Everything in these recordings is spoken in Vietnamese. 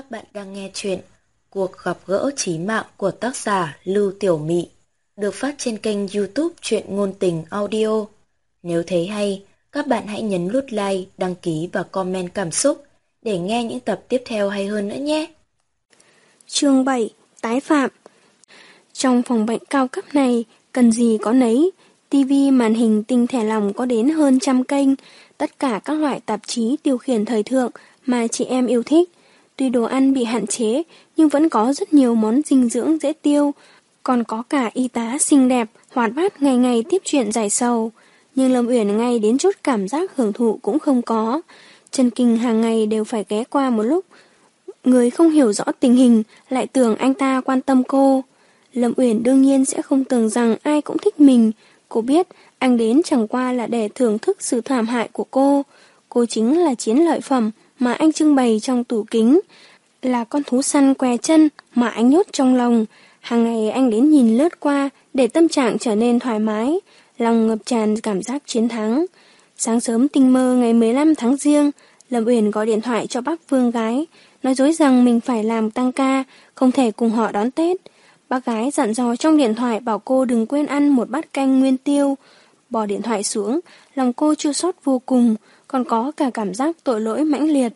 Các bạn đang nghe chuyện Cuộc gặp gỡ trí mạng của tác giả Lưu Tiểu Mị được phát trên kênh youtube Chuyện Ngôn Tình Audio. Nếu thấy hay, các bạn hãy nhấn nút like, đăng ký và comment cảm xúc để nghe những tập tiếp theo hay hơn nữa nhé. Chương 7 Tái phạm Trong phòng bệnh cao cấp này, cần gì có nấy, tivi màn hình tinh thể lòng có đến hơn trăm kênh, tất cả các loại tạp chí tiêu khiển thời thượng mà chị em yêu thích. Tuy đồ ăn bị hạn chế, nhưng vẫn có rất nhiều món dinh dưỡng dễ tiêu, còn có cả y tá xinh đẹp, hoạt bát ngày ngày tiếp chuyện giải sầu. Nhưng Lâm Uyển ngay đến chút cảm giác hưởng thụ cũng không có. Trần Kinh hàng ngày đều phải ghé qua một lúc. Người không hiểu rõ tình hình lại tưởng anh ta quan tâm cô. Lâm Uyển đương nhiên sẽ không tưởng rằng ai cũng thích mình. Cô biết anh đến chẳng qua là để thưởng thức sự thảm hại của cô. Cô chính là chiến lợi phẩm mà anh trưng bày trong tủ kính. Là con thú săn què chân mà anh nhốt trong lòng. Hàng ngày anh đến nhìn lướt qua để tâm trạng trở nên thoải mái, lòng ngập tràn cảm giác chiến thắng. Sáng sớm tinh mơ ngày 15 tháng riêng, Lâm Uyển gọi điện thoại cho bác Vương gái, nói dối rằng mình phải làm tăng ca, không thể cùng họ đón Tết. Bác gái dặn dò trong điện thoại bảo cô đừng quên ăn một bát canh nguyên tiêu. Bỏ điện thoại xuống, lòng cô chua xót vô cùng, còn có cả cảm giác tội lỗi mãnh liệt.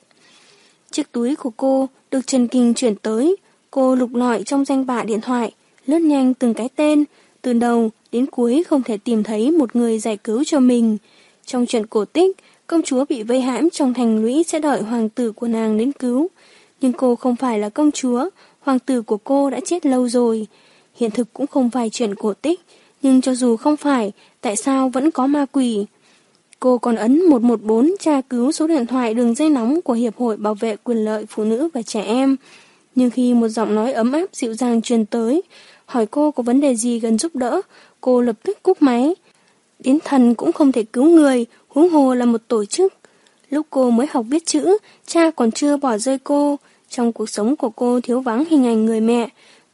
Chiếc túi của cô được Trần Kinh chuyển tới, cô lục lọi trong danh bạ điện thoại, lướt nhanh từng cái tên, từ đầu đến cuối không thể tìm thấy một người giải cứu cho mình. Trong chuyện cổ tích, công chúa bị vây hãm trong thành lũy sẽ đợi hoàng tử của nàng đến cứu. Nhưng cô không phải là công chúa, hoàng tử của cô đã chết lâu rồi. Hiện thực cũng không phải chuyện cổ tích, nhưng cho dù không phải, tại sao vẫn có ma quỷ? Cô còn ấn 114 tra cứu số điện thoại đường dây nóng của Hiệp hội Bảo vệ quyền lợi phụ nữ và trẻ em. Nhưng khi một giọng nói ấm áp dịu dàng truyền tới, hỏi cô có vấn đề gì cần giúp đỡ, cô lập tức cúp máy. Đến thần cũng không thể cứu người, huống hồ là một tổ chức. Lúc cô mới học viết chữ, cha còn chưa bỏ rơi cô. Trong cuộc sống của cô thiếu vắng hình ảnh người mẹ.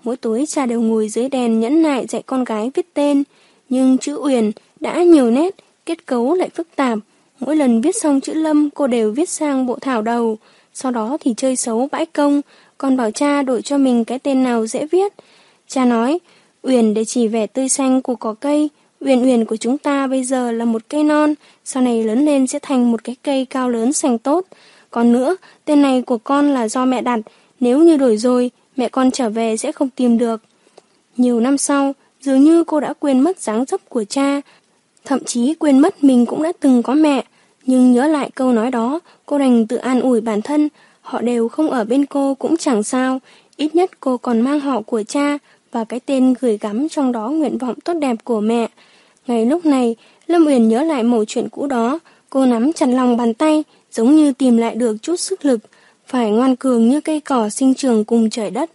Mỗi tối cha đều ngồi dưới đèn nhẫn nại dạy con gái viết tên. Nhưng chữ Uyển đã nhiều nét, kết cấu lại phức tạp. Mỗi lần viết xong chữ Lâm cô đều viết sang bộ thảo đầu. Sau đó thì chơi xấu bãi công, còn bảo cha đổi cho mình cái tên nào dễ viết. Cha nói, Uyển để chỉ vẻ tươi xanh của cỏ cây, Uyển Uyển của chúng ta bây giờ là một cây non, sau này lớn lên sẽ thành một cái cây cao lớn xanh tốt. Còn nữa, tên này của con là do mẹ đặt, nếu như đổi rồi, mẹ con trở về sẽ không tìm được. Nhiều năm sau, dường như cô đã quên mất dáng dấp của cha, thậm chí quên mất mình cũng đã từng có mẹ. Nhưng nhớ lại câu nói đó, cô đành tự an ủi bản thân, họ đều không ở bên cô cũng chẳng sao, ít nhất cô còn mang họ của cha và cái tên gửi gắm trong đó nguyện vọng tốt đẹp của mẹ. Ngay lúc này, Lâm Uyển nhớ lại mẩu chuyện cũ đó, cô nắm chặt lòng bàn tay, giống như tìm lại được chút sức lực, phải ngoan cường như cây cỏ sinh trưởng cùng trời đất.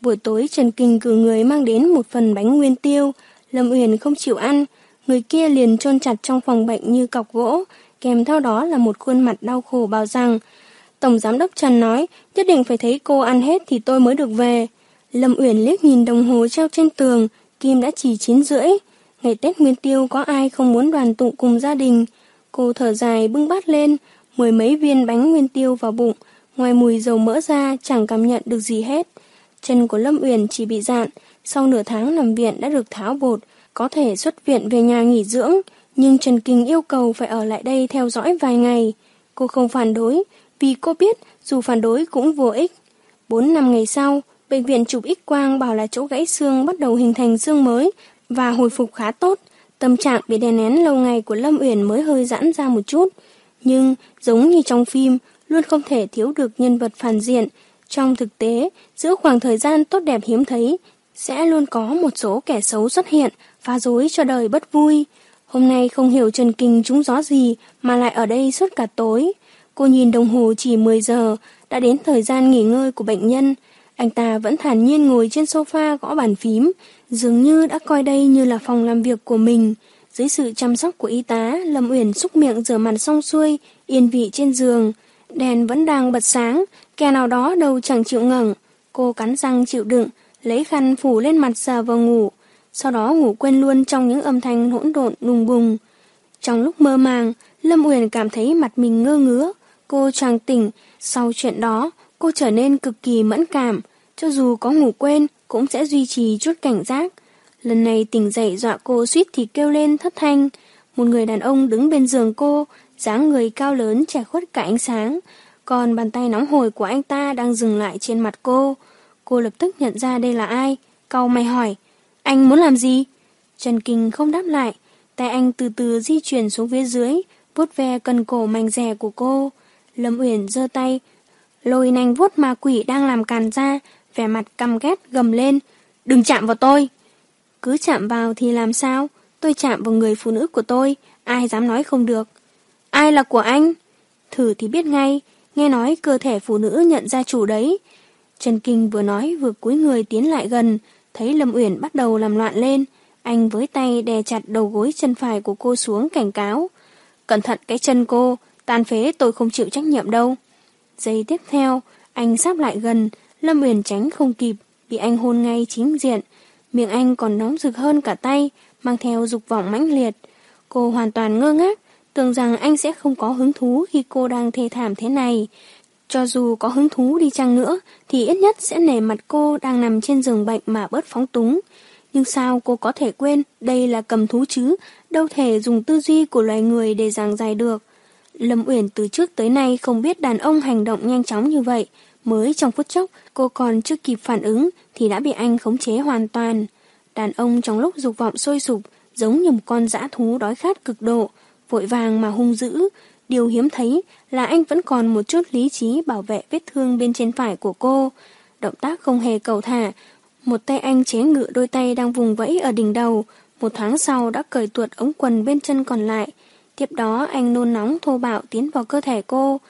Buổi tối Trần Kinh cử người mang đến một phần bánh nguyên tiêu, Lâm Uyển không chịu ăn, người kia liền chôn chặt trong phòng bệnh như cọc gỗ, kèm theo đó là một khuôn mặt đau khổ bảo rằng Tổng Giám đốc Trần nói, nhất định phải thấy cô ăn hết thì tôi mới được về. Lâm Uyển liếc nhìn đồng hồ treo trên tường, kim đã chỉ 9 rưỡi. Ngày Tết Nguyên Tiêu có ai không muốn đoàn tụ cùng gia đình. Cô thở dài bưng bát lên, mười mấy viên bánh Nguyên Tiêu vào bụng, ngoài mùi dầu mỡ ra chẳng cảm nhận được gì hết. Chân của Lâm Uyển chỉ bị dạn, sau nửa tháng nằm viện đã được tháo bột, có thể xuất viện về nhà nghỉ dưỡng, nhưng Trần Kinh yêu cầu phải ở lại đây theo dõi vài ngày. Cô không phản đối, vì cô biết dù phản đối cũng vô ích. Bốn năm ngày sau, bệnh viện chụp x-quang bảo là chỗ gãy xương bắt đầu hình thành xương mới và hồi phục khá tốt. Tâm trạng bị đè nén lâu ngày của Lâm Uyển mới hơi giãn ra một chút. Nhưng, giống như trong phim, luôn không thể thiếu được nhân vật phản diện. Trong thực tế, giữa khoảng thời gian tốt đẹp hiếm thấy, sẽ luôn có một số kẻ xấu xuất hiện, phá rối cho đời bất vui. Hôm nay không hiểu Trần Kinh trúng gió gì mà lại ở đây suốt cả tối. Cô nhìn đồng hồ chỉ 10 giờ, đã đến thời gian nghỉ ngơi của bệnh nhân. Anh ta vẫn thản nhiên ngồi trên sofa gõ bàn phím, dường như đã coi đây như là phòng làm việc của mình. Dưới sự chăm sóc của y tá, Lâm Uyển xúc miệng rửa mặt xong xuôi, yên vị trên giường. Đèn vẫn đang bật sáng, kẻ nào đó đầu chẳng chịu ngẩng. Cô cắn răng chịu đựng, lấy khăn phủ lên mặt sờ vào ngủ. Sau đó ngủ quên luôn trong những âm thanh hỗn độn đùng bùng. Trong lúc mơ màng, Lâm Uyển cảm thấy mặt mình ngơ ngứa. Cô choàng tỉnh, sau chuyện đó, cô trở nên cực kỳ mẫn cảm, cho dù có ngủ quên cũng sẽ duy trì chút cảnh giác. Lần này tỉnh dậy dọa cô suýt thì kêu lên thất thanh. Một người đàn ông đứng bên giường cô, dáng người cao lớn trẻ khuất cả ánh sáng, còn bàn tay nóng hổi của anh ta đang dừng lại trên mặt cô. Cô lập tức nhận ra đây là ai, cau mày hỏi, anh muốn làm gì? Trần Kinh không đáp lại, tay anh từ từ di chuyển xuống phía dưới, vuốt ve cần cổ mảnh rẻ của cô. Lâm Uyển giơ tay, lôi nành vuốt ma quỷ đang làm càn ra, vẻ mặt căm ghét gầm lên, đừng chạm vào tôi. Cứ chạm vào thì làm sao? Tôi chạm vào người phụ nữ của tôi, ai dám nói không được. Ai là của anh? Thử thì biết ngay, nghe nói cơ thể phụ nữ nhận ra chủ đấy. Trần Kinh vừa nói vừa cúi người tiến lại gần, thấy Lâm Uyển bắt đầu làm loạn lên. Anh với tay đè chặt đầu gối chân phải của cô xuống cảnh cáo. Cẩn thận cái chân cô, tan phế tôi không chịu trách nhiệm đâu. Giây tiếp theo, anh sắp lại gần, Lâm Uyển tránh không kịp, bị anh hôn ngay chính diện. Miệng anh còn nóng rực hơn cả tay, mang theo dục vọng mãnh liệt. Cô hoàn toàn ngơ ngác, tưởng rằng anh sẽ không có hứng thú khi cô đang thê thảm thế này. Cho dù có hứng thú đi chăng nữa, thì ít nhất sẽ nể mặt cô đang nằm trên giường bệnh mà bớt phóng túng. Nhưng sao cô có thể quên đây là cầm thú chứ, đâu thể dùng tư duy của loài người để giảng giải được. Lâm Uyển từ trước tới nay không biết đàn ông hành động nhanh chóng như vậy. Mới trong phút chốc, cô còn chưa kịp phản ứng thì đã bị anh khống chế hoàn toàn. Đàn ông trong lúc dục vọng sôi sục, giống như một con dã thú đói khát cực độ, vội vàng mà hung dữ. Điều hiếm thấy là anh vẫn còn một chút lý trí bảo vệ vết thương bên trên phải của cô. Động tác không hề cầu thả, một tay anh chế ngự đôi tay đang vùng vẫy ở đỉnh đầu, một tháng sau đã cởi tuột ống quần bên chân còn lại. Tiếp đó anh nôn nóng thô bạo tiến vào cơ thể cô.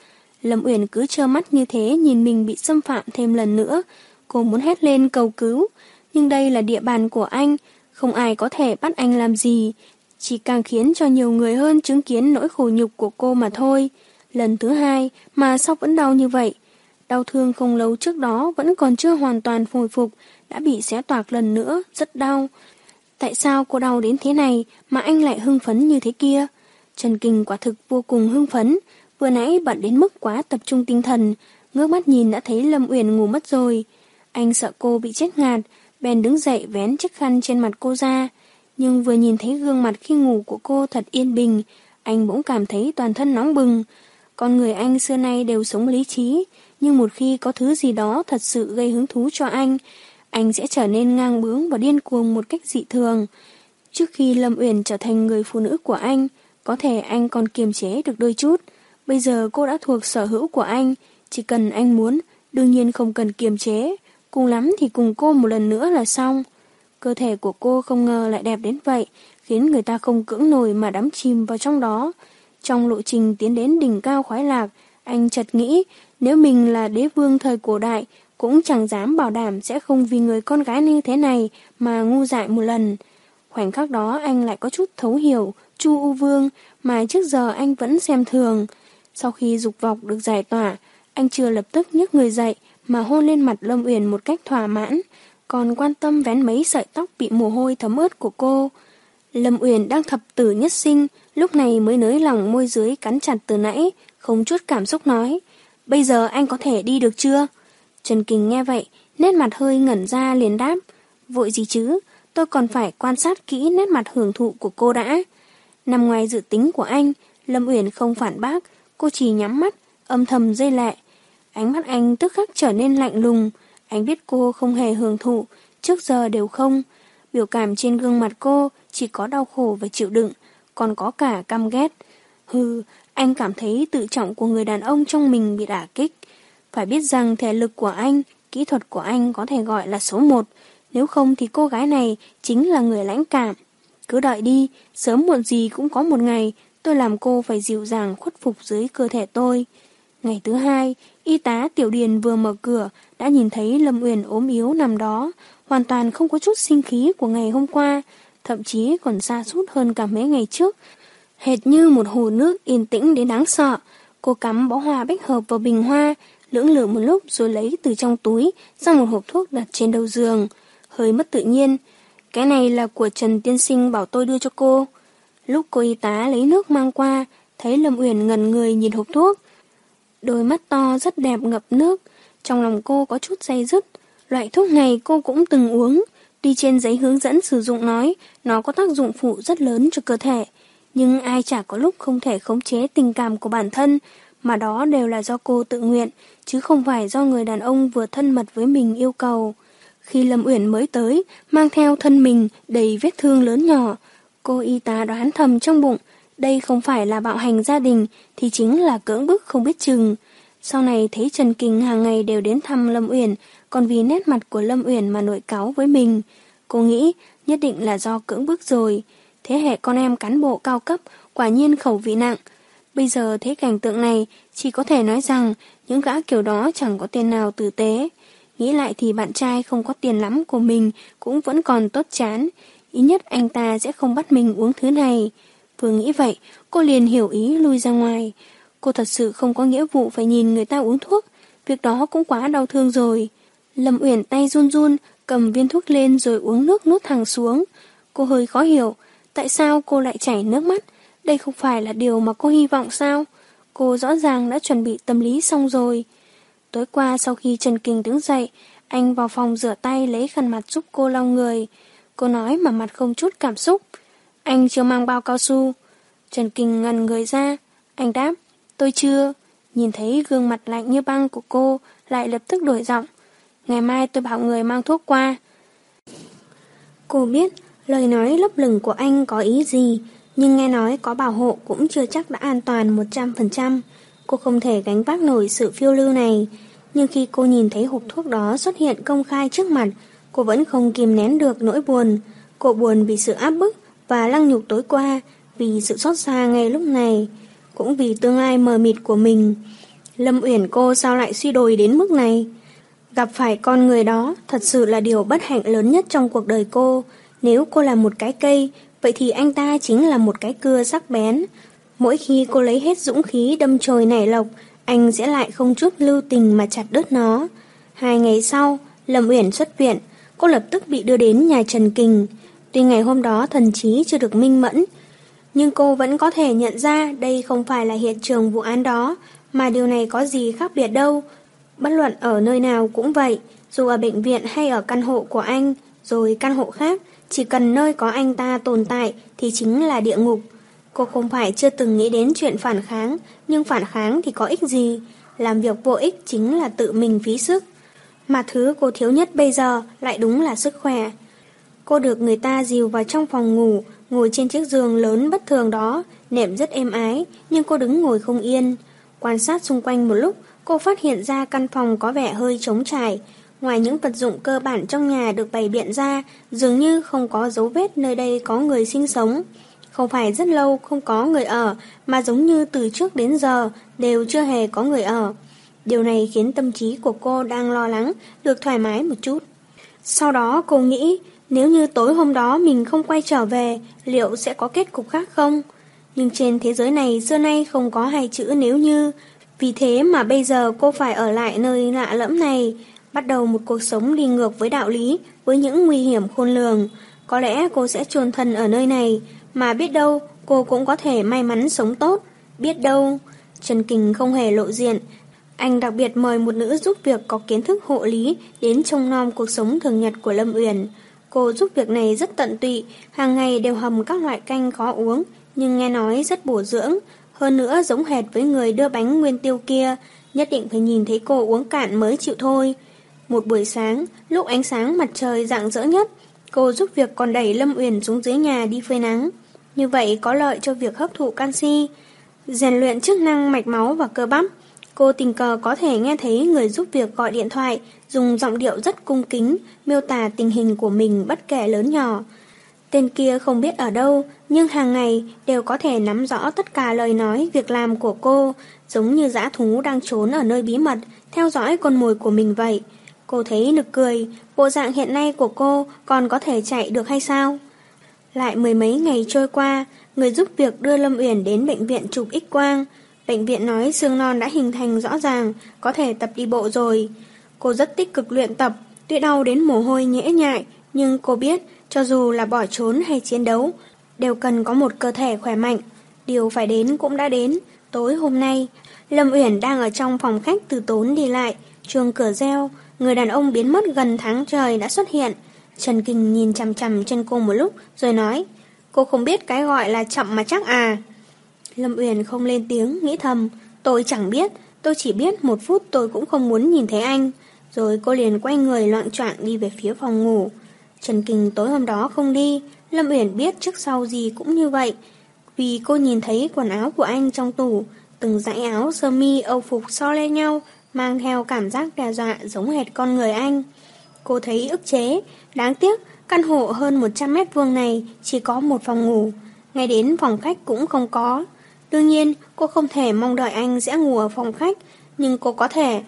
Lâm Uyển cứ trơ mắt như thế nhìn mình bị xâm phạm thêm lần nữa. Cô muốn hét lên cầu cứu, nhưng đây là địa bàn của anh, không ai có thể bắt anh làm gì. Chỉ càng khiến cho nhiều người hơn chứng kiến nỗi khổ nhục của cô mà thôi. Lần thứ hai mà sóc vẫn đau như vậy. Đau thương không lâu trước đó vẫn còn chưa hoàn toàn hồi phục, đã bị xé toạc lần nữa, rất đau. Tại sao cô đau đến thế này mà anh lại hưng phấn như thế kia? Trần Kinh quả thực vô cùng hưng phấn, vừa nãy bận đến mức quá tập trung tinh thần, ngước mắt nhìn đã thấy Lâm Uyển ngủ mất rồi. Anh sợ cô bị chết ngạt, bèn đứng dậy vén chiếc khăn trên mặt cô ra. Nhưng vừa nhìn thấy gương mặt khi ngủ của cô thật yên bình, anh bỗng cảm thấy toàn thân nóng bừng. Con người anh xưa nay đều sống lý trí, nhưng một khi có thứ gì đó thật sự gây hứng thú cho anh, anh sẽ trở nên ngang bướng và điên cuồng một cách dị thường. Trước khi Lâm Uyển trở thành người phụ nữ của anh, có thể anh còn kiềm chế được đôi chút. Bây giờ cô đã thuộc sở hữu của anh, chỉ cần anh muốn, đương nhiên không cần kiềm chế. Cùng lắm thì cùng cô một lần nữa là xong. Cơ thể của cô không ngờ lại đẹp đến vậy, khiến người ta không cưỡng nổi mà đắm chìm vào trong đó. Trong lộ trình tiến đến đỉnh cao khoái lạc, anh chợt nghĩ nếu mình là đế vương thời cổ đại, cũng chẳng dám bảo đảm sẽ không vì người con gái như thế này mà ngu dại một lần. Khoảnh khắc đó anh lại có chút thấu hiểu Chu U Vương mà trước giờ anh vẫn xem thường. Sau khi dục vọng được giải tỏa, anh chưa lập tức nhấc người dậy mà hôn lên mặt Lâm Uyển một cách thỏa mãn, còn quan tâm vén mấy sợi tóc bị mồ hôi thấm ướt của cô. Lâm Uyển đang thập tử nhất sinh, lúc này mới nới lỏng môi dưới cắn chặt từ nãy, không chút cảm xúc nói. Bây giờ anh có thể đi được chưa? Trần Kình nghe vậy, nét mặt hơi ngẩn ra liền đáp. Vội gì chứ, tôi còn phải quan sát kỹ nét mặt hưởng thụ của cô đã. Nằm ngoài dự tính của anh, Lâm Uyển không phản bác, cô chỉ nhắm mắt, âm thầm dây lệ. Ánh mắt anh tức khắc trở nên lạnh lùng, anh biết cô không hề hưởng thụ, trước giờ đều không. Biểu cảm trên gương mặt cô chỉ có đau khổ và chịu đựng, còn có cả căm ghét. Hừ, anh cảm thấy tự trọng của người đàn ông trong mình bị đả kích. Phải biết rằng thể lực của anh, kỹ thuật của anh có thể gọi là số một, nếu không thì cô gái này chính là người lãnh cảm. Cứ đợi đi, sớm muộn gì cũng có một ngày, tôi làm cô phải dịu dàng khuất phục dưới cơ thể tôi. Ngày thứ hai, y tá Tiểu Điền vừa mở cửa, đã nhìn thấy Lâm Uyển ốm yếu nằm đó, hoàn toàn không có chút sinh khí của ngày hôm qua, thậm chí còn xa sút hơn cả mấy ngày trước. Hệt như một hồ nước yên tĩnh đến đáng sợ, cô cắm bó hoa bách hợp vào bình hoa, lưỡng lự một lúc rồi lấy từ trong túi ra một hộp thuốc đặt trên đầu giường. Hơi mất tự nhiên, cái này là của Trần Tiên Sinh bảo tôi đưa cho cô. Lúc cô y tá lấy nước mang qua, thấy Lâm Uyển ngần người nhìn hộp thuốc. Đôi mắt to rất đẹp ngập nước, trong lòng cô có chút say dứt. Loại thuốc này cô cũng từng uống. Đi trên giấy hướng dẫn sử dụng nói nó có tác dụng phụ rất lớn cho cơ thể. Nhưng ai chả có lúc không thể khống chế tình cảm của bản thân, mà đó đều là do cô tự nguyện, chứ không phải do người đàn ông vừa thân mật với mình yêu cầu. Khi Lâm Uyển mới tới, mang theo thân mình đầy vết thương lớn nhỏ, cô y tá đoán thầm trong bụng, đây không phải là bạo hành gia đình thì chính là cưỡng bức không biết chừng. Sau này thấy Trần Kình hàng ngày đều đến thăm Lâm Uyển, còn vì nét mặt của Lâm Uyển mà nội cáo với mình. Cô nghĩ nhất định là do cưỡng bức rồi. Thế hệ con em cán bộ cao cấp quả nhiên khẩu vị nặng. Bây giờ thấy cảnh tượng này, chỉ có thể nói rằng những gã kiểu đó chẳng có tiền nào tử tế. Nghĩ lại thì bạn trai không có tiền lắm của mình cũng vẫn còn tốt chán. Ý nhất anh ta sẽ không bắt mình uống thứ này. Vừa nghĩ vậy, cô liền hiểu ý lui ra ngoài. Cô thật sự không có nghĩa vụ phải nhìn người ta uống thuốc. Việc đó cũng quá đau thương rồi. Lâm Uyển tay run run, cầm viên thuốc lên rồi uống nước nuốt thẳng xuống. Cô hơi khó hiểu, tại sao cô lại chảy nước mắt? Đây không phải là điều mà cô hy vọng sao? Cô rõ ràng đã chuẩn bị tâm lý xong rồi. Tối qua sau khi Trần Kinh đứng dậy, anh vào phòng rửa tay lấy khăn mặt giúp cô lau người. Cô nói mà mặt không chút cảm xúc. Anh chưa mang bao cao su. Trần Kinh ngần người ra. Anh đáp, tôi chưa. Nhìn thấy gương mặt lạnh như băng của cô, lại lập tức đổi giọng. Ngày mai tôi bảo người mang thuốc qua. Cô biết lời nói lấp lửng của anh có ý gì, nhưng nghe nói có bảo hộ cũng chưa chắc đã an toàn 100%. Cô không thể gánh vác nổi sự phiêu lưu này, nhưng khi cô nhìn thấy hộp thuốc đó xuất hiện công khai trước mặt, cô vẫn không kìm nén được nỗi buồn. Cô buồn vì sự áp bức và lăng nhục tối qua, vì sự xót xa ngay lúc này, cũng vì tương lai mờ mịt của mình. Lâm Uyển cô sao lại suy đồi đến mức này? Gặp phải con người đó thật sự là điều bất hạnh lớn nhất trong cuộc đời cô. Nếu cô là một cái cây, vậy thì anh ta chính là một cái cưa sắc bén. Mỗi khi cô lấy hết dũng khí đâm chồi nảy lộc, anh sẽ lại không chút lưu tình mà chặt đứt nó. Hai ngày sau, Lâm Uyển xuất viện, cô lập tức bị đưa đến nhà Trần Kình. Tuy ngày hôm đó thần trí chưa được minh mẫn, nhưng cô vẫn có thể nhận ra đây không phải là hiện trường vụ án đó, mà điều này có gì khác biệt đâu. Bất luận ở nơi nào cũng vậy, dù ở bệnh viện hay ở căn hộ của anh, rồi căn hộ khác, chỉ cần nơi có anh ta tồn tại thì chính là địa ngục. Cô không phải chưa từng nghĩ đến chuyện phản kháng, nhưng phản kháng thì có ích gì? Làm việc vô ích chính là tự mình phí sức. Mà thứ cô thiếu nhất bây giờ lại đúng là sức khỏe. Cô được người ta dìu vào trong phòng ngủ, ngồi trên chiếc giường lớn bất thường đó, nệm rất êm ái, nhưng cô đứng ngồi không yên. Quan sát xung quanh một lúc, cô phát hiện ra căn phòng có vẻ hơi trống trải. Ngoài những vật dụng cơ bản trong nhà được bày biện ra, dường như không có dấu vết nơi đây có người sinh sống. Không phải rất lâu không có người ở, mà giống như từ trước đến giờ đều chưa hề có người ở. Điều này khiến tâm trí của cô đang lo lắng, được thoải mái một chút. Sau đó cô nghĩ, nếu như tối hôm đó mình không quay trở về, liệu sẽ có kết cục khác không? Nhưng trên thế giới này xưa nay không có hai chữ nếu như, vì thế mà bây giờ cô phải ở lại nơi lạ lẫm này, bắt đầu một cuộc sống đi ngược với đạo lý, với những nguy hiểm khôn lường. Có lẽ cô sẽ chuồn thân ở nơi này, mà biết đâu cô cũng có thể may mắn sống tốt. Biết đâu, Trần Kình không hề lộ diện. Anh đặc biệt mời một nữ giúp việc có kiến thức hộ lý đến trông nom cuộc sống thường nhật của Lâm Uyển. Cô giúp việc này rất tận tụy, hàng ngày đều hầm các loại canh khó uống, nhưng nghe nói rất bổ dưỡng. Hơn nữa giống hệt với người đưa bánh nguyên tiêu kia, nhất định phải nhìn thấy cô uống cạn mới chịu thôi. Một buổi sáng, lúc ánh sáng mặt trời rạng rỡ nhất, cô giúp việc còn đẩy Lâm Uyển xuống dưới nhà đi phơi nắng. Như vậy có lợi cho việc hấp thụ canxi, rèn luyện chức năng mạch máu và cơ bắp. Cô tình cờ có thể nghe thấy người giúp việc gọi điện thoại, dùng giọng điệu rất cung kính, miêu tả tình hình của mình bất kể lớn nhỏ. Tên kia không biết ở đâu, nhưng hàng ngày đều có thể nắm rõ tất cả lời nói, việc làm của cô, giống như dã thú đang trốn ở nơi bí mật, theo dõi con mồi của mình vậy. Cô thấy nực cười, bộ dạng hiện nay của cô còn có thể chạy được hay sao? Lại mười mấy ngày trôi qua, người giúp việc đưa Lâm Uyển đến bệnh viện chụp x-quang. Bệnh viện nói xương non đã hình thành rõ ràng, có thể tập đi bộ rồi. Cô rất tích cực luyện tập, tuy đau đến mồ hôi nhễ nhại, nhưng cô biết cho dù là bỏ trốn hay chiến đấu, đều cần có một cơ thể khỏe mạnh. Điều phải đến cũng đã đến. Tối hôm nay, Lâm Uyển đang ở trong phòng khách từ tốn đi lại, Chuông cửa reo, người đàn ông biến mất gần tháng trời đã xuất hiện. Trần Kinh nhìn chằm chằm chân cô một lúc rồi nói, cô không biết cái gọi là chậm mà chắc à. Lâm Uyển không lên tiếng, nghĩ thầm, tôi chẳng biết, tôi chỉ biết một phút tôi cũng không muốn nhìn thấy anh. Rồi cô liền quay người loạn choạng đi về phía phòng ngủ. Trần Kinh tối hôm đó không đi, Lâm Uyển biết trước sau gì cũng như vậy. Vì cô nhìn thấy quần áo của anh trong tủ, từng dãy áo sơ mi âu phục so le nhau, mang theo cảm giác đe dọa giống hệt con người anh. Cô thấy ức chế, đáng tiếc căn hộ hơn 100 mét vuông này chỉ có một phòng ngủ, ngay đến phòng khách cũng không có. Đương nhiên, cô không thể mong đợi anh sẽ ngủ ở phòng khách, nhưng cô có thể.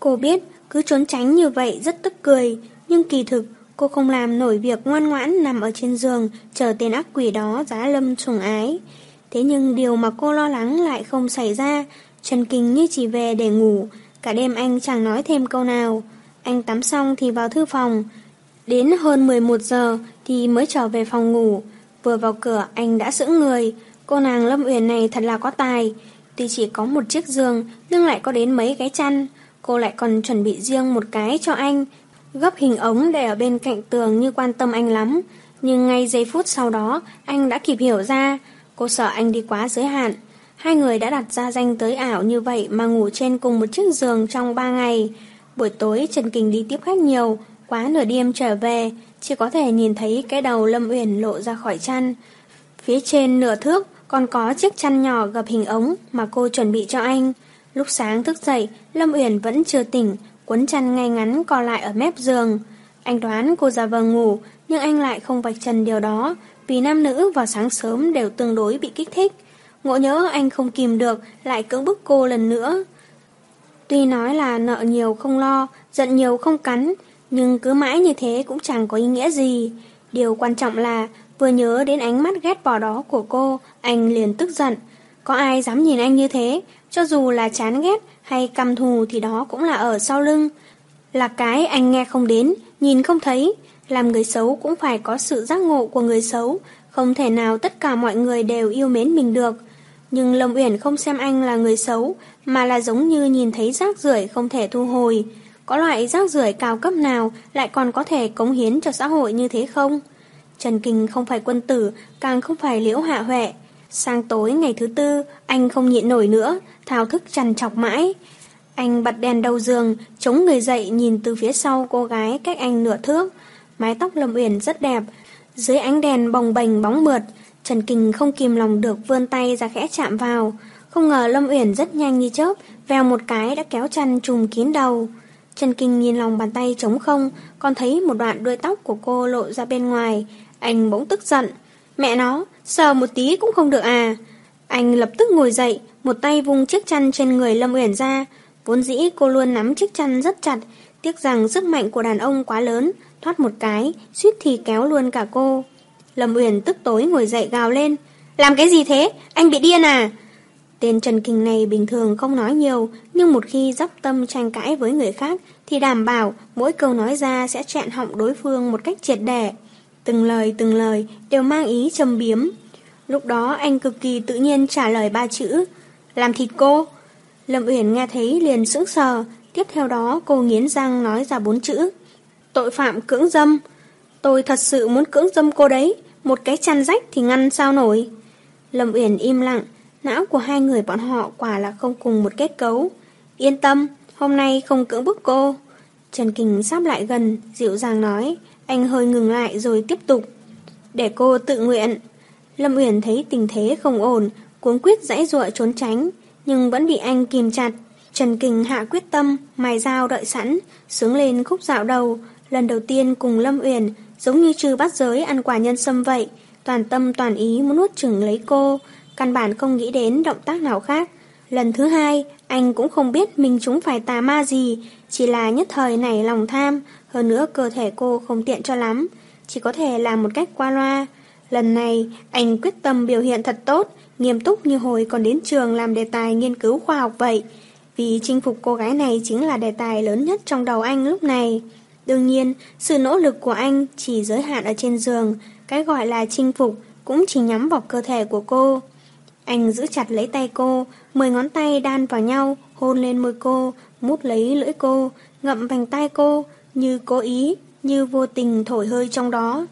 Cô biết cứ trốn tránh như vậy rất tức cười, nhưng kỳ thực cô không làm nổi việc ngoan ngoãn nằm ở trên giường chờ tên ác quỷ đó giá lâm sủng ái. Thế nhưng điều mà cô lo lắng lại không xảy ra, Trần Kinh như chỉ về để ngủ, cả đêm anh chẳng nói thêm câu nào. Anh tắm xong thì vào thư phòng, đến hơn 11 giờ thì mới trở về phòng ngủ. Vừa vào cửa anh đã sững người, cô nàng Lâm Uyển này thật là có tài. Tuy chỉ có một chiếc giường nhưng lại có đến mấy cái chăn, cô lại còn chuẩn bị riêng một cái cho anh, gấp hình ống để ở bên cạnh tường như quan tâm anh lắm. Nhưng ngay giây phút sau đó, anh đã kịp hiểu ra, cô sợ anh đi quá giới hạn. Hai người đã đặt ra danh tới ảo như vậy mà ngủ trên cùng một chiếc giường trong ba ngày. Buổi tối Trần Kình đi tiếp khách nhiều, quá nửa đêm trở về, chỉ có thể nhìn thấy cái đầu Lâm Uyển lộ ra khỏi chăn. Phía trên nửa thước còn có chiếc chăn nhỏ gập hình ống mà cô chuẩn bị cho anh. Lúc sáng thức dậy, Lâm Uyển vẫn chưa tỉnh, quấn chăn ngay ngắn co lại ở mép giường. Anh đoán cô ra vờ ngủ, nhưng anh lại không vạch trần điều đó, vì nam nữ vào sáng sớm đều tương đối bị kích thích. Ngộ nhớ anh không kìm được, lại cưỡng bức cô lần nữa. Tuy nói là nợ nhiều không lo, giận nhiều không cắn, nhưng cứ mãi như thế cũng chẳng có ý nghĩa gì. Điều quan trọng là vừa nhớ đến ánh mắt ghét bỏ đó của cô, anh liền tức giận. Có ai dám nhìn anh như thế, cho dù là chán ghét hay căm thù thì đó cũng là ở sau lưng. Là cái anh nghe không đến, nhìn không thấy. Làm người xấu cũng phải có sự giác ngộ của người xấu, không thể nào tất cả mọi người đều yêu mến mình được. Nhưng Lâm Uyển không xem anh là người xấu, mà là giống như nhìn thấy rác rưởi không thể thu hồi. Có loại rác rưởi cao cấp nào lại còn có thể cống hiến cho xã hội như thế không? Trần Kinh không phải quân tử, càng không phải liễu hạ huệ. Sang tối ngày thứ tư, anh không nhịn nổi nữa, thao thức chằn chọc mãi. Anh bật đèn đầu giường, chống người dậy nhìn từ phía sau cô gái cách anh nửa thước. Mái tóc Lâm Uyển rất đẹp, dưới ánh đèn bồng bềnh bóng mượt, Trần Kình không kìm lòng được vươn tay ra khẽ chạm vào. Không ngờ Lâm Uyển rất nhanh như chớp, vèo một cái đã kéo chăn trùm kín đầu. Trần Kinh nhìn lòng bàn tay trống không, còn thấy một đoạn đuôi tóc của cô lộ ra bên ngoài. Anh bỗng tức giận. Mẹ nó, sờ một tí cũng không được à. Anh lập tức ngồi dậy, một tay vung chiếc chăn trên người Lâm Uyển ra. Vốn dĩ cô luôn nắm chiếc chăn rất chặt, tiếc rằng sức mạnh của đàn ông quá lớn, thoát một cái, suýt thì kéo luôn cả cô. Lâm Uyển tức tối ngồi dậy gào lên. Làm cái gì thế? Anh bị điên à? Tên Trần Kinh này bình thường không nói nhiều, nhưng một khi dốc tâm tranh cãi với người khác thì đảm bảo mỗi câu nói ra sẽ chẹn họng đối phương một cách triệt để. Từng lời từng lời đều mang ý châm biếm. Lúc đó anh cực kỳ tự nhiên trả lời ba chữ. Làm thịt cô. Lâm Uyển nghe thấy liền sững sờ, tiếp theo đó cô nghiến răng nói ra bốn chữ. Tội phạm cưỡng dâm. Tôi thật sự muốn cưỡng dâm cô đấy, một cái chăn rách thì ngăn sao nổi. Lâm Uyển im lặng, não của hai người bọn họ quả là không cùng một kết cấu. Yên tâm, hôm nay không cưỡng bức cô. Trần Kình sắp lại gần, dịu dàng nói, anh hơi ngừng lại rồi tiếp tục. Để cô tự nguyện. Lâm Uyển thấy tình thế không ổn, cuống quyết dãy ruộng trốn tránh, nhưng vẫn bị anh kìm chặt. Trần Kình hạ quyết tâm, mài dao đợi sẵn, sướng lên khúc dạo đầu, lần đầu tiên cùng Lâm Uyển, giống như trừ bắt giới ăn quả nhân sâm vậy, toàn tâm toàn ý muốn nuốt chừng lấy cô, căn bản không nghĩ đến động tác nào khác. Lần thứ hai, anh cũng không biết mình chúng phải tà ma gì, chỉ là nhất thời nảy lòng tham, hơn nữa cơ thể cô không tiện cho lắm, chỉ có thể làm một cách qua loa. Lần này, anh quyết tâm biểu hiện thật tốt, nghiêm túc như hồi còn đến trường làm đề tài nghiên cứu khoa học vậy. Vì chinh phục cô gái này chính là đề tài lớn nhất trong đầu anh lúc này. Đương nhiên, sự nỗ lực của anh chỉ giới hạn ở trên giường, cái gọi là chinh phục cũng chỉ nhắm vào cơ thể của cô. Anh giữ chặt lấy tay cô, mười ngón tay đan vào nhau, hôn lên môi cô, mút lấy lưỡi cô, ngậm vành tay cô, như cố ý, như vô tình thổi hơi trong đó.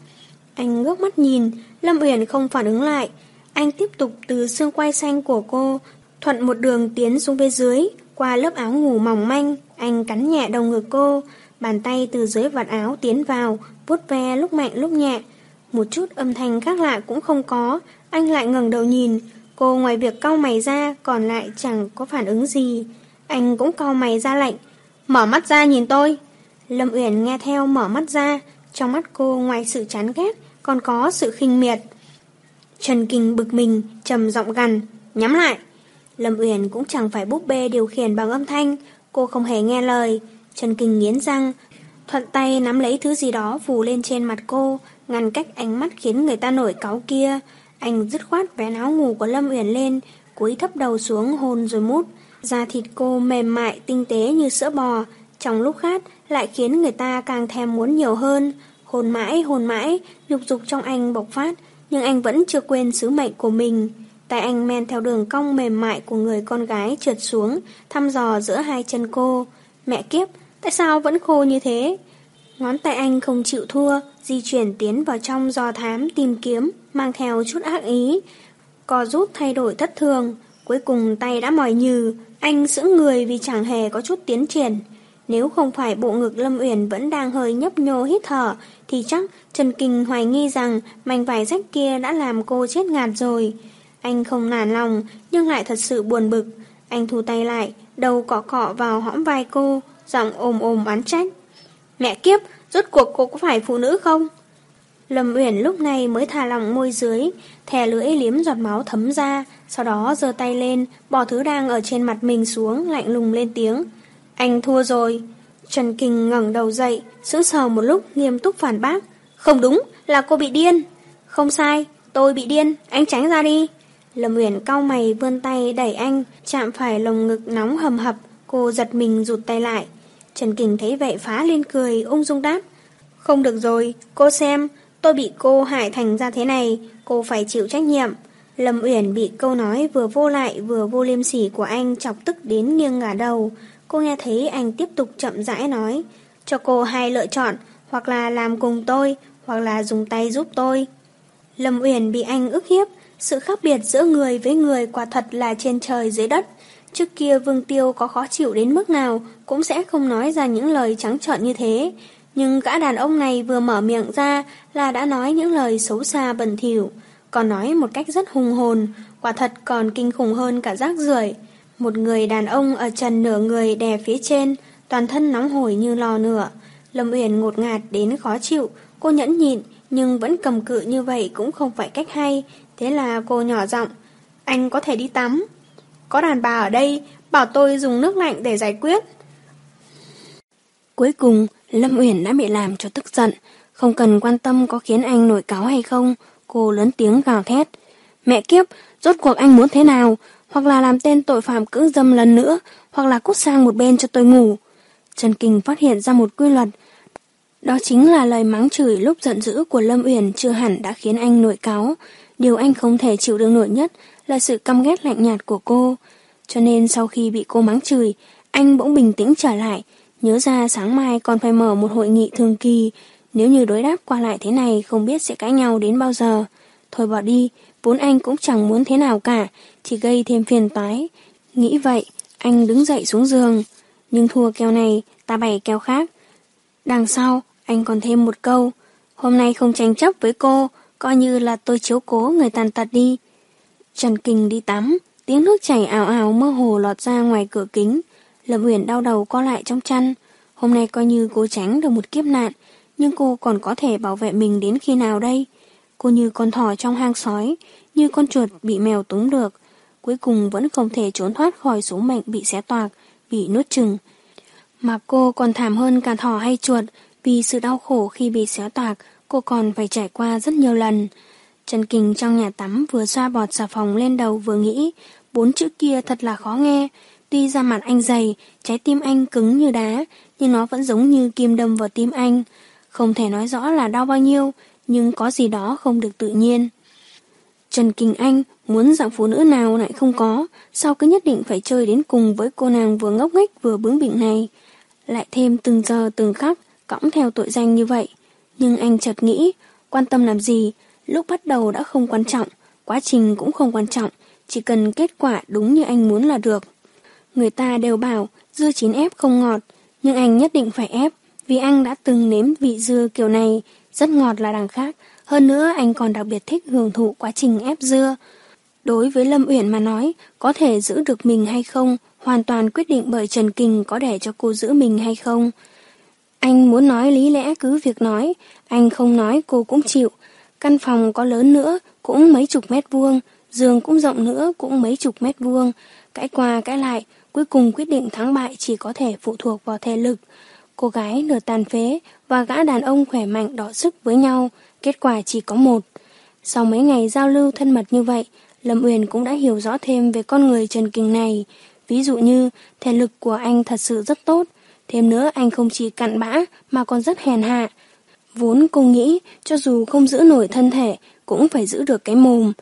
Anh ngước mắt nhìn, Lâm Uyển không phản ứng lại. Anh tiếp tục từ xương quai xanh của cô, thuận một đường tiến xuống phía dưới, qua lớp áo ngủ mỏng manh, anh cắn nhẹ đầu ngực cô, bàn tay từ dưới vạt áo tiến vào, vuốt ve lúc mạnh lúc nhẹ. Một chút âm thanh khác lạ cũng không có, anh lại ngẩng đầu nhìn, cô ngoài việc cau mày ra còn lại chẳng có phản ứng gì. Anh cũng cau mày ra lạnh, mở mắt ra nhìn tôi. Lâm Uyển nghe theo mở mắt ra, trong mắt cô ngoài sự chán ghét còn có sự khinh miệt. Trần Kinh bực mình, trầm giọng gằn, nhắm lại. Lâm Uyển cũng chẳng phải búp bê điều khiển bằng âm thanh, cô không hề nghe lời. Trần Kinh nghiến răng, thuận tay nắm lấy thứ gì đó phủ lên trên mặt cô, ngăn cách ánh mắt khiến người ta nổi cáu kia. Anh dứt khoát vén áo ngủ của Lâm Uyển lên, cúi thấp đầu xuống hôn rồi mút. Da thịt cô mềm mại, tinh tế như sữa bò, trong lúc khát lại khiến người ta càng thèm muốn nhiều hơn. hồn mãi, hồn mãi, nhục dục trong anh bộc phát, nhưng anh vẫn chưa quên sứ mệnh của mình. Tay anh men theo đường cong mềm mại của người con gái trượt xuống, thăm dò giữa hai chân cô. Mẹ kiếp, tại sao vẫn khô như thế? Ngón tay anh không chịu thua, di chuyển tiến vào trong giò thám tìm kiếm, mang theo chút ác ý. Co rút thay đổi thất thường, cuối cùng tay đã mỏi nhừ, anh sững người vì chẳng hề có chút tiến triển. Nếu không phải bộ ngực Lâm Uyển vẫn đang hơi nhấp nhô hít thở, thì chắc Trần Kinh hoài nghi rằng mảnh vải rách kia đã làm cô chết ngạt rồi. Anh không nản lòng, nhưng lại thật sự buồn bực. Anh thu tay lại, đầu cọ cọ vào hõm vai cô, giọng ồm ồm oán trách. Mẹ kiếp, rốt cuộc cô có phải phụ nữ không? Lâm Uyển lúc này mới thả lỏng môi dưới, thè lưỡi liếm giọt máu thấm ra, sau đó giơ tay lên, bỏ thứ đang ở trên mặt mình xuống, lạnh lùng lên tiếng. Anh thua rồi. Trần Kinh ngẩng đầu dậy, sững sờ một lúc nghiêm túc phản bác. Không đúng, là cô bị điên. Không sai, tôi bị điên, anh tránh ra đi. Lâm Uyển cau mày vươn tay đẩy anh, chạm phải lồng ngực nóng hầm hập, cô giật mình rụt tay lại. Trần Kình thấy vậy phá lên cười, ung dung đáp. Không được rồi, cô xem, tôi bị cô hại thành ra thế này, cô phải chịu trách nhiệm. Lâm Uyển bị câu nói vừa vô lại vừa vô liêm sỉ của anh chọc tức đến nghiêng ngả đầu. Cô nghe thấy anh tiếp tục chậm rãi nói, cho cô hai lựa chọn, hoặc là làm cùng tôi, hoặc là dùng tay giúp tôi. Lâm Uyển bị anh ức hiếp, sự khác biệt giữa người với người quả thật là trên trời dưới đất. Trước kia Vương Tiêu có khó chịu đến mức nào cũng sẽ không nói ra những lời trắng trợn như thế. Nhưng gã đàn ông này vừa mở miệng ra là đã nói những lời xấu xa bẩn thỉu, còn nói một cách rất hùng hồn, quả thật còn kinh khủng hơn cả rác rưởi. Một người đàn ông ở trần nửa người đè phía trên, toàn thân nóng hổi như lò nửa. Lâm Uyển ngột ngạt đến khó chịu, cô nhẫn nhịn, nhưng vẫn cầm cự như vậy cũng không phải cách hay, thế là cô nhỏ giọng, anh có thể đi tắm. Có đàn bà ở đây, bảo tôi dùng nước lạnh để giải quyết. Cuối cùng, Lâm Uyển đã bị làm cho tức giận, không cần quan tâm có khiến anh nổi cáo hay không, cô lớn tiếng gào thét. Mẹ kiếp, rốt cuộc anh muốn thế nào? Hoặc là làm tên tội phạm cưỡng dâm lần nữa, hoặc là cút sang một bên cho tôi ngủ. Trần Kinh phát hiện ra một quy luật, đó chính là lời mắng chửi lúc giận dữ của Lâm Uyển chưa hẳn đã khiến anh nổi cáo. Điều anh không thể chịu đựng nổi nhất là sự căm ghét lạnh nhạt của cô. Cho nên sau khi bị cô mắng chửi, anh bỗng bình tĩnh trở lại, nhớ ra sáng mai còn phải mở một hội nghị thường kỳ. Nếu như đối đáp qua lại thế này không biết sẽ cãi nhau đến bao giờ. Thôi bỏ đi, vốn anh cũng chẳng muốn thế nào cả, chỉ gây thêm phiền toái. Nghĩ vậy, anh đứng dậy xuống giường. Nhưng thua kèo này, ta bày kèo khác. Đằng sau, anh còn thêm một câu, hôm nay không tranh chấp với cô, coi như là tôi chiếu cố người tàn tật đi. Trần Kinh đi tắm, tiếng nước chảy ảo ảo mơ hồ lọt ra ngoài cửa kính. Lâm Uyển đau đầu co lại trong chăn. Hôm nay coi như cô tránh được một kiếp nạn, nhưng cô còn có thể bảo vệ mình đến khi nào đây? Cô như con thỏ trong hang sói, như con chuột bị mèo túm được. Cuối cùng vẫn không thể trốn thoát khỏi số mệnh bị xé toạc, bị nuốt chừng. Mà cô còn thảm hơn cả thỏ hay chuột, vì sự đau khổ khi bị xé toạc, cô còn phải trải qua rất nhiều lần. Trần Kình trong nhà tắm vừa xoa bọt xà phòng lên đầu vừa nghĩ, bốn chữ kia thật là khó nghe. Tuy ra mặt anh dày, trái tim anh cứng như đá, nhưng nó vẫn giống như kim đâm vào tim anh. Không thể nói rõ là đau bao nhiêu, nhưng có gì đó không được tự nhiên. Trần Kình Anh Muốn dạng phụ nữ nào lại không có, sao cứ nhất định phải chơi đến cùng với cô nàng vừa ngốc nghếch vừa bướng bỉnh này. Lại thêm từng giờ từng khắc, cõng theo tội danh như vậy. Nhưng anh chợt nghĩ, quan tâm làm gì, lúc bắt đầu đã không quan trọng, quá trình cũng không quan trọng, chỉ cần kết quả đúng như anh muốn là được. Người ta đều bảo dưa chín ép không ngọt, nhưng anh nhất định phải ép, vì anh đã từng nếm vị dưa kiểu này, rất ngọt là đằng khác. Hơn nữa anh còn đặc biệt thích hưởng thụ quá trình ép dưa. Đối với Lâm Uyển mà nói, có thể giữ được mình hay không, hoàn toàn quyết định bởi Trần Kình có để cho cô giữ mình hay không. Anh muốn nói lý lẽ cứ việc nói, anh không nói cô cũng chịu. Căn phòng có lớn nữa, cũng mấy chục mét vuông, giường cũng rộng nữa, cũng mấy chục mét vuông. Cãi qua cãi lại, cuối cùng quyết định thắng bại chỉ có thể phụ thuộc vào thể lực. Cô gái nửa tàn phế và gã đàn ông khỏe mạnh đỏ sức với nhau, kết quả chỉ có một. Sau mấy ngày giao lưu thân mật như vậy, Lâm Uyển cũng đã hiểu rõ thêm về con người Trần Kình này. Ví dụ như, thể lực của anh thật sự rất tốt. Thêm nữa anh không chỉ cặn bã mà còn rất hèn hạ. Vốn cô nghĩ, cho dù không giữ nổi thân thể, cũng phải giữ được cái mồm.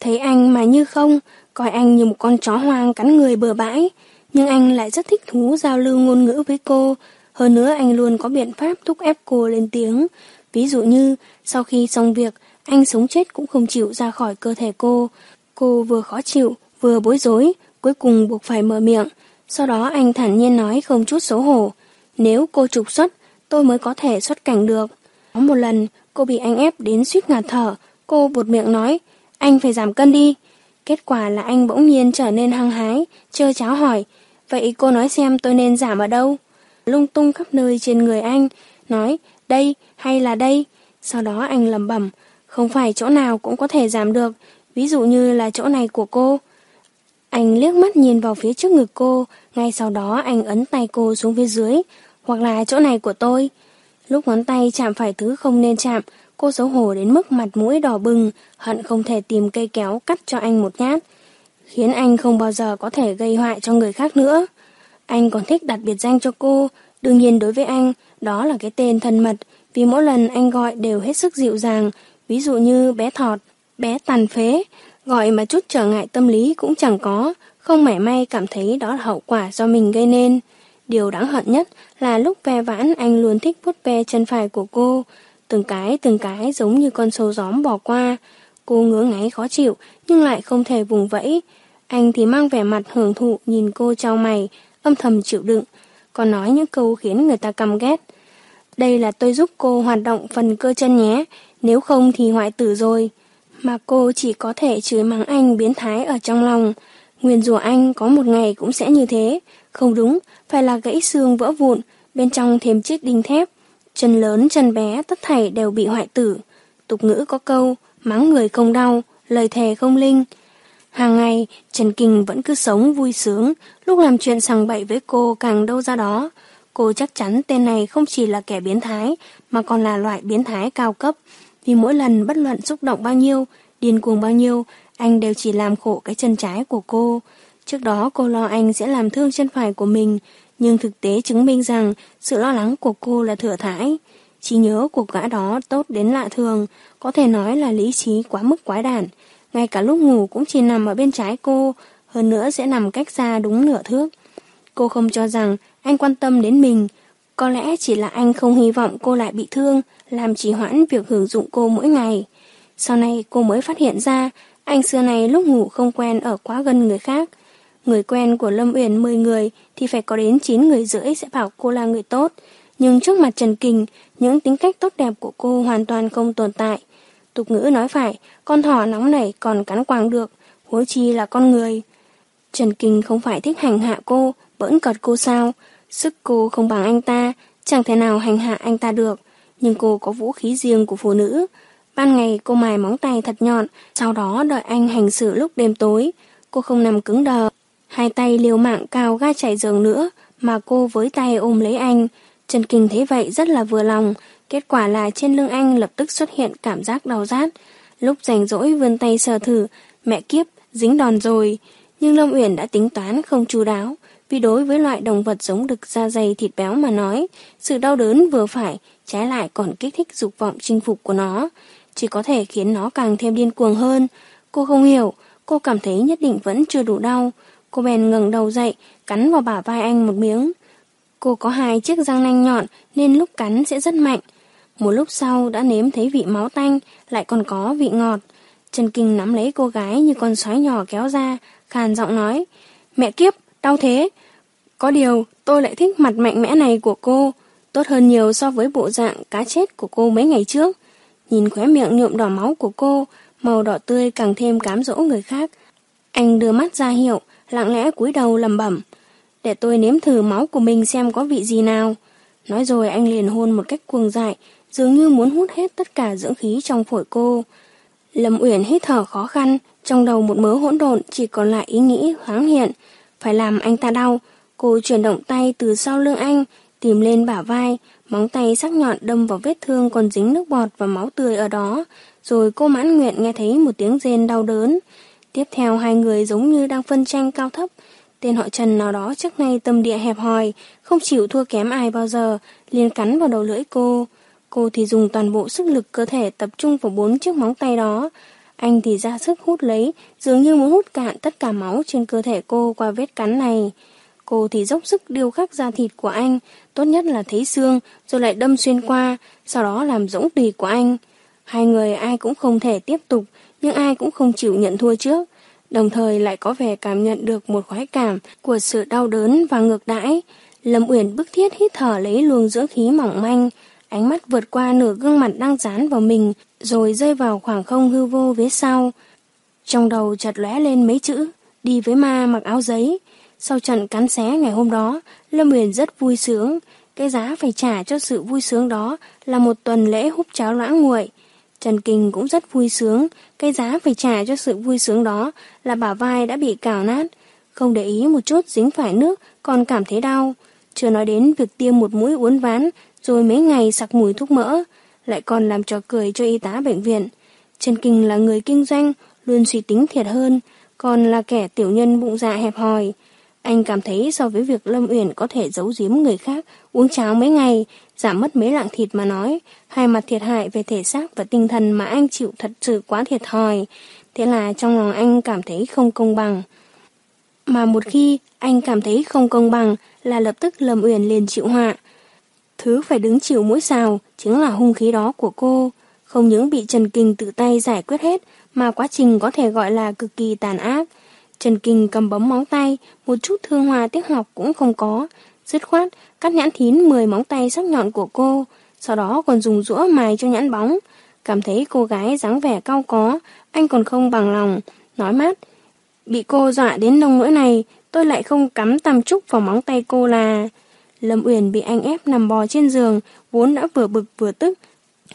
Thấy anh mà như không, coi anh như một con chó hoang cắn người bừa bãi. Nhưng anh lại rất thích thú giao lưu ngôn ngữ với cô. Hơn nữa anh luôn có biện pháp thúc ép cô lên tiếng. Ví dụ như, sau khi xong việc, anh sống chết cũng không chịu ra khỏi cơ thể cô. Cô vừa khó chịu, vừa bối rối, cuối cùng buộc phải mở miệng. Sau đó anh thản nhiên nói không chút xấu hổ. Nếu cô trục xuất, tôi mới có thể xuất cảnh được. Có một lần, cô bị anh ép đến suýt ngạt thở. Cô buột miệng nói, anh phải giảm cân đi. Kết quả là anh bỗng nhiên trở nên hăng hái, chơ cháo hỏi, vậy cô nói xem tôi nên giảm ở đâu? Lung tung khắp nơi trên người anh, nói, đây hay là đây? Sau đó anh lầm bẩm, không phải chỗ nào cũng có thể giảm được, ví dụ như là chỗ này của cô. Anh liếc mắt nhìn vào phía trước ngực cô, ngay sau đó anh ấn tay cô xuống phía dưới, hoặc là chỗ này của tôi. Lúc ngón tay chạm phải thứ không nên chạm, cô xấu hổ đến mức mặt mũi đỏ bừng, hận không thể tìm cây kéo cắt cho anh một nhát, khiến anh không bao giờ có thể gây hại cho người khác nữa. Anh còn thích đặt biệt danh cho cô, đương nhiên đối với anh, đó là cái tên thân mật, vì mỗi lần anh gọi đều hết sức dịu dàng, ví dụ như bé thọt, bé tàn phế, gọi mà chút trở ngại tâm lý cũng chẳng có, không mẻ may cảm thấy đó là hậu quả do mình gây nên. Điều đáng hận nhất là lúc ve vãn anh luôn thích vuốt ve chân phải của cô, từng cái từng cái giống như con sâu gióm bỏ qua. Cô ngứa ngáy khó chịu nhưng lại không thể vùng vẫy. Anh thì mang vẻ mặt hưởng thụ nhìn cô trao mày, âm thầm chịu đựng, còn nói những câu khiến người ta căm ghét. Đây là tôi giúp cô hoạt động phần cơ chân nhé, nếu không thì hoại tử rồi. Mà cô chỉ có thể chửi mắng anh biến thái ở trong lòng. Nguyên rủa anh có một ngày cũng sẽ như thế. Không đúng, phải là gãy xương vỡ vụn, bên trong thêm chiếc đinh thép. Chân lớn chân bé tất thảy đều bị hoại tử. Tục ngữ có câu, mắng người không đau, lời thề không linh. Hàng ngày, Trần Kinh vẫn cứ sống vui sướng, lúc làm chuyện sằng bậy với cô càng đâu ra đó. Cô chắc chắn tên này không chỉ là kẻ biến thái, mà còn là loại biến thái cao cấp. Vì mỗi lần bất luận xúc động bao nhiêu, điên cuồng bao nhiêu, anh đều chỉ làm khổ cái chân trái của cô. Trước đó cô lo anh sẽ làm thương chân phải của mình, nhưng thực tế chứng minh rằng sự lo lắng của cô là thừa thải. Trí nhớ của gã đó tốt đến lạ thường, có thể nói là lý trí quá mức quái đản. Ngay cả lúc ngủ cũng chỉ nằm ở bên trái cô, hơn nữa sẽ nằm cách xa đúng nửa thước. Cô không cho rằng anh quan tâm đến mình, có lẽ chỉ là anh không hy vọng cô lại bị thương, làm trì hoãn việc hưởng dụng cô mỗi ngày. Sau này cô mới phát hiện ra, anh xưa này lúc ngủ không quen ở quá gần người khác. Người quen của Lâm Uyển 10 người thì phải có đến 9 người rưỡi sẽ bảo cô là người tốt. Nhưng trước mặt Trần Kình, những tính cách tốt đẹp của cô hoàn toàn không tồn tại. Tục ngữ nói phải, con thỏ nóng nảy còn cắn quàng được, huống chi là con người. Trần Kình không phải thích hành hạ cô, bỡn cợt cô sao. Sức cô không bằng anh ta, chẳng thể nào hành hạ anh ta được. Nhưng cô có vũ khí riêng của phụ nữ. Ban ngày cô mài móng tay thật nhọn, sau đó đợi anh hành xử lúc đêm tối. Cô không nằm cứng đờ, hai tay liều mạng cao ga chạy giường nữa, mà cô với tay ôm lấy anh. Trần Kinh thấy vậy rất là vừa lòng, kết quả là trên lưng anh lập tức xuất hiện cảm giác đau rát. Lúc rảnh rỗi vươn tay sờ thử, mẹ kiếp, dính đòn rồi. Nhưng Lâm Uyển đã tính toán không chú đáo, vì đối với loại động vật giống đực da dày thịt béo mà nói, sự đau đớn vừa phải, trái lại còn kích thích dục vọng chinh phục của nó, chỉ có thể khiến nó càng thêm điên cuồng hơn. Cô không hiểu, cô cảm thấy nhất định vẫn chưa đủ đau. Cô bèn ngẩng đầu dậy, cắn vào bả vai anh một miếng. Cô có hai chiếc răng nanh nhọn nên lúc cắn sẽ rất mạnh. Một lúc sau đã nếm thấy vị máu tanh, lại còn có vị ngọt. Trần Kinh nắm lấy cô gái như con sói nhỏ kéo ra, khàn giọng nói, Mẹ kiếp, đau thế. Có điều, tôi lại thích mặt mạnh mẽ này của cô, tốt hơn nhiều so với bộ dạng cá chết của cô mấy ngày trước. Nhìn khóe miệng nhuộm đỏ máu của cô, màu đỏ tươi càng thêm cám dỗ người khác. Anh đưa mắt ra hiệu, lặng lẽ cúi đầu lầm bẩm. Để tôi nếm thử máu của mình xem có vị gì nào. Nói rồi anh liền hôn một cách cuồng dại, dường như muốn hút hết tất cả dưỡng khí trong phổi cô. Lâm Uyển hít thở khó khăn, trong đầu một mớ hỗn độn chỉ còn lại ý nghĩ thoáng hiện. Phải làm anh ta đau. Cô chuyển động tay từ sau lưng anh, tìm lên bả vai, móng tay sắc nhọn đâm vào vết thương còn dính nước bọt và máu tươi ở đó. Rồi cô mãn nguyện nghe thấy một tiếng rên đau đớn. Tiếp theo hai người giống như đang phân tranh cao thấp. Tên họ Trần nào đó trước nay tâm địa hẹp hòi, không chịu thua kém ai bao giờ, liền cắn vào đầu lưỡi cô. Cô thì dùng toàn bộ sức lực cơ thể tập trung vào bốn chiếc móng tay đó. Anh thì ra sức hút lấy, dường như muốn hút cạn tất cả máu trên cơ thể cô qua vết cắn này. Cô thì dốc sức điêu khắc da thịt của anh, tốt nhất là thấy xương, rồi lại đâm xuyên qua, sau đó làm rỗng tùy của anh. Hai người ai cũng không thể tiếp tục, nhưng ai cũng không chịu nhận thua trước. Đồng thời lại có vẻ cảm nhận được một khoái cảm của sự đau đớn và ngược đãi. Lâm Uyển bức thiết hít thở lấy luồng dưỡng khí mỏng manh, ánh mắt vượt qua nửa gương mặt đang dán vào mình, rồi rơi vào khoảng không hư vô phía sau. Trong đầu chợt lóe lên mấy chữ, đi với ma mặc áo giấy. Sau trận cắn xé ngày hôm đó, Lâm Huyền rất vui sướng. Cái giá phải trả cho sự vui sướng đó là một tuần lễ hút cháo loãng nguội. Trần Kinh cũng rất vui sướng, cái giá phải trả cho sự vui sướng đó là bả vai đã bị cào nát. Không để ý một chút dính phải nước, còn cảm thấy đau. Chưa nói đến việc tiêm một mũi uốn ván, rồi mấy ngày sặc mùi thuốc mỡ, lại còn làm trò cười cho y tá bệnh viện. Trần Kinh là người kinh doanh, luôn suy tính thiệt hơn, còn là kẻ tiểu nhân bụng dạ hẹp hòi. Anh cảm thấy so với việc Lâm Uyển có thể giấu giếm người khác, uống cháo mấy ngày, giảm mất mấy lạng thịt mà nói, hai mặt thiệt hại về thể xác và tinh thần mà anh chịu thật sự quá thiệt thòi. Thế là trong lòng anh cảm thấy không công bằng. Mà một khi anh cảm thấy không công bằng là lập tức Lâm Uyển liền chịu họa. Thứ phải đứng chịu mũi xào chính là hung khí đó của cô. Không những bị Trần Kinh tự tay giải quyết hết, mà quá trình có thể gọi là cực kỳ tàn ác. Trần Kinh cầm bấm móng tay, một chút thương hòa tiếc học cũng không có. Dứt khoát, cắt nhãn thín 10 móng tay sắc nhọn của cô, sau đó còn dùng rũa mài cho nhãn bóng. Cảm thấy cô gái dáng vẻ cao có, anh còn không bằng lòng, nói mát. Bị cô dọa đến nông nỗi này, tôi lại không cắm tăm trúc vào móng tay cô là... Lâm Uyển bị anh ép nằm bò trên giường, vốn đã vừa bực vừa tức.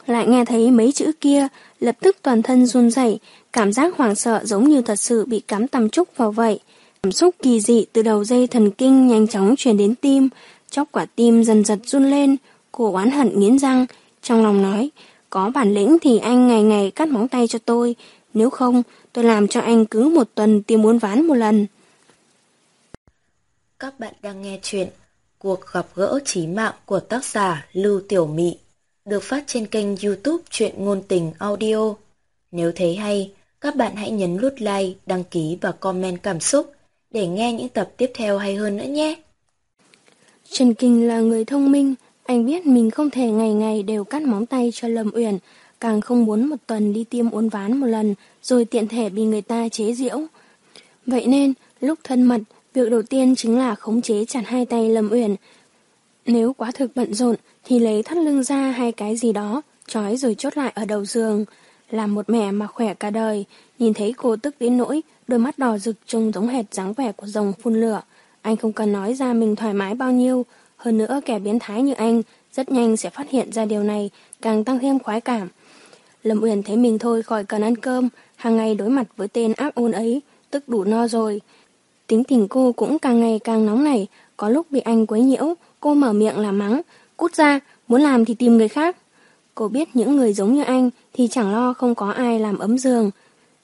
Lại nghe thấy mấy chữ kia, lập tức toàn thân run rẩy, cảm giác hoảng sợ giống như thật sự bị cắm tăm trúc vào vậy. Cảm xúc kỳ dị từ đầu dây thần kinh nhanh chóng truyền đến tim, chóc quả tim dần giật run lên, cô oán hận nghiến răng, trong lòng nói, có bản lĩnh thì anh ngày ngày cắt móng tay cho tôi, nếu không tôi làm cho anh cứ một tuần tiêm muốn ván một lần. Các bạn đang nghe chuyện Cuộc gặp gỡ trí mạng của tác giả Lưu Tiểu Mị được phát trên kênh youtube Chuyện Ngôn Tình Audio. Nếu thấy hay, các bạn hãy nhấn nút like, đăng ký và comment cảm xúc để nghe những tập tiếp theo hay hơn nữa nhé. Trần Kinh là người thông minh, anh biết mình không thể ngày ngày đều cắt móng tay cho Lâm Uyển, càng không muốn một tuần đi tiêm uốn ván một lần rồi tiện thể bị người ta chế giễu. Vậy nên, lúc thân mật, việc đầu tiên chính là khống chế chặt hai tay Lâm Uyển. Nếu quá thực bận rộn thì lấy thắt lưng ra hai cái gì đó, trói rồi chốt lại ở đầu giường. Làm một mẹ mà khỏe cả đời, nhìn thấy cô tức đến nỗi, đôi mắt đỏ rực trông giống hệt dáng vẻ của rồng phun lửa. Anh không cần nói ra mình thoải mái bao nhiêu, hơn nữa kẻ biến thái như anh rất nhanh sẽ phát hiện ra điều này, càng tăng thêm khoái cảm. Lâm Uyển thấy mình thôi khỏi cần ăn cơm, hàng ngày đối mặt với tên ác ôn ấy, tức đủ no rồi. Tính tình cô cũng càng ngày càng nóng nảy, có lúc bị anh quấy nhiễu, cô mở miệng là mắng, cút ra, muốn làm thì tìm người khác. Cô biết những người giống như anh thì chẳng lo không có ai làm ấm giường.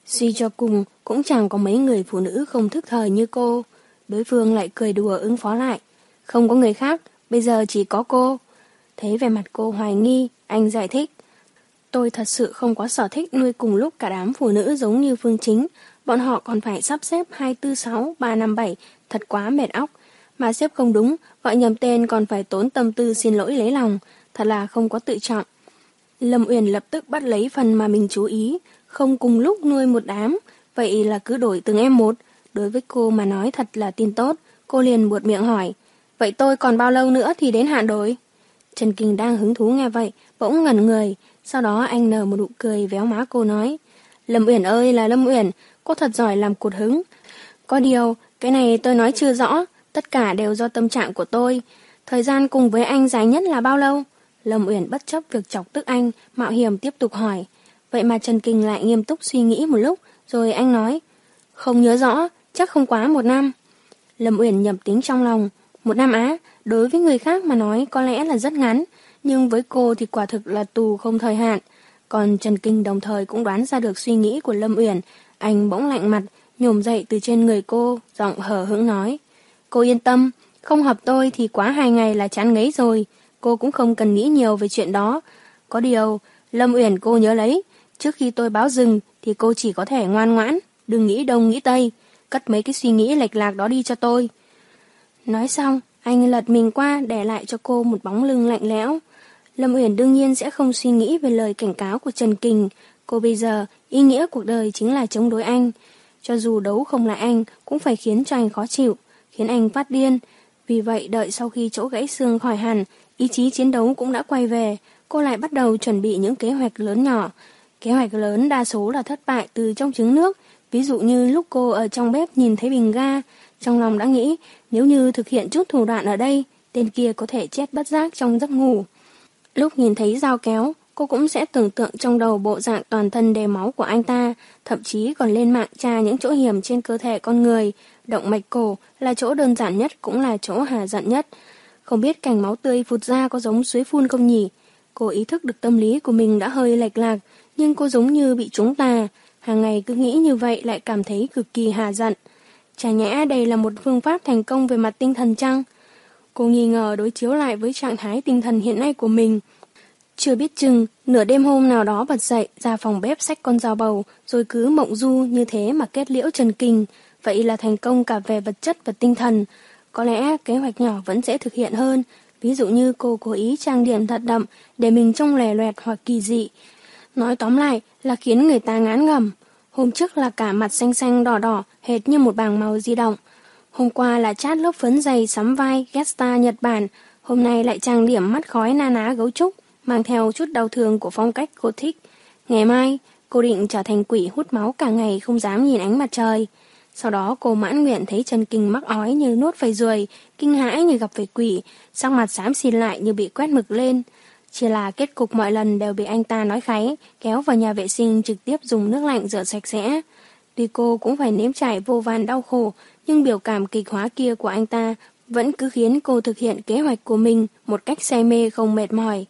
Suy cho cùng, cũng chẳng có mấy người phụ nữ không thức thời như cô. Đối phương lại cười đùa ứng phó lại. Không có người khác, bây giờ chỉ có cô. Thấy vẻ mặt cô hoài nghi, anh giải thích. Tôi thật sự không có sở thích nuôi cùng lúc cả đám phụ nữ giống như Phương Chính. bọn họ còn phải sắp xếp 246, 357, thật quá mệt óc. Mà xếp không đúng, gọi nhầm tên còn phải tốn tâm tư xin lỗi lấy lòng, thật là không có tự trọng. Lâm Uyển lập tức bắt lấy phần mà mình chú ý, không cùng lúc nuôi một đám, vậy là cứ đổi từng em một. Đối với cô mà nói thật là tin tốt, cô liền buột miệng hỏi, vậy tôi còn bao lâu nữa thì đến hạn đổi? Trần Kinh đang hứng thú nghe vậy, bỗng ngẩn người, sau đó anh nở một nụ cười véo má cô nói, Lâm Uyển ơi là Lâm Uyển, cô thật giỏi làm cột hứng. Có điều, cái này tôi nói chưa rõ, tất cả đều do tâm trạng của tôi. Thời gian cùng với anh dài nhất là bao lâu? Lâm Uyển bất chấp việc chọc tức anh, mạo hiểm tiếp tục hỏi. Vậy mà Trần Kinh lại nghiêm túc suy nghĩ một lúc, rồi anh nói, không nhớ rõ, chắc không quá một năm. Lâm Uyển nhầm tính trong lòng, một năm á, đối với người khác mà nói có lẽ là rất ngắn, nhưng với cô thì quả thực là tù không thời hạn. Còn Trần Kinh đồng thời cũng đoán ra được suy nghĩ của Lâm Uyển, anh bỗng lạnh mặt, nhổm dậy từ trên người cô, giọng hờ hững nói. Cô yên tâm, không hợp tôi thì quá hai ngày là chán ngấy rồi, cô cũng không cần nghĩ nhiều về chuyện đó. Có điều, Lâm Uyển cô nhớ lấy, trước khi tôi báo dừng thì cô chỉ có thể ngoan ngoãn, đừng nghĩ đông nghĩ tây, cất mấy cái suy nghĩ lệch lạc đó đi cho tôi. Nói xong, anh lật mình qua để lại cho cô một bóng lưng lạnh lẽo. Lâm Uyển đương nhiên sẽ không suy nghĩ về lời cảnh cáo của Trần Kình. Cô bây giờ, ý nghĩa cuộc đời chính là chống đối anh. Cho dù đấu không lại anh, cũng phải khiến cho anh khó chịu, khiến anh phát điên. Vì vậy, đợi sau khi chỗ gãy xương khỏi hẳn, ý chí chiến đấu cũng đã quay về, cô lại bắt đầu chuẩn bị những kế hoạch lớn nhỏ. Kế hoạch lớn đa số là thất bại từ trong trứng nước, ví dụ như lúc cô ở trong bếp nhìn thấy bình ga, trong lòng đã nghĩ nếu như thực hiện chút thủ đoạn ở đây, tên kia có thể chết bất giác trong giấc ngủ. Lúc nhìn thấy dao kéo, cô cũng sẽ tưởng tượng trong đầu bộ dạng toàn thân đầy máu của anh ta, thậm chí còn lên mạng tra những chỗ hiểm trên cơ thể con người. Động mạch cổ là chỗ đơn giản nhất cũng là chỗ hà giận nhất. Không biết cảnh máu tươi vụt ra có giống suối phun không nhỉ? Cô ý thức được tâm lý của mình đã hơi lệch lạc, nhưng cô giống như bị trúng tà. Hàng ngày cứ nghĩ như vậy lại cảm thấy cực kỳ hà giận. Chả nhẽ đây là một phương pháp thành công về mặt tinh thần chăng? Cô nghi ngờ đối chiếu lại với trạng thái tinh thần hiện nay của mình. Chưa biết chừng, nửa đêm hôm nào đó bật dậy, ra phòng bếp xách con dao bầu, rồi cứ mộng du như thế mà kết liễu Trần Kinh. Vậy là thành công cả về vật chất và tinh thần. Có lẽ kế hoạch nhỏ vẫn sẽ thực hiện hơn. Ví dụ như cô cố ý trang điểm thật đậm để mình trông lè loẹt hoặc kỳ dị. Nói tóm lại là khiến người ta ngán ngầm. Hôm trước là cả mặt xanh xanh đỏ đỏ, hệt như một bảng màu di động. Hôm qua là chát lớp phấn dày sắm vai Gesta Nhật Bản, hôm nay lại trang điểm mắt khói na ná gấu trúc, mang theo chút đau thương của phong cách cô thích. Ngày mai, cô định trở thành quỷ hút máu cả ngày không dám nhìn ánh mặt trời. Sau đó cô mãn nguyện thấy chân kinh mắc ói như nuốt phải ruồi, kinh hãi như gặp phải quỷ, sắc mặt xám xin lại như bị quét mực lên. Chỉ là kết cục mọi lần đều bị anh ta nói kháy, kéo vào nhà vệ sinh trực tiếp dùng nước lạnh rửa sạch sẽ. Tuy cô cũng phải nếm trải vô vàn đau khổ, nhưng biểu cảm kịch hóa kia của anh ta vẫn cứ khiến cô thực hiện kế hoạch của mình một cách say mê không mệt mỏi.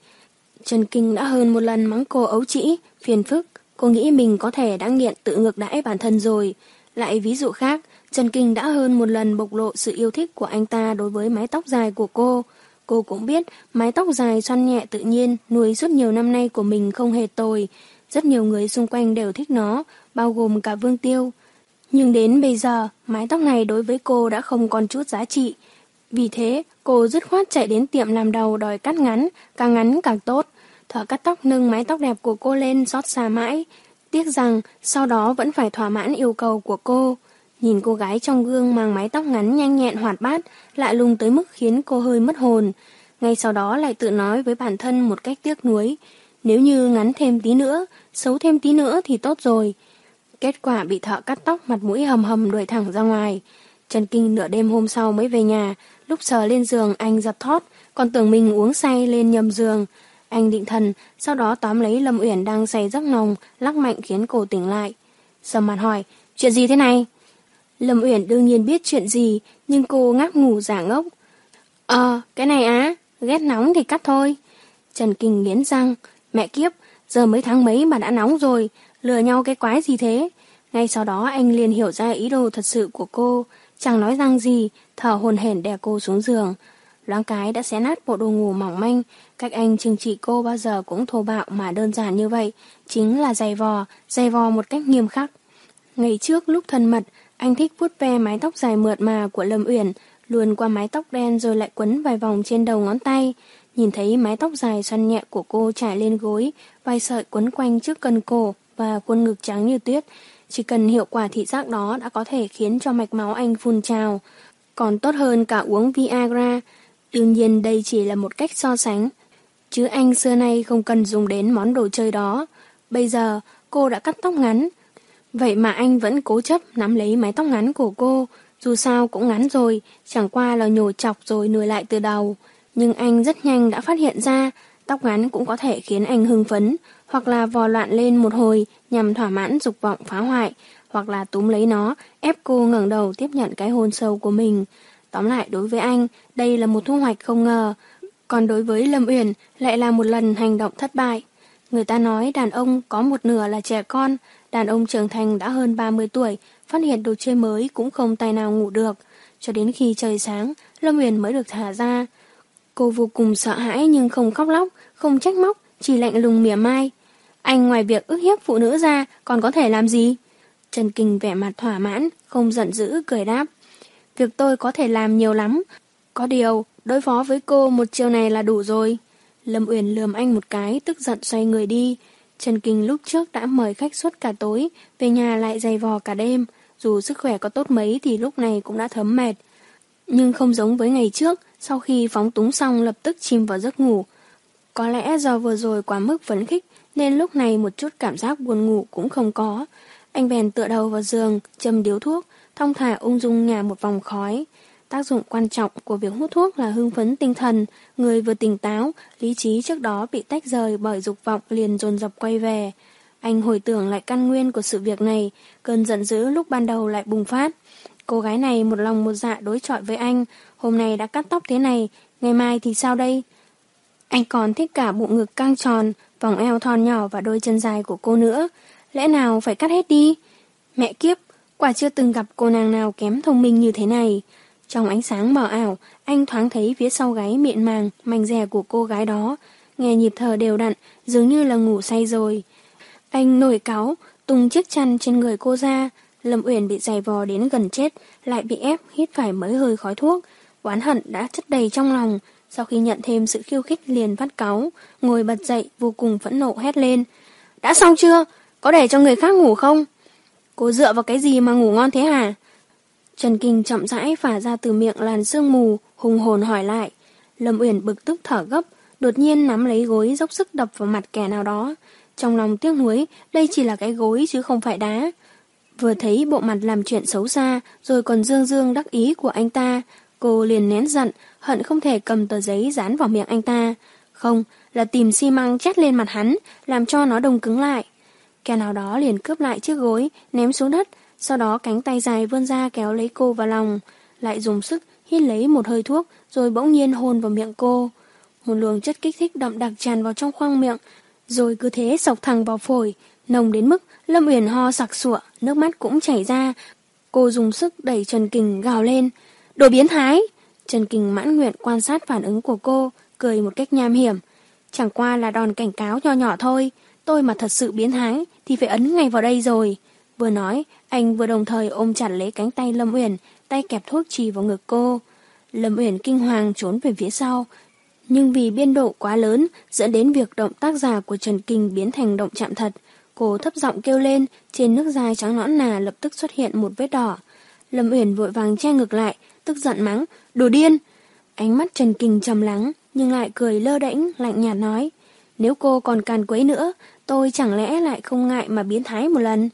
Trần Kinh đã hơn một lần mắng cô ấu trĩ, phiền phức, cô nghĩ mình có thể đã nghiện tự ngược đãi bản thân rồi. Lại ví dụ khác, Trần Kinh đã hơn một lần bộc lộ sự yêu thích của anh ta đối với mái tóc dài của cô. Cô cũng biết mái tóc dài xoăn nhẹ tự nhiên nuôi suốt nhiều năm nay của mình không hề tồi. Rất nhiều người xung quanh đều thích nó, bao gồm cả Vương Tiêu. Nhưng đến bây giờ, mái tóc này đối với cô đã không còn chút giá trị. Vì thế, cô dứt khoát chạy đến tiệm làm đầu đòi cắt ngắn, càng ngắn càng tốt. thở cắt tóc nâng mái tóc đẹp của cô lên xót xa mãi. Tiếc rằng, sau đó vẫn phải thỏa mãn yêu cầu của cô. Nhìn cô gái trong gương mang mái tóc ngắn nhanh nhẹn hoạt bát, lạ lùng tới mức khiến cô hơi mất hồn. Ngay sau đó lại tự nói với bản thân một cách tiếc nuối. Nếu như ngắn thêm tí nữa, xấu thêm tí nữa thì tốt rồi. Kết quả bị thợ cắt tóc mặt mũi hầm hầm đuổi thẳng ra ngoài. Trần Kinh nửa đêm hôm sau mới về nhà, lúc sờ lên giường anh giật thót, còn tưởng mình uống say lên nhầm giường. Anh định thần, sau đó tóm lấy Lâm Uyển đang say giấc nồng, lắc mạnh khiến cô tỉnh lại. Sầm mặt hỏi, chuyện gì thế này? Lâm Uyển đương nhiên biết chuyện gì, nhưng cô ngáp ngủ giả ngốc. Ờ, cái này á, ghét nóng thì cắt thôi. Trần Kinh nghiến răng, mẹ kiếp, giờ mới tháng mấy mà đã nóng rồi, lừa nhau cái quái gì thế? Ngay sau đó anh liền hiểu ra ý đồ thật sự của cô, chẳng nói răng gì, thở hồn hển đè cô xuống giường. Loáng cái đã xé nát bộ đồ ngủ mỏng manh, cách anh trừng trị cô bao giờ cũng thô bạo mà đơn giản như vậy, chính là giày vò, giày vò một cách nghiêm khắc. Ngày trước lúc thân mật, anh thích vuốt ve mái tóc dài mượt mà của Lâm Uyển, luồn qua mái tóc đen rồi lại quấn vài vòng trên đầu ngón tay. Nhìn thấy mái tóc dài xoăn nhẹ của cô trải lên gối, vài sợi quấn quanh trước cân cổ và khuôn ngực trắng như tuyết. Chỉ cần hiệu quả thị giác đó đã có thể khiến cho mạch máu anh phun trào. Còn tốt hơn cả uống Viagra. Đương nhiên đây chỉ là một cách so sánh. Chứ anh xưa nay không cần dùng đến món đồ chơi đó. Bây giờ cô đã cắt tóc ngắn. Vậy mà anh vẫn cố chấp nắm lấy mái tóc ngắn của cô. Dù sao cũng ngắn rồi, chẳng qua là nhổ chọc rồi nửa lại từ đầu. Nhưng anh rất nhanh đã phát hiện ra, tóc ngắn cũng có thể khiến anh hưng phấn, hoặc là vò loạn lên một hồi nhằm thỏa mãn dục vọng phá hoại, hoặc là túm lấy nó, ép cô ngẩng đầu tiếp nhận cái hôn sâu của mình. Tóm lại đối với anh, đây là một thu hoạch không ngờ, còn đối với Lâm Uyển lại là một lần hành động thất bại. Người ta nói đàn ông có một nửa là trẻ con, đàn ông trưởng thành đã hơn 30 tuổi, phát hiện đồ chơi mới cũng không tay nào ngủ được. Cho đến khi trời sáng, Lâm Uyển mới được thả ra. Cô vô cùng sợ hãi nhưng không khóc lóc, không trách móc, chỉ lạnh lùng mỉa mai. Anh ngoài việc ức hiếp phụ nữ ra còn có thể làm gì? Trần Kinh vẻ mặt thỏa mãn, không giận dữ, cười đáp. Việc tôi có thể làm nhiều lắm. Có điều, đối phó với cô một chiều này là đủ rồi. Lâm Uyển lườm anh một cái, tức giận xoay người đi. Trần Kinh lúc trước đã mời khách suốt cả tối, về nhà lại dày vò cả đêm. Dù sức khỏe có tốt mấy thì lúc này cũng đã thấm mệt. Nhưng không giống với ngày trước, sau khi phóng túng xong lập tức chìm vào giấc ngủ. Có lẽ do vừa rồi quá mức phấn khích nên lúc này một chút cảm giác buồn ngủ cũng không có. Anh bèn tựa đầu vào giường, châm điếu thuốc, thong thả ung dung nhả một vòng khói. Tác dụng quan trọng của việc hút thuốc là hưng phấn tinh thần, người vừa tỉnh táo, lý trí trước đó bị tách rời bởi dục vọng liền dồn dập quay về. Anh hồi tưởng lại căn nguyên của sự việc này, cơn giận dữ lúc ban đầu lại bùng phát. Cô gái này một lòng một dạ đối chọi với anh, hôm nay đã cắt tóc thế này, ngày mai thì sao đây? Anh còn thích cả bụng ngực căng tròn, vòng eo thon nhỏ và đôi chân dài của cô nữa. Lẽ nào phải cắt hết đi? Mẹ kiếp, quả chưa từng gặp cô nàng nào kém thông minh như thế này. Trong ánh sáng mờ ảo, anh thoáng thấy phía sau gáy miệng màng, mảnh rẻ của cô gái đó. Nghe nhịp thở đều đặn, dường như là ngủ say rồi. Anh nổi cáo, tung chiếc chăn trên người cô ra. Lâm Uyển bị giày vò đến gần chết, lại bị ép hít phải mấy hơi khói thuốc. Oán hận đã chất đầy trong lòng. Sau khi nhận thêm sự khiêu khích liền phát cáu, ngồi bật dậy vô cùng phẫn nộ hét lên. Đã xong chưa? Có để cho người khác ngủ không? Cô dựa vào cái gì mà ngủ ngon thế hả? Trần Kinh chậm rãi phả ra từ miệng làn sương mù, hùng hồn hỏi lại. Lâm Uyển bực tức thở gấp, đột nhiên nắm lấy gối dốc sức đập vào mặt kẻ nào đó. Trong lòng tiếc nuối, đây chỉ là cái gối chứ không phải đá. Vừa thấy bộ mặt làm chuyện xấu xa, rồi còn dương dương đắc ý của anh ta, cô liền nén giận, hận không thể cầm tờ giấy dán vào miệng anh ta. Không, là tìm xi măng chét lên mặt hắn, làm cho nó đông cứng lại. Kẻ nào đó liền cướp lại chiếc gối, ném xuống đất, sau đó cánh tay dài vươn ra kéo lấy cô vào lòng, lại dùng sức hít lấy một hơi thuốc, rồi bỗng nhiên hôn vào miệng cô. Một luồng chất kích thích đậm đặc tràn vào trong khoang miệng, rồi cứ thế sọc thẳng vào phổi, nồng đến mức Lâm Uyển ho sặc sụa, nước mắt cũng chảy ra. Cô dùng sức đẩy Trần Kình gào lên. Đồ biến thái! Trần Kình mãn nguyện quan sát phản ứng của cô, cười một cách nham hiểm. Chẳng qua là đòn cảnh cáo nho nhỏ thôi, tôi mà thật sự biến háng thì phải ấn ngay vào đây rồi. Vừa nói, anh vừa đồng thời ôm chặt lấy cánh tay Lâm Uyển, tay kẹp thuốc trì vào ngực cô. Lâm Uyển kinh hoàng trốn về phía sau, nhưng vì biên độ quá lớn dẫn đến việc động tác giả của Trần Kinh biến thành động chạm thật. Cô thấp giọng kêu lên, trên nước dài trắng nõn nà lập tức xuất hiện một vết đỏ. Lâm Uyển vội vàng che ngược lại, tức giận mắng, đồ điên. Ánh mắt Trần Kinh trầm lắng, nhưng lại cười lơ đễnh, lạnh nhạt nói, nếu cô còn càn quấy nữa, tôi chẳng lẽ lại không ngại mà biến thái một lần.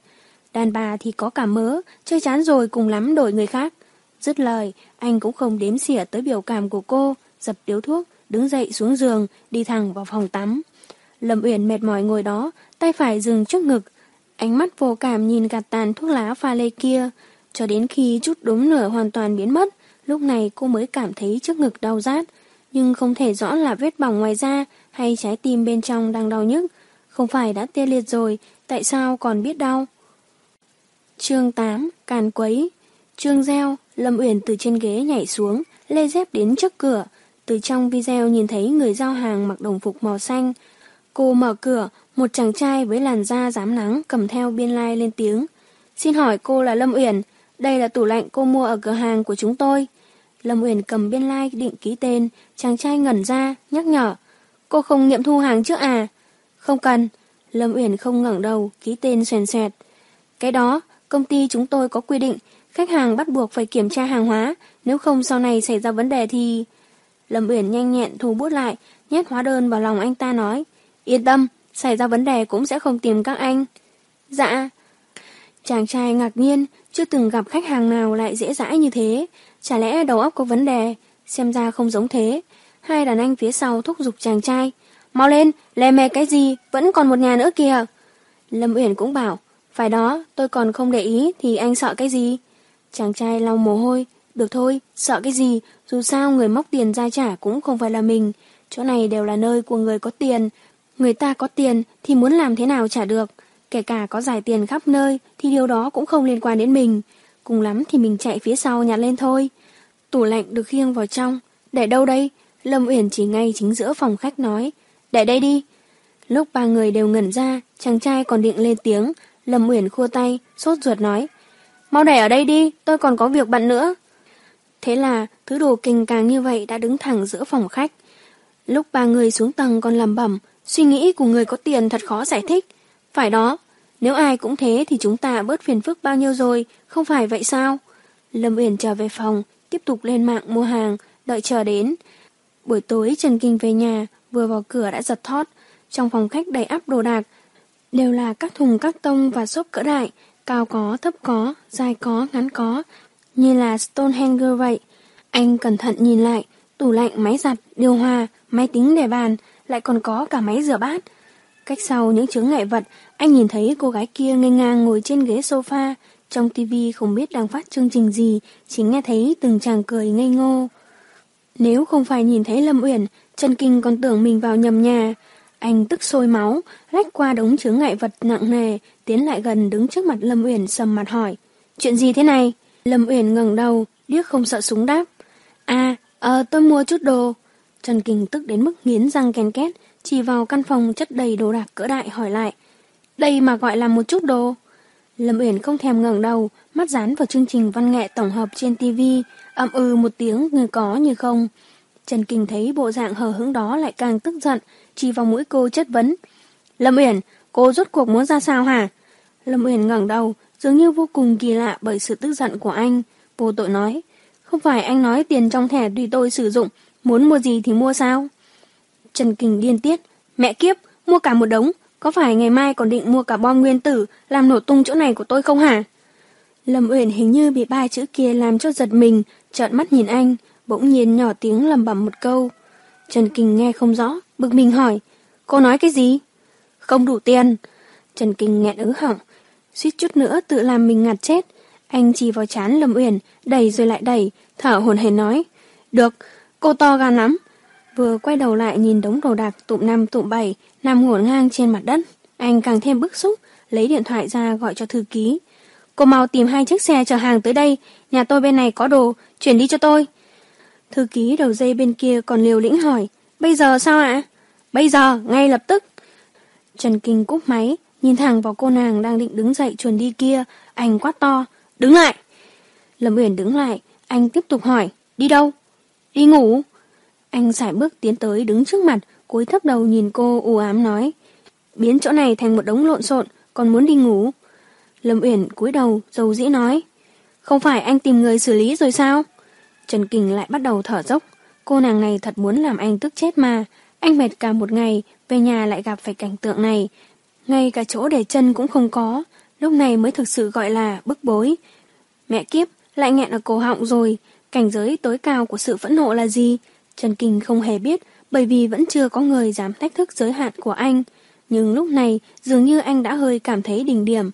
Đàn bà thì có cả mớ, chơi chán rồi cùng lắm đổi người khác. Dứt lời, anh cũng không đếm xỉa tới biểu cảm của cô, dập điếu thuốc, đứng dậy xuống giường, đi thẳng vào phòng tắm. Lâm Uyển mệt mỏi ngồi đó, tay phải dừng trước ngực, ánh mắt vô cảm nhìn gạt tàn thuốc lá pha lê kia, cho đến khi chút đốm lửa hoàn toàn biến mất, lúc này cô mới cảm thấy trước ngực đau rát, nhưng không thể rõ là vết bỏng ngoài da hay trái tim bên trong đang đau nhức. Không phải đã tê liệt rồi, tại sao còn biết đau? Chương 8, Càn Quấy Trương Gieo, Lâm Uyển từ trên ghế nhảy xuống, lê dép đến trước cửa. Từ trong video nhìn thấy người giao hàng mặc đồng phục màu xanh. Cô mở cửa, một chàng trai với làn da dám nắng cầm theo biên lai lên tiếng. Xin hỏi cô là Lâm Uyển, đây là tủ lạnh cô mua ở cửa hàng của chúng tôi. Lâm Uyển cầm biên lai like định ký tên, chàng trai ngẩn ra, nhắc nhở. Cô không nghiệm thu hàng trước à? Không cần. Lâm Uyển không ngẩng đầu, ký tên xoèn xoẹt. Cái đó, công ty chúng tôi có quy định, khách hàng bắt buộc phải kiểm tra hàng hóa, nếu không sau này xảy ra vấn đề thì... Lâm Uyển nhanh nhẹn thu bút lại, nhét hóa đơn vào lòng anh ta nói. Yên tâm, xảy ra vấn đề cũng sẽ không tìm các anh. Dạ. Chàng trai ngạc nhiên, chưa từng gặp khách hàng nào lại dễ dãi như thế. Chả lẽ đầu óc có vấn đề, xem ra không giống thế. Hai đàn anh phía sau thúc giục chàng trai. Mau lên, lè mè cái gì, vẫn còn một nhà nữa kìa. Lâm Uyển cũng bảo, phải đó, tôi còn không để ý thì anh sợ cái gì? Chàng trai lau mồ hôi, được thôi, sợ cái gì, dù sao người móc tiền ra trả cũng không phải là mình. Chỗ này đều là nơi của người có tiền. Người ta có tiền thì muốn làm thế nào trả được. Kể cả có giải tiền khắp nơi thì điều đó cũng không liên quan đến mình. Cùng lắm thì mình chạy phía sau nhặt lên thôi. Tủ lạnh được khiêng vào trong. Để đâu đây? Lâm Uyển chỉ ngay chính giữa phòng khách nói. Để đây đi. Lúc ba người đều ngẩn ra, chàng trai còn định lên tiếng. Lâm Uyển khua tay, sốt ruột nói. Mau để ở đây đi, tôi còn có việc bận nữa. Thế là, thứ đồ kinh càng như vậy đã đứng thẳng giữa phòng khách. Lúc ba người xuống tầng còn lầm bẩm, suy nghĩ của người có tiền thật khó giải thích. Phải đó, nếu ai cũng thế thì chúng ta bớt phiền phức bao nhiêu rồi, không phải vậy sao? Lâm Uyển trở về phòng, tiếp tục lên mạng mua hàng, đợi chờ đến. Buổi tối Trần Kinh về nhà, vừa vào cửa đã giật thót. Trong phòng khách đầy ắp đồ đạc, đều là các thùng các tông và xốp cỡ đại, cao có, thấp có, dài có, ngắn có, như là Stonehenge vậy. Anh cẩn thận nhìn lại, tủ lạnh, máy giặt, điều hòa, máy tính để bàn, lại còn có cả máy rửa bát. Cách sau những chướng ngại vật, anh nhìn thấy cô gái kia ngây ngang ngồi trên ghế sofa, trong tivi không biết đang phát chương trình gì, chỉ nghe thấy từng chàng cười ngây ngô. Nếu không phải nhìn thấy Lâm Uyển, Trần Kinh còn tưởng mình vào nhầm nhà. Anh tức sôi máu, lách qua đống chướng ngại vật nặng nề, tiến lại gần đứng trước mặt Lâm Uyển sầm mặt hỏi. Chuyện gì thế này? Lâm Uyển ngẩng đầu, điếc không sợ súng đáp. À, ờ, tôi mua chút đồ. Trần Kinh tức đến mức nghiến răng ken két, chỉ vào căn phòng chất đầy đồ đạc cỡ đại hỏi lại. Đây mà gọi là một chút đồ. Lâm Uyển không thèm ngẩng đầu, mắt dán vào chương trình văn nghệ tổng hợp trên TV, ậm ừ một tiếng như có như không. Trần Kinh thấy bộ dạng hờ hững đó lại càng tức giận, chỉ vào mũi cô chất vấn. Lâm Uyển, cô rốt cuộc muốn ra sao hả? Lâm Uyển ngẩng đầu, dường như vô cùng kỳ lạ bởi sự tức giận của anh. Vô tội nói, không phải anh nói tiền trong thẻ tùy tôi sử dụng, muốn mua gì thì mua sao? Trần Kình điên tiết, mẹ kiếp, mua cả một đống, có phải ngày mai còn định mua cả bom nguyên tử làm nổ tung chỗ này của tôi không hả? Lâm Uyển hình như bị ba chữ kia làm cho giật mình, trợn mắt nhìn anh, bỗng nhiên nhỏ tiếng lầm bầm một câu. Trần Kinh nghe không rõ, bực mình hỏi, cô nói cái gì? Không đủ tiền. Trần Kinh nghẹn ứ họng, suýt chút nữa tự làm mình ngạt chết. Anh chỉ vào chán Lâm Uyển, đẩy rồi lại đẩy, thở hồn hển nói. Được, cô to gan lắm. Vừa quay đầu lại nhìn đống đồ đạc tụm năm tụm bảy nằm ngổn ngang trên mặt đất. Anh càng thêm bức xúc, lấy điện thoại ra gọi cho thư ký. Cô mau tìm hai chiếc xe chở hàng tới đây, nhà tôi bên này có đồ, chuyển đi cho tôi. Thư ký đầu dây bên kia còn liều lĩnh hỏi, bây giờ sao ạ? Bây giờ, ngay lập tức. Trần Kinh cúp máy, nhìn thẳng vào cô nàng đang định đứng dậy chuồn đi kia, anh quát to, đứng lại. Lâm Uyển đứng lại, anh tiếp tục hỏi, đi đâu? Đi ngủ. Anh sải bước tiến tới đứng trước mặt, cúi thấp đầu nhìn cô u ám nói, biến chỗ này thành một đống lộn xộn, còn muốn đi ngủ. Lâm Uyển cúi đầu, dầu dĩ nói, không phải anh tìm người xử lý rồi sao? Trần Kình lại bắt đầu thở dốc, cô nàng này thật muốn làm anh tức chết mà, anh mệt cả một ngày, về nhà lại gặp phải cảnh tượng này, ngay cả chỗ để chân cũng không có, lúc này mới thực sự gọi là bức bối. Mẹ kiếp, lại nghẹn ở cổ họng rồi, cảnh giới tối cao của sự phẫn nộ là gì? Trần Kình không hề biết, bởi vì vẫn chưa có người dám thách thức giới hạn của anh. Nhưng lúc này, dường như anh đã hơi cảm thấy đỉnh điểm.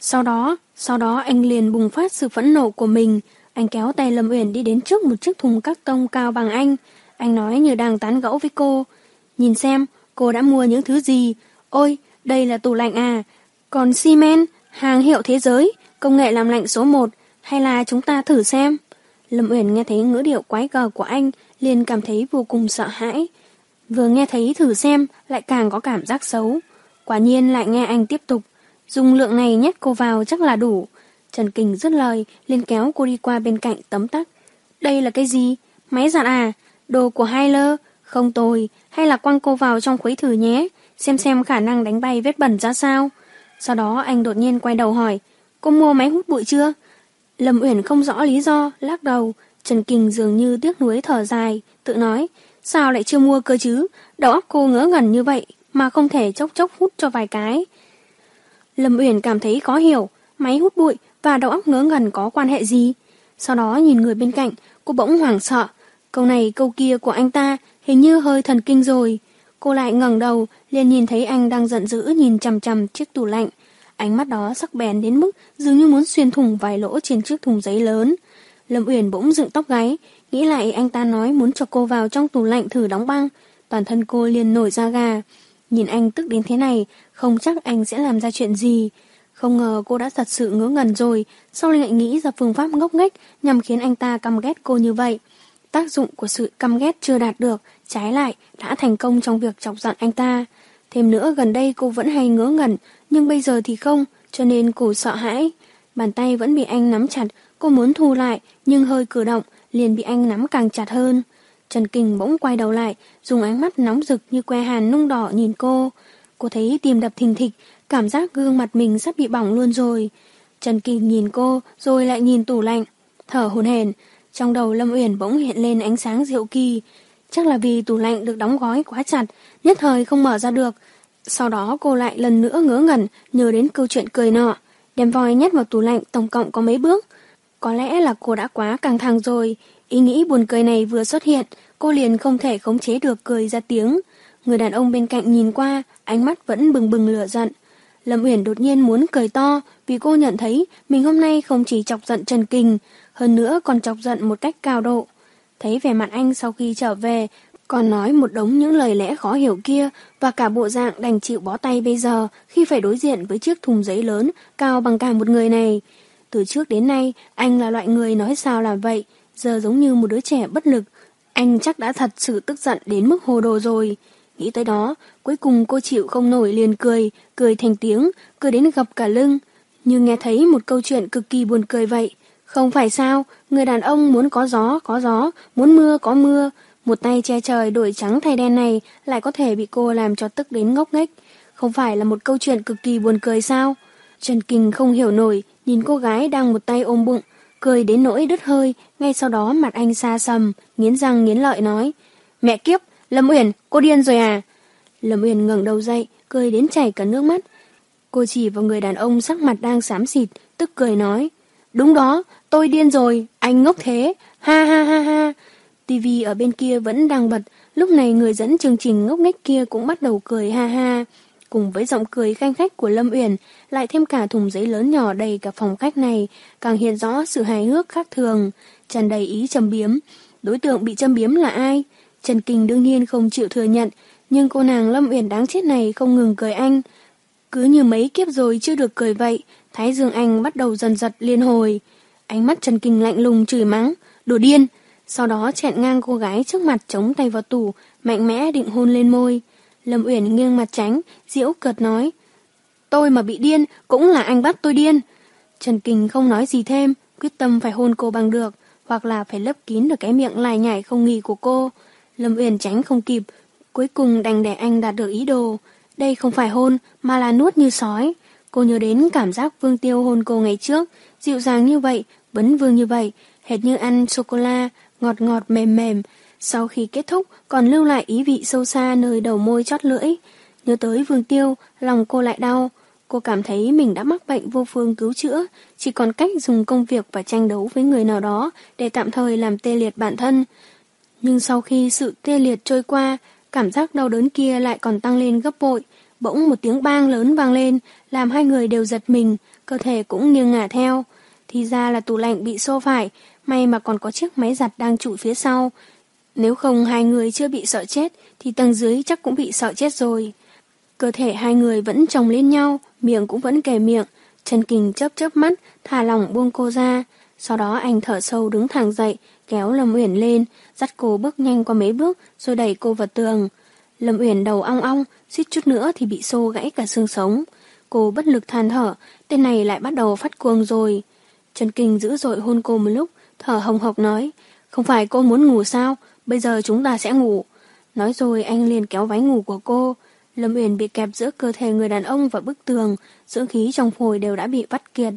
Sau đó, sau đó anh liền bùng phát sự phẫn nộ của mình. Anh kéo tay Lâm Uyển đi đến trước một chiếc thùng các tông cao bằng anh. Anh nói như đang tán gẫu với cô. Nhìn xem, cô đã mua những thứ gì. Ôi, đây là tủ lạnh à. Còn xi men, hàng hiệu thế giới, công nghệ làm lạnh số 1. Hay là chúng ta thử xem. Lâm Uyển nghe thấy ngữ điệu quái cờ của anh, liền cảm thấy vô cùng sợ hãi. Vừa nghe thấy thử xem, lại càng có cảm giác xấu. Quả nhiên lại nghe anh tiếp tục. Dùng lượng này nhét cô vào chắc là đủ. Trần Kình dứt lời, liền kéo cô đi qua bên cạnh tấm tắc. Đây là cái gì? Máy giặt à? Đồ của hai lơ? Không tồi, hay là quăng cô vào trong khuấy thử nhé, xem xem khả năng đánh bay vết bẩn ra sao. Sau đó anh đột nhiên quay đầu hỏi, cô mua máy hút bụi chưa? Lâm Uyển không rõ lý do, lắc đầu. Trần Kình dường như tiếc nuối thở dài, tự nói, sao lại chưa mua cơ chứ? Đầu óc cô ngỡ ngẩn như vậy, mà không thể chốc chốc hút cho vài cái. Lâm Uyển cảm thấy khó hiểu, máy hút bụi và đầu óc ngớ ngẩn có quan hệ gì? Sau đó nhìn người bên cạnh, cô bỗng hoảng sợ. Câu này câu kia của anh ta hình như hơi thần kinh rồi. Cô lại ngẩng đầu, liền nhìn thấy anh đang giận dữ nhìn chằm chằm chiếc tủ lạnh. Ánh mắt đó sắc bén đến mức dường như muốn xuyên thủng vài lỗ trên chiếc thùng giấy lớn. Lâm Uyển bỗng dựng tóc gáy, nghĩ lại anh ta nói muốn cho cô vào trong tủ lạnh thử đóng băng. Toàn thân cô liền nổi da gà. Nhìn anh tức đến thế này, không chắc anh sẽ làm ra chuyện gì. Không ngờ cô đã thật sự ngớ ngẩn rồi, sau lại nghĩ ra phương pháp ngốc nghếch nhằm khiến anh ta căm ghét cô như vậy. Tác dụng của sự căm ghét chưa đạt được, trái lại đã thành công trong việc chọc giận anh ta. Thêm nữa gần đây cô vẫn hay ngớ ngẩn, nhưng bây giờ thì không, cho nên cô sợ hãi. Bàn tay vẫn bị anh nắm chặt, cô muốn thu lại, nhưng hơi cử động, liền bị anh nắm càng chặt hơn. Trần Kình bỗng quay đầu lại, dùng ánh mắt nóng rực như que hàn nung đỏ nhìn cô. Cô thấy tim đập thình thịch, cảm giác gương mặt mình sắp bị bỏng luôn rồi. Trần kỳ nhìn cô, rồi lại nhìn tủ lạnh. Thở hồn hển, trong đầu Lâm Uyển bỗng hiện lên ánh sáng diệu kỳ. Chắc là vì tủ lạnh được đóng gói quá chặt, nhất thời không mở ra được. Sau đó cô lại lần nữa ngớ ngẩn, nhớ đến câu chuyện cười nọ. Đem voi nhét vào tủ lạnh tổng cộng có mấy bước. Có lẽ là cô đã quá căng thẳng rồi. Ý nghĩ buồn cười này vừa xuất hiện, cô liền không thể khống chế được cười ra tiếng. Người đàn ông bên cạnh nhìn qua, ánh mắt vẫn bừng bừng lửa giận. Lâm Uyển đột nhiên muốn cười to vì cô nhận thấy mình hôm nay không chỉ chọc giận Trần Kình, hơn nữa còn chọc giận một cách cao độ. Thấy vẻ mặt anh sau khi trở về, còn nói một đống những lời lẽ khó hiểu kia và cả bộ dạng đành chịu bó tay bây giờ khi phải đối diện với chiếc thùng giấy lớn cao bằng cả một người này. Từ trước đến nay, anh là loại người nói sao là vậy, giờ giống như một đứa trẻ bất lực. Anh chắc đã thật sự tức giận đến mức hồ đồ rồi. Nghĩ tới đó, cuối cùng cô chịu không nổi liền cười, cười thành tiếng, cười đến gập cả lưng. Như nghe thấy một câu chuyện cực kỳ buồn cười vậy. Không phải sao, người đàn ông muốn có gió, có gió, muốn mưa, có mưa. Một tay che trời đổi trắng thay đen này lại có thể bị cô làm cho tức đến ngốc nghếch. Không phải là một câu chuyện cực kỳ buồn cười sao? Trần Kinh không hiểu nổi, nhìn cô gái đang một tay ôm bụng, cười đến nỗi đứt hơi, ngay sau đó mặt anh xa sầm, nghiến răng nghiến lợi nói. Mẹ kiếp, Lâm Uyển, cô điên rồi à? Lâm Uyển ngẩng đầu dậy, cười đến chảy cả nước mắt. Cô chỉ vào người đàn ông sắc mặt đang xám xịt, tức cười nói. Đúng đó, tôi điên rồi, anh ngốc thế, ha ha ha ha. TV ở bên kia vẫn đang bật, lúc này người dẫn chương trình ngốc nghếch kia cũng bắt đầu cười ha ha. Cùng với giọng cười khanh khách của Lâm Uyển, lại thêm cả thùng giấy lớn nhỏ đầy cả phòng khách này, càng hiện rõ sự hài hước khác thường, tràn đầy ý châm biếm. Đối tượng bị châm biếm là ai? Trần Kinh đương nhiên không chịu thừa nhận, nhưng cô nàng Lâm Uyển đáng chết này không ngừng cười anh. Cứ như mấy kiếp rồi chưa được cười vậy, Thái Dương Anh bắt đầu dần giật liên hồi. Ánh mắt Trần Kinh lạnh lùng chửi mắng, đồ điên. Sau đó chẹn ngang cô gái trước mặt chống tay vào tủ, mạnh mẽ định hôn lên môi. Lâm Uyển nghiêng mặt tránh, diễu cợt nói. Tôi mà bị điên, cũng là anh bắt tôi điên. Trần Kinh không nói gì thêm, quyết tâm phải hôn cô bằng được, hoặc là phải lấp kín được cái miệng lải nhải không nghỉ của cô. Lâm Uyển tránh không kịp, cuối cùng đành để anh đạt được ý đồ. Đây không phải hôn, mà là nuốt như sói. Cô nhớ đến cảm giác Vương Tiêu hôn cô ngày trước, dịu dàng như vậy, vấn vương như vậy, hệt như ăn sô-cô-la, ngọt ngọt mềm mềm. Sau khi kết thúc, còn lưu lại ý vị sâu xa nơi đầu môi chót lưỡi. Nhớ tới Vương Tiêu, lòng cô lại đau. Cô cảm thấy mình đã mắc bệnh vô phương cứu chữa, chỉ còn cách dùng công việc và tranh đấu với người nào đó để tạm thời làm tê liệt bản thân. Nhưng sau khi sự tê liệt trôi qua, cảm giác đau đớn kia lại còn tăng lên gấp bội. Bỗng một tiếng bang lớn vang lên, làm hai người đều giật mình, cơ thể cũng nghiêng ngả theo. Thì ra là tủ lạnh bị xô phải, may mà còn có chiếc máy giặt đang trụ phía sau. Nếu không hai người chưa bị sợ chết, thì tầng dưới chắc cũng bị sợ chết rồi. Cơ thể hai người vẫn chồng lên nhau, miệng cũng vẫn kề miệng. Trần Kình chớp chớp mắt, thả lỏng buông cô ra. Sau đó anh thở sâu đứng thẳng dậy, kéo Lâm Uyển lên, dắt cô bước nhanh qua mấy bước, rồi đẩy cô vào tường. Lâm Uyển đầu ong ong, suýt chút nữa thì bị xô gãy cả xương sống. Cô bất lực than thở, tên này lại bắt đầu phát cuồng rồi. Trần Kinh dữ dội hôn cô một lúc, thở hồng hộc nói, không phải cô muốn ngủ sao, bây giờ chúng ta sẽ ngủ. Nói rồi anh liền kéo váy ngủ của cô. Lâm Uyển bị kẹp giữa cơ thể người đàn ông và bức tường, dưỡng khí trong phổi đều đã bị vắt kiệt.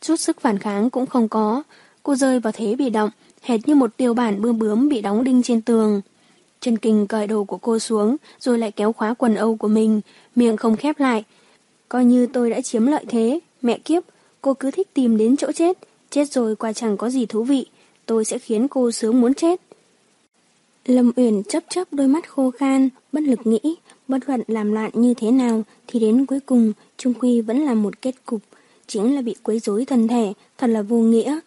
Chút sức phản kháng cũng không có. Cô rơi vào thế bị động, hệt như một tiêu bản bươm bướm bị đóng đinh trên tường. Trần Kinh cởi đồ của cô xuống, rồi lại kéo khóa quần âu của mình, miệng không khép lại. Coi như tôi đã chiếm lợi thế, mẹ kiếp, cô cứ thích tìm đến chỗ chết, chết rồi qua chẳng có gì thú vị, tôi sẽ khiến cô sướng muốn chết. Lâm Uyển chấp chấp đôi mắt khô khan, bất lực nghĩ, bất luận làm loạn như thế nào thì đến cuối cùng Trung Quy vẫn là một kết cục, chính là bị quấy rối thân thể, thật là vô nghĩa.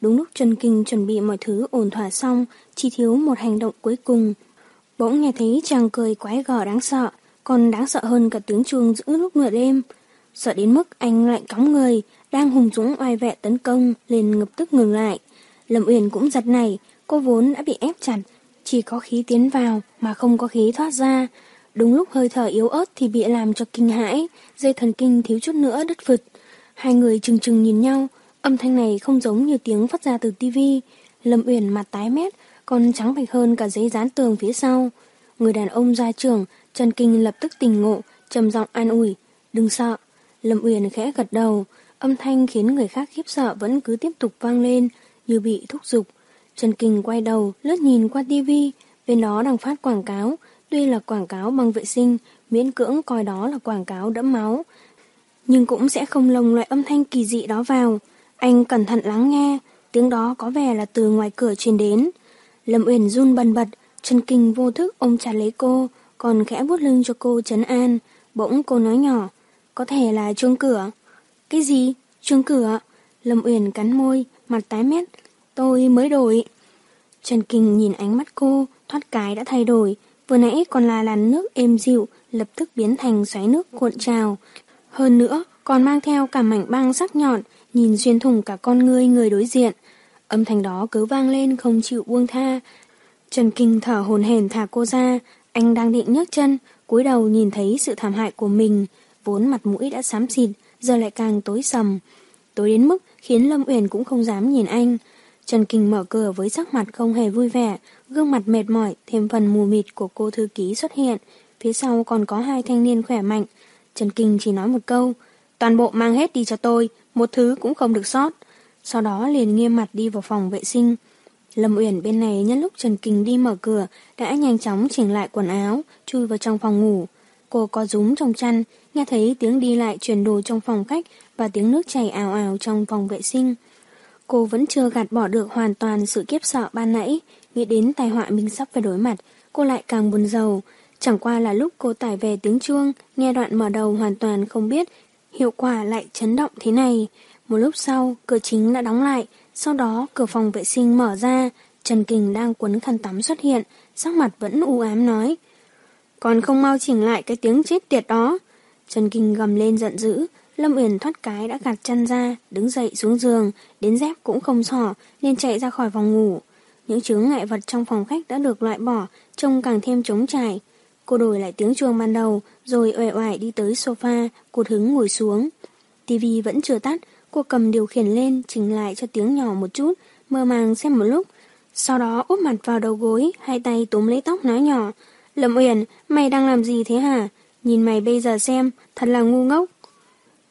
Đúng lúc Trần Kinh chuẩn bị mọi thứ ổn thỏa xong, chỉ thiếu một hành động cuối cùng. Bỗng nghe thấy chàng cười quái gở đáng sợ, còn đáng sợ hơn cả tiếng chuông giữa lúc nửa đêm. Sợ đến mức anh lại cóng người, đang hùng dũng oai vệ tấn công, liền ngập tức ngừng lại. Lâm Uyển cũng giật này, cô vốn đã bị ép chặt, chỉ có khí tiến vào mà không có khí thoát ra. Đúng lúc hơi thở yếu ớt thì bị làm cho kinh hãi, dây thần kinh thiếu chút nữa đứt phật. Hai người chừng chừng nhìn nhau, âm thanh này không giống như tiếng phát ra từ tivi. Lâm Uyển mặt tái mét, còn trắng bạch hơn cả giấy dán tường phía sau. Người đàn ông ra trường, Trần Kinh lập tức tỉnh ngộ, trầm giọng an ủi, đừng sợ. Lâm Uyển khẽ gật đầu, âm thanh khiến người khác khiếp sợ vẫn cứ tiếp tục vang lên, như bị thúc giục. Trần Kinh quay đầu, lướt nhìn qua tivi, bên đó đang phát quảng cáo, tuy là quảng cáo bằng vệ sinh, miễn cưỡng coi đó là quảng cáo đẫm máu, nhưng cũng sẽ không lồng loại âm thanh kỳ dị đó vào. Anh cẩn thận lắng nghe, tiếng đó có vẻ là từ ngoài cửa truyền đến. Lâm Uyển run bần bật, Trần Kinh vô thức ôm chặt lấy cô, còn khẽ vuốt lưng cho cô trấn an. Bỗng cô nói nhỏ, có thể là chuông cửa. Cái gì? Chuông cửa? Lâm Uyển cắn môi, mặt tái mét. Tôi mới đổi. Trần Kinh nhìn ánh mắt cô, thoát cái đã thay đổi. Vừa nãy còn là làn nước êm dịu, lập tức biến thành xoáy nước cuộn trào. Hơn nữa, còn mang theo cả mảnh băng sắc nhọn, nhìn xuyên thủng cả con ngươi người đối diện. Âm thanh đó cứ vang lên không chịu buông tha. Trần Kinh thở hồn hển thả cô ra, anh đang định nhấc chân, cúi đầu nhìn thấy sự thảm hại của mình, vốn mặt mũi đã xám xịt, giờ lại càng tối sầm. Tối đến mức khiến Lâm Uyển cũng không dám nhìn anh. Trần Kinh mở cửa với sắc mặt không hề vui vẻ, gương mặt mệt mỏi, thêm phần mù mịt của cô thư ký xuất hiện. Phía sau còn có hai thanh niên khỏe mạnh. Trần Kinh chỉ nói một câu, toàn bộ mang hết đi cho tôi, một thứ cũng không được sót. Sau đó liền nghiêm mặt đi vào phòng vệ sinh. Lâm Uyển bên này nhân lúc Trần Kinh đi mở cửa đã nhanh chóng chỉnh lại quần áo, chui vào trong phòng ngủ. Cô có rúm trong chăn, nghe thấy tiếng đi lại chuyển đồ trong phòng khách và tiếng nước chảy ào ào trong phòng vệ sinh. Cô vẫn chưa gạt bỏ được hoàn toàn sự kiếp sợ ban nãy, nghĩ đến tai họa mình sắp phải đối mặt, cô lại càng buồn rầu. Chẳng qua là lúc cô tải về tiếng chuông, nghe đoạn mở đầu hoàn toàn không biết hiệu quả lại chấn động thế này. Một lúc sau, cửa chính đã đóng lại, sau đó cửa phòng vệ sinh mở ra, Trần Kình đang quấn khăn tắm xuất hiện, sắc mặt vẫn u ám nói. Còn không mau chỉnh lại cái tiếng chết tiệt đó. Trần Kình gầm lên giận dữ, Lâm Uyển thoát cái đã gạt chân ra, đứng dậy xuống giường, đến dép cũng không sỏ, nên chạy ra khỏi phòng ngủ. Những chướng ngại vật trong phòng khách đã được loại bỏ, trông càng thêm trống trải. Cô đổi lại tiếng chuông ban đầu, rồi uể oải đi tới sofa, cột hứng ngồi xuống. tivi vẫn chưa tắt, cô cầm điều khiển lên, chỉnh lại cho tiếng nhỏ một chút, mơ màng xem một lúc. Sau đó úp mặt vào đầu gối, hai tay túm lấy tóc nói nhỏ. Lâm Uyển, mày đang làm gì thế hả? Nhìn mày bây giờ xem, thật là ngu ngốc.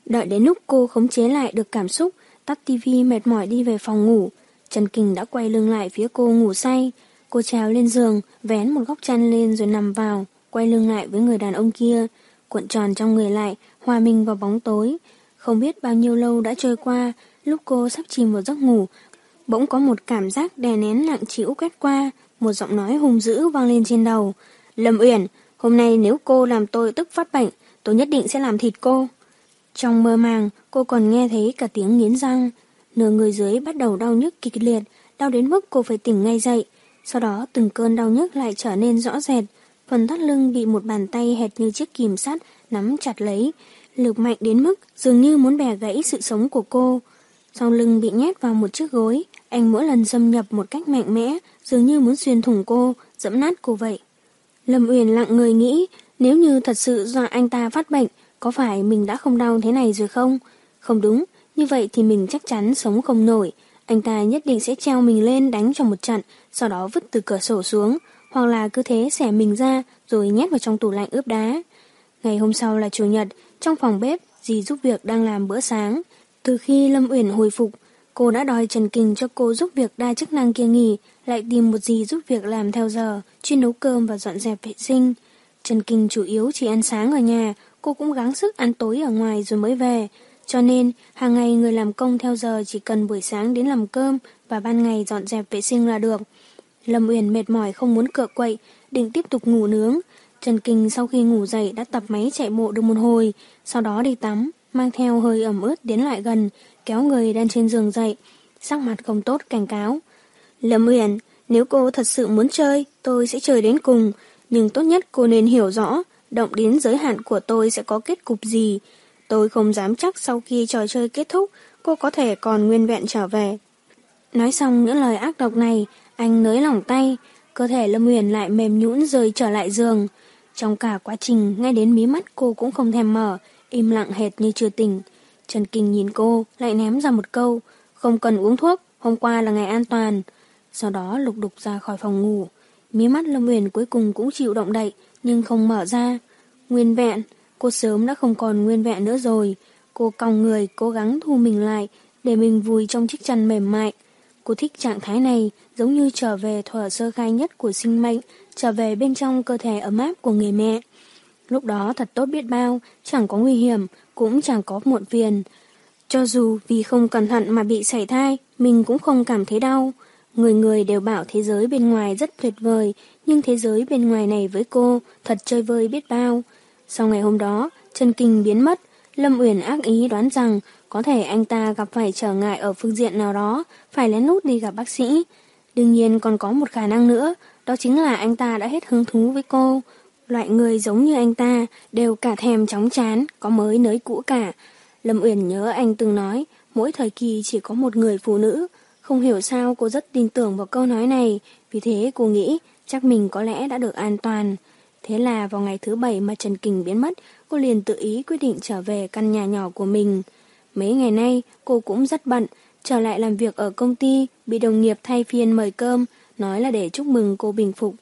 Đợi đến lúc cô khống chế lại được cảm xúc, tắt tivi mệt mỏi đi về phòng ngủ. Trần Kình đã quay lưng lại phía cô ngủ say. Cô trèo lên giường, vén một góc chăn lên rồi nằm vào, quay lưng lại với người đàn ông kia, cuộn tròn trong người lại, hòa mình vào bóng tối. Không biết bao nhiêu lâu đã trôi qua, lúc cô sắp chìm vào giấc ngủ, bỗng có một cảm giác đè nén lặng chịu quét qua, một giọng nói hùng dữ vang lên trên đầu. Lâm Uyển, hôm nay nếu cô làm tôi tức phát bệnh, tôi nhất định sẽ làm thịt cô. Trong mơ màng, cô còn nghe thấy cả tiếng nghiến răng. Nửa người dưới bắt đầu đau nhức kịch liệt, đau đến mức cô phải tỉnh ngay dậy. Sau đó từng cơn đau nhức lại trở nên rõ rệt. Phần thắt lưng bị một bàn tay hệt như chiếc kìm sắt nắm chặt lấy, lực mạnh đến mức dường như muốn bẻ gãy sự sống của cô. Sau lưng bị nhét vào một chiếc gối, anh mỗi lần xâm nhập một cách mạnh mẽ, dường như muốn xuyên thủng cô, dẫm nát cô vậy. Lâm Uyển lặng người nghĩ, nếu như thật sự do anh ta phát bệnh, có phải mình đã không đau thế này rồi không? Không đúng, như vậy thì mình chắc chắn sống không nổi. Anh ta nhất định sẽ treo mình lên đánh cho một trận, sau đó vứt từ cửa sổ xuống, hoặc là cứ thế xẻ mình ra rồi nhét vào trong tủ lạnh ướp đá. Ngày hôm sau là Chủ nhật, trong phòng bếp, dì giúp việc đang làm bữa sáng. Từ khi Lâm Uyển hồi phục, cô đã đòi Trần Kình cho cô giúp việc đa chức năng kia nghỉ, lại tìm một dì giúp việc làm theo giờ, chuyên nấu cơm và dọn dẹp vệ sinh. Trần Kinh chủ yếu chỉ ăn sáng ở nhà, cô cũng gắng sức ăn tối ở ngoài rồi mới về. Cho nên, hàng ngày người làm công theo giờ chỉ cần buổi sáng đến làm cơm và ban ngày dọn dẹp vệ sinh là được. Lâm Uyển mệt mỏi không muốn cựa quậy, định tiếp tục ngủ nướng. Trần Kinh sau khi ngủ dậy đã tập máy chạy bộ được một hồi, sau đó đi tắm, mang theo hơi ẩm ướt đến lại gần, kéo người đang trên giường dậy, sắc mặt không tốt cảnh cáo. Lâm Uyển, nếu cô thật sự muốn chơi, tôi sẽ chơi đến cùng, nhưng tốt nhất cô nên hiểu rõ, động đến giới hạn của tôi sẽ có kết cục gì. Tôi không dám chắc sau khi trò chơi kết thúc, cô có thể còn nguyên vẹn trở về. Nói xong những lời ác độc này, anh nới lỏng tay, cơ thể Lâm Huyền lại mềm nhũn rơi trở lại giường. Trong cả quá trình, ngay đến mí mắt cô cũng không thèm mở, im lặng hệt như chưa tỉnh. Trần Kinh nhìn cô, lại ném ra một câu, không cần uống thuốc, hôm qua là ngày an toàn. Sau đó lục đục ra khỏi phòng ngủ. Mí mắt Lâm Huyền cuối cùng cũng chịu động đậy, nhưng không mở ra. Nguyên vẹn, cô sớm đã không còn nguyên vẹn nữa rồi. Cô còng người, cố gắng thu mình lại, để mình vùi trong chiếc chăn mềm mại. Cô thích trạng thái này, giống như trở về thuở sơ khai nhất của sinh mệnh, trở về bên trong cơ thể ấm áp của người mẹ. Lúc đó thật tốt biết bao, chẳng có nguy hiểm, cũng chẳng có muộn phiền. Cho dù vì không cẩn thận mà bị sảy thai, mình cũng không cảm thấy đau. Người người đều bảo thế giới bên ngoài rất tuyệt vời, nhưng thế giới bên ngoài này với cô thật chơi vơi biết bao. Sau ngày hôm đó, Trần Kinh biến mất, Lâm Uyển ác ý đoán rằng có thể anh ta gặp phải trở ngại ở phương diện nào đó, phải lén lút đi gặp bác sĩ. Đương nhiên còn có một khả năng nữa, đó chính là anh ta đã hết hứng thú với cô. Loại người giống như anh ta đều cả thèm chóng chán, có mới nới cũ cả. Lâm Uyển nhớ anh từng nói, mỗi thời kỳ chỉ có một người phụ nữ, không hiểu sao cô rất tin tưởng vào câu nói này, vì thế cô nghĩ chắc mình có lẽ đã được an toàn. Thế là vào ngày thứ bảy mà Trần Kình biến mất, cô liền tự ý quyết định trở về căn nhà nhỏ của mình. Mấy ngày nay, cô cũng rất bận, trở lại làm việc ở công ty, bị đồng nghiệp thay phiên mời cơm, nói là để chúc mừng cô bình phục.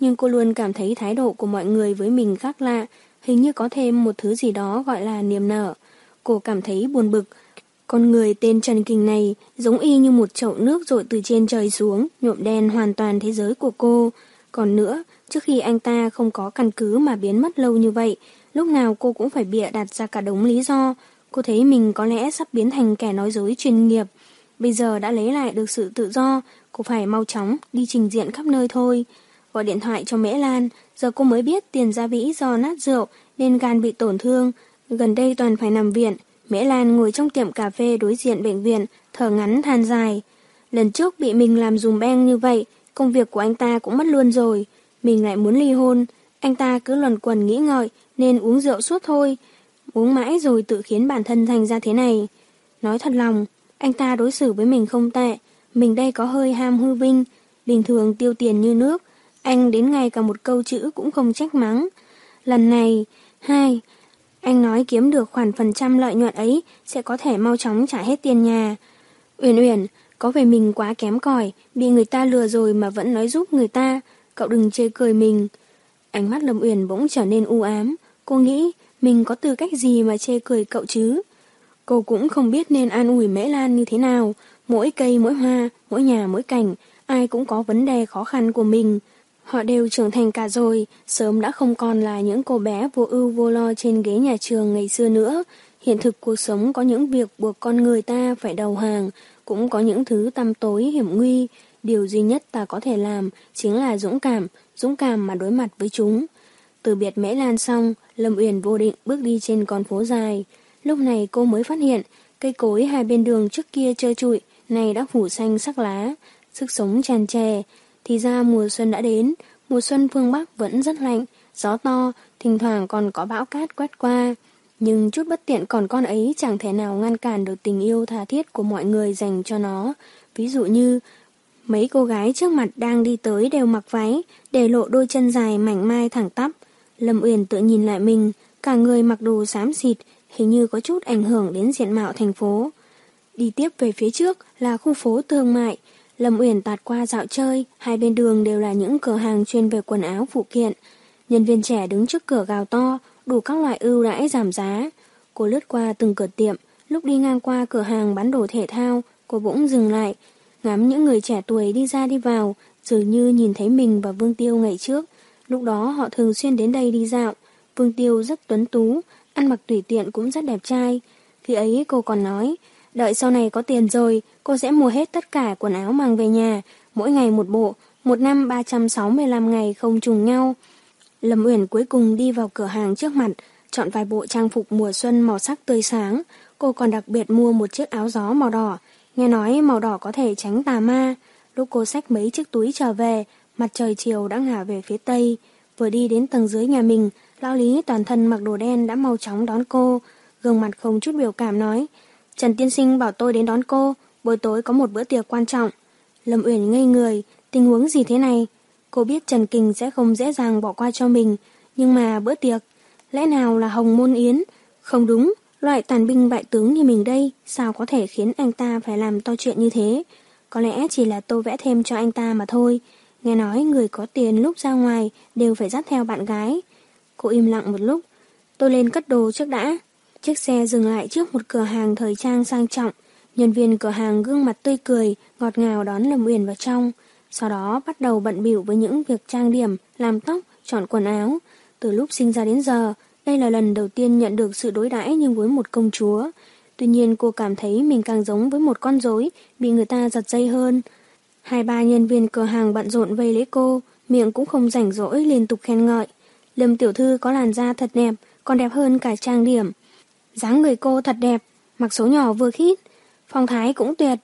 Nhưng cô luôn cảm thấy thái độ của mọi người với mình khác lạ, hình như có thêm một thứ gì đó gọi là niềm nở. Cô cảm thấy buồn bực, con người tên Trần Kình này giống y như một chậu nước rội từ trên trời xuống, nhuộm đen hoàn toàn thế giới của cô. Còn nữa, trước khi anh ta không có căn cứ mà biến mất lâu như vậy, lúc nào cô cũng phải bịa đặt ra cả đống lý do. Cô thấy mình có lẽ sắp biến thành kẻ nói dối chuyên nghiệp. Bây giờ đã lấy lại được sự tự do, cô phải mau chóng đi trình diện khắp nơi thôi. Gọi điện thoại cho Mễ Lan, giờ cô mới biết tiền gia vĩ do nát rượu nên gan bị tổn thương. Gần đây toàn phải nằm viện. Mễ Lan ngồi trong tiệm cà phê đối diện bệnh viện, thở ngắn than dài. Lần trước bị mình làm dùm beng như vậy, công việc của anh ta cũng mất luôn rồi. Mình lại muốn ly hôn, anh ta cứ luẩn quẩn nghĩ ngợi nên uống rượu suốt thôi. Uống mãi rồi tự khiến bản thân thành ra thế này. Nói thật lòng, anh ta đối xử với mình không tệ. Mình đây có hơi ham hư vinh, bình thường tiêu tiền như nước. Anh đến ngày cả một câu chữ cũng không trách mắng. Lần này, hai, anh nói kiếm được khoản phần trăm lợi nhuận ấy sẽ có thể mau chóng trả hết tiền nhà. Uyển Uyển, có vẻ mình quá kém cỏi, bị người ta lừa rồi mà vẫn nói giúp người ta. Cậu đừng chê cười mình. Ánh mắt Lâm Uyển bỗng trở nên u ám. Cô nghĩ mình có tư cách gì mà chê cười cậu chứ. Cô cũng không biết nên an ủi Mễ Lan như thế nào. Mỗi cây mỗi hoa, mỗi nhà mỗi cảnh, ai cũng có vấn đề khó khăn của mình. Họ đều trưởng thành cả rồi, sớm đã không còn là những cô bé vô ưu vô lo trên ghế nhà trường ngày xưa nữa. Hiện thực cuộc sống có những việc buộc con người ta phải đầu hàng, cũng có những thứ tăm tối hiểm nguy. Điều duy nhất ta có thể làm chính là dũng cảm, dũng cảm mà đối mặt với chúng. Từ biệt Mễ Lan xong, Lâm Uyển vô định bước đi trên con phố dài. Lúc này cô mới phát hiện, cây cối hai bên đường trước kia trơ trụi, này đã phủ xanh sắc lá, sức sống tràn trề, thì ra mùa xuân đã đến, mùa xuân phương Bắc vẫn rất lạnh, gió to, thỉnh thoảng còn có bão cát quét qua. Nhưng chút bất tiện còn con ấy chẳng thể nào ngăn cản được tình yêu tha thiết của mọi người dành cho nó. Ví dụ như, mấy cô gái trước mặt đang đi tới đều mặc váy, để lộ đôi chân dài mảnh mai thẳng tắp. Lâm Uyển tự nhìn lại mình, cả người mặc đồ xám xịt, hình như có chút ảnh hưởng đến diện mạo thành phố. Đi tiếp về phía trước là khu phố thương mại. Lâm Uyển tạt qua dạo chơi, hai bên đường đều là những cửa hàng chuyên về quần áo phụ kiện. Nhân viên trẻ đứng trước cửa gào to, đủ các loại ưu đãi giảm giá. Cô lướt qua từng cửa tiệm, lúc đi ngang qua cửa hàng bán đồ thể thao, cô bỗng dừng lại, ngắm những người trẻ tuổi đi ra đi vào, dường như nhìn thấy mình và Vương Tiêu ngày trước. Lúc đó họ thường xuyên đến đây đi dạo. Vương Tiêu rất tuấn tú, ăn mặc tùy tiện cũng rất đẹp trai. Khi ấy cô còn nói, đợi sau này có tiền rồi, cô sẽ mua hết tất cả quần áo mang về nhà, mỗi ngày một bộ, một năm 365 ngày không trùng nhau. Lâm Uyển cuối cùng đi vào cửa hàng trước mặt, chọn vài bộ trang phục mùa xuân màu sắc tươi sáng. Cô còn đặc biệt mua một chiếc áo gió màu đỏ. Nghe nói màu đỏ có thể tránh tà ma. Lúc cô xách mấy chiếc túi trở về, mặt trời chiều đã ngả về phía tây. Vừa đi đến tầng dưới nhà mình, lão lý toàn thân mặc đồ đen đã mau chóng đón cô. Gương mặt không chút biểu cảm nói, Trần Tiên Sinh bảo tôi đến đón cô, buổi tối có một bữa tiệc quan trọng. Lâm Uyển ngây người, tình huống gì thế này? Cô biết Trần Kình sẽ không dễ dàng bỏ qua cho mình, nhưng mà bữa tiệc, lẽ nào là Hồng Môn Yến? Không đúng, loại tàn binh bại tướng như mình đây, sao có thể khiến anh ta phải làm to chuyện như thế? Có lẽ chỉ là tôi vẽ thêm cho anh ta mà thôi. Nghe nói người có tiền lúc ra ngoài đều phải dắt theo bạn gái. Cô im lặng một lúc. Tôi lên cất đồ trước đã. Chiếc xe dừng lại trước một cửa hàng thời trang sang trọng. Nhân viên cửa hàng gương mặt tươi cười, ngọt ngào đón Lâm Uyển vào trong. Sau đó bắt đầu bận biểu với những việc trang điểm, làm tóc, chọn quần áo. Từ lúc sinh ra đến giờ, đây là lần đầu tiên nhận được sự đối đãi như với một công chúa. Tuy nhiên cô cảm thấy mình càng giống với một con rối bị người ta giật dây hơn. Hai ba nhân viên cửa hàng bận rộn vây lấy cô, miệng cũng không rảnh rỗi liên tục khen ngợi. Lâm tiểu thư có làn da thật đẹp, còn đẹp hơn cả trang điểm. dáng người cô thật đẹp, mặc số nhỏ vừa khít, phong thái cũng tuyệt.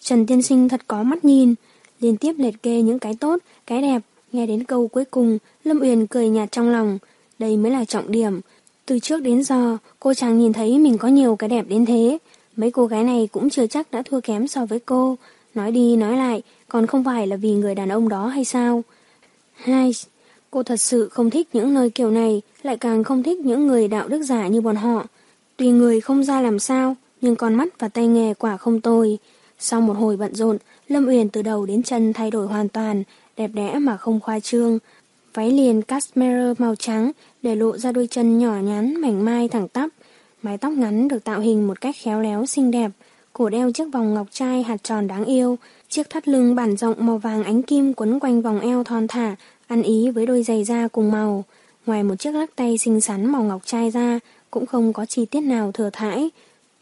Trần Tiên Sinh thật có mắt nhìn, liên tiếp liệt kê những cái tốt, cái đẹp. Nghe đến câu cuối cùng, Lâm Uyển cười nhạt trong lòng. Đây mới là trọng điểm. Từ trước đến giờ, cô chẳng nhìn thấy mình có nhiều cái đẹp đến thế. Mấy cô gái này cũng chưa chắc đã thua kém so với cô. Nói đi nói lại, còn không phải là vì người đàn ông đó hay sao? Hai, cô thật sự không thích những nơi kiểu này, lại càng không thích những người đạo đức giả như bọn họ. Tùy người không ra làm sao, nhưng con mắt và tay nghề quả không tồi. Sau một hồi bận rộn, Lâm Uyển từ đầu đến chân thay đổi hoàn toàn, đẹp đẽ mà không khoa trương. Váy liền cashmere màu trắng để lộ ra đôi chân nhỏ nhắn mảnh mai thẳng tắp. Mái tóc ngắn được tạo hình một cách khéo léo xinh đẹp. Cổ đeo chiếc vòng ngọc trai hạt tròn đáng yêu. Chiếc thắt lưng bản rộng màu vàng ánh kim quấn quanh vòng eo thon thả, ăn ý với đôi giày da cùng màu. Ngoài một chiếc lắc tay xinh xắn màu ngọc trai ra, cũng không có chi tiết nào thừa thãi.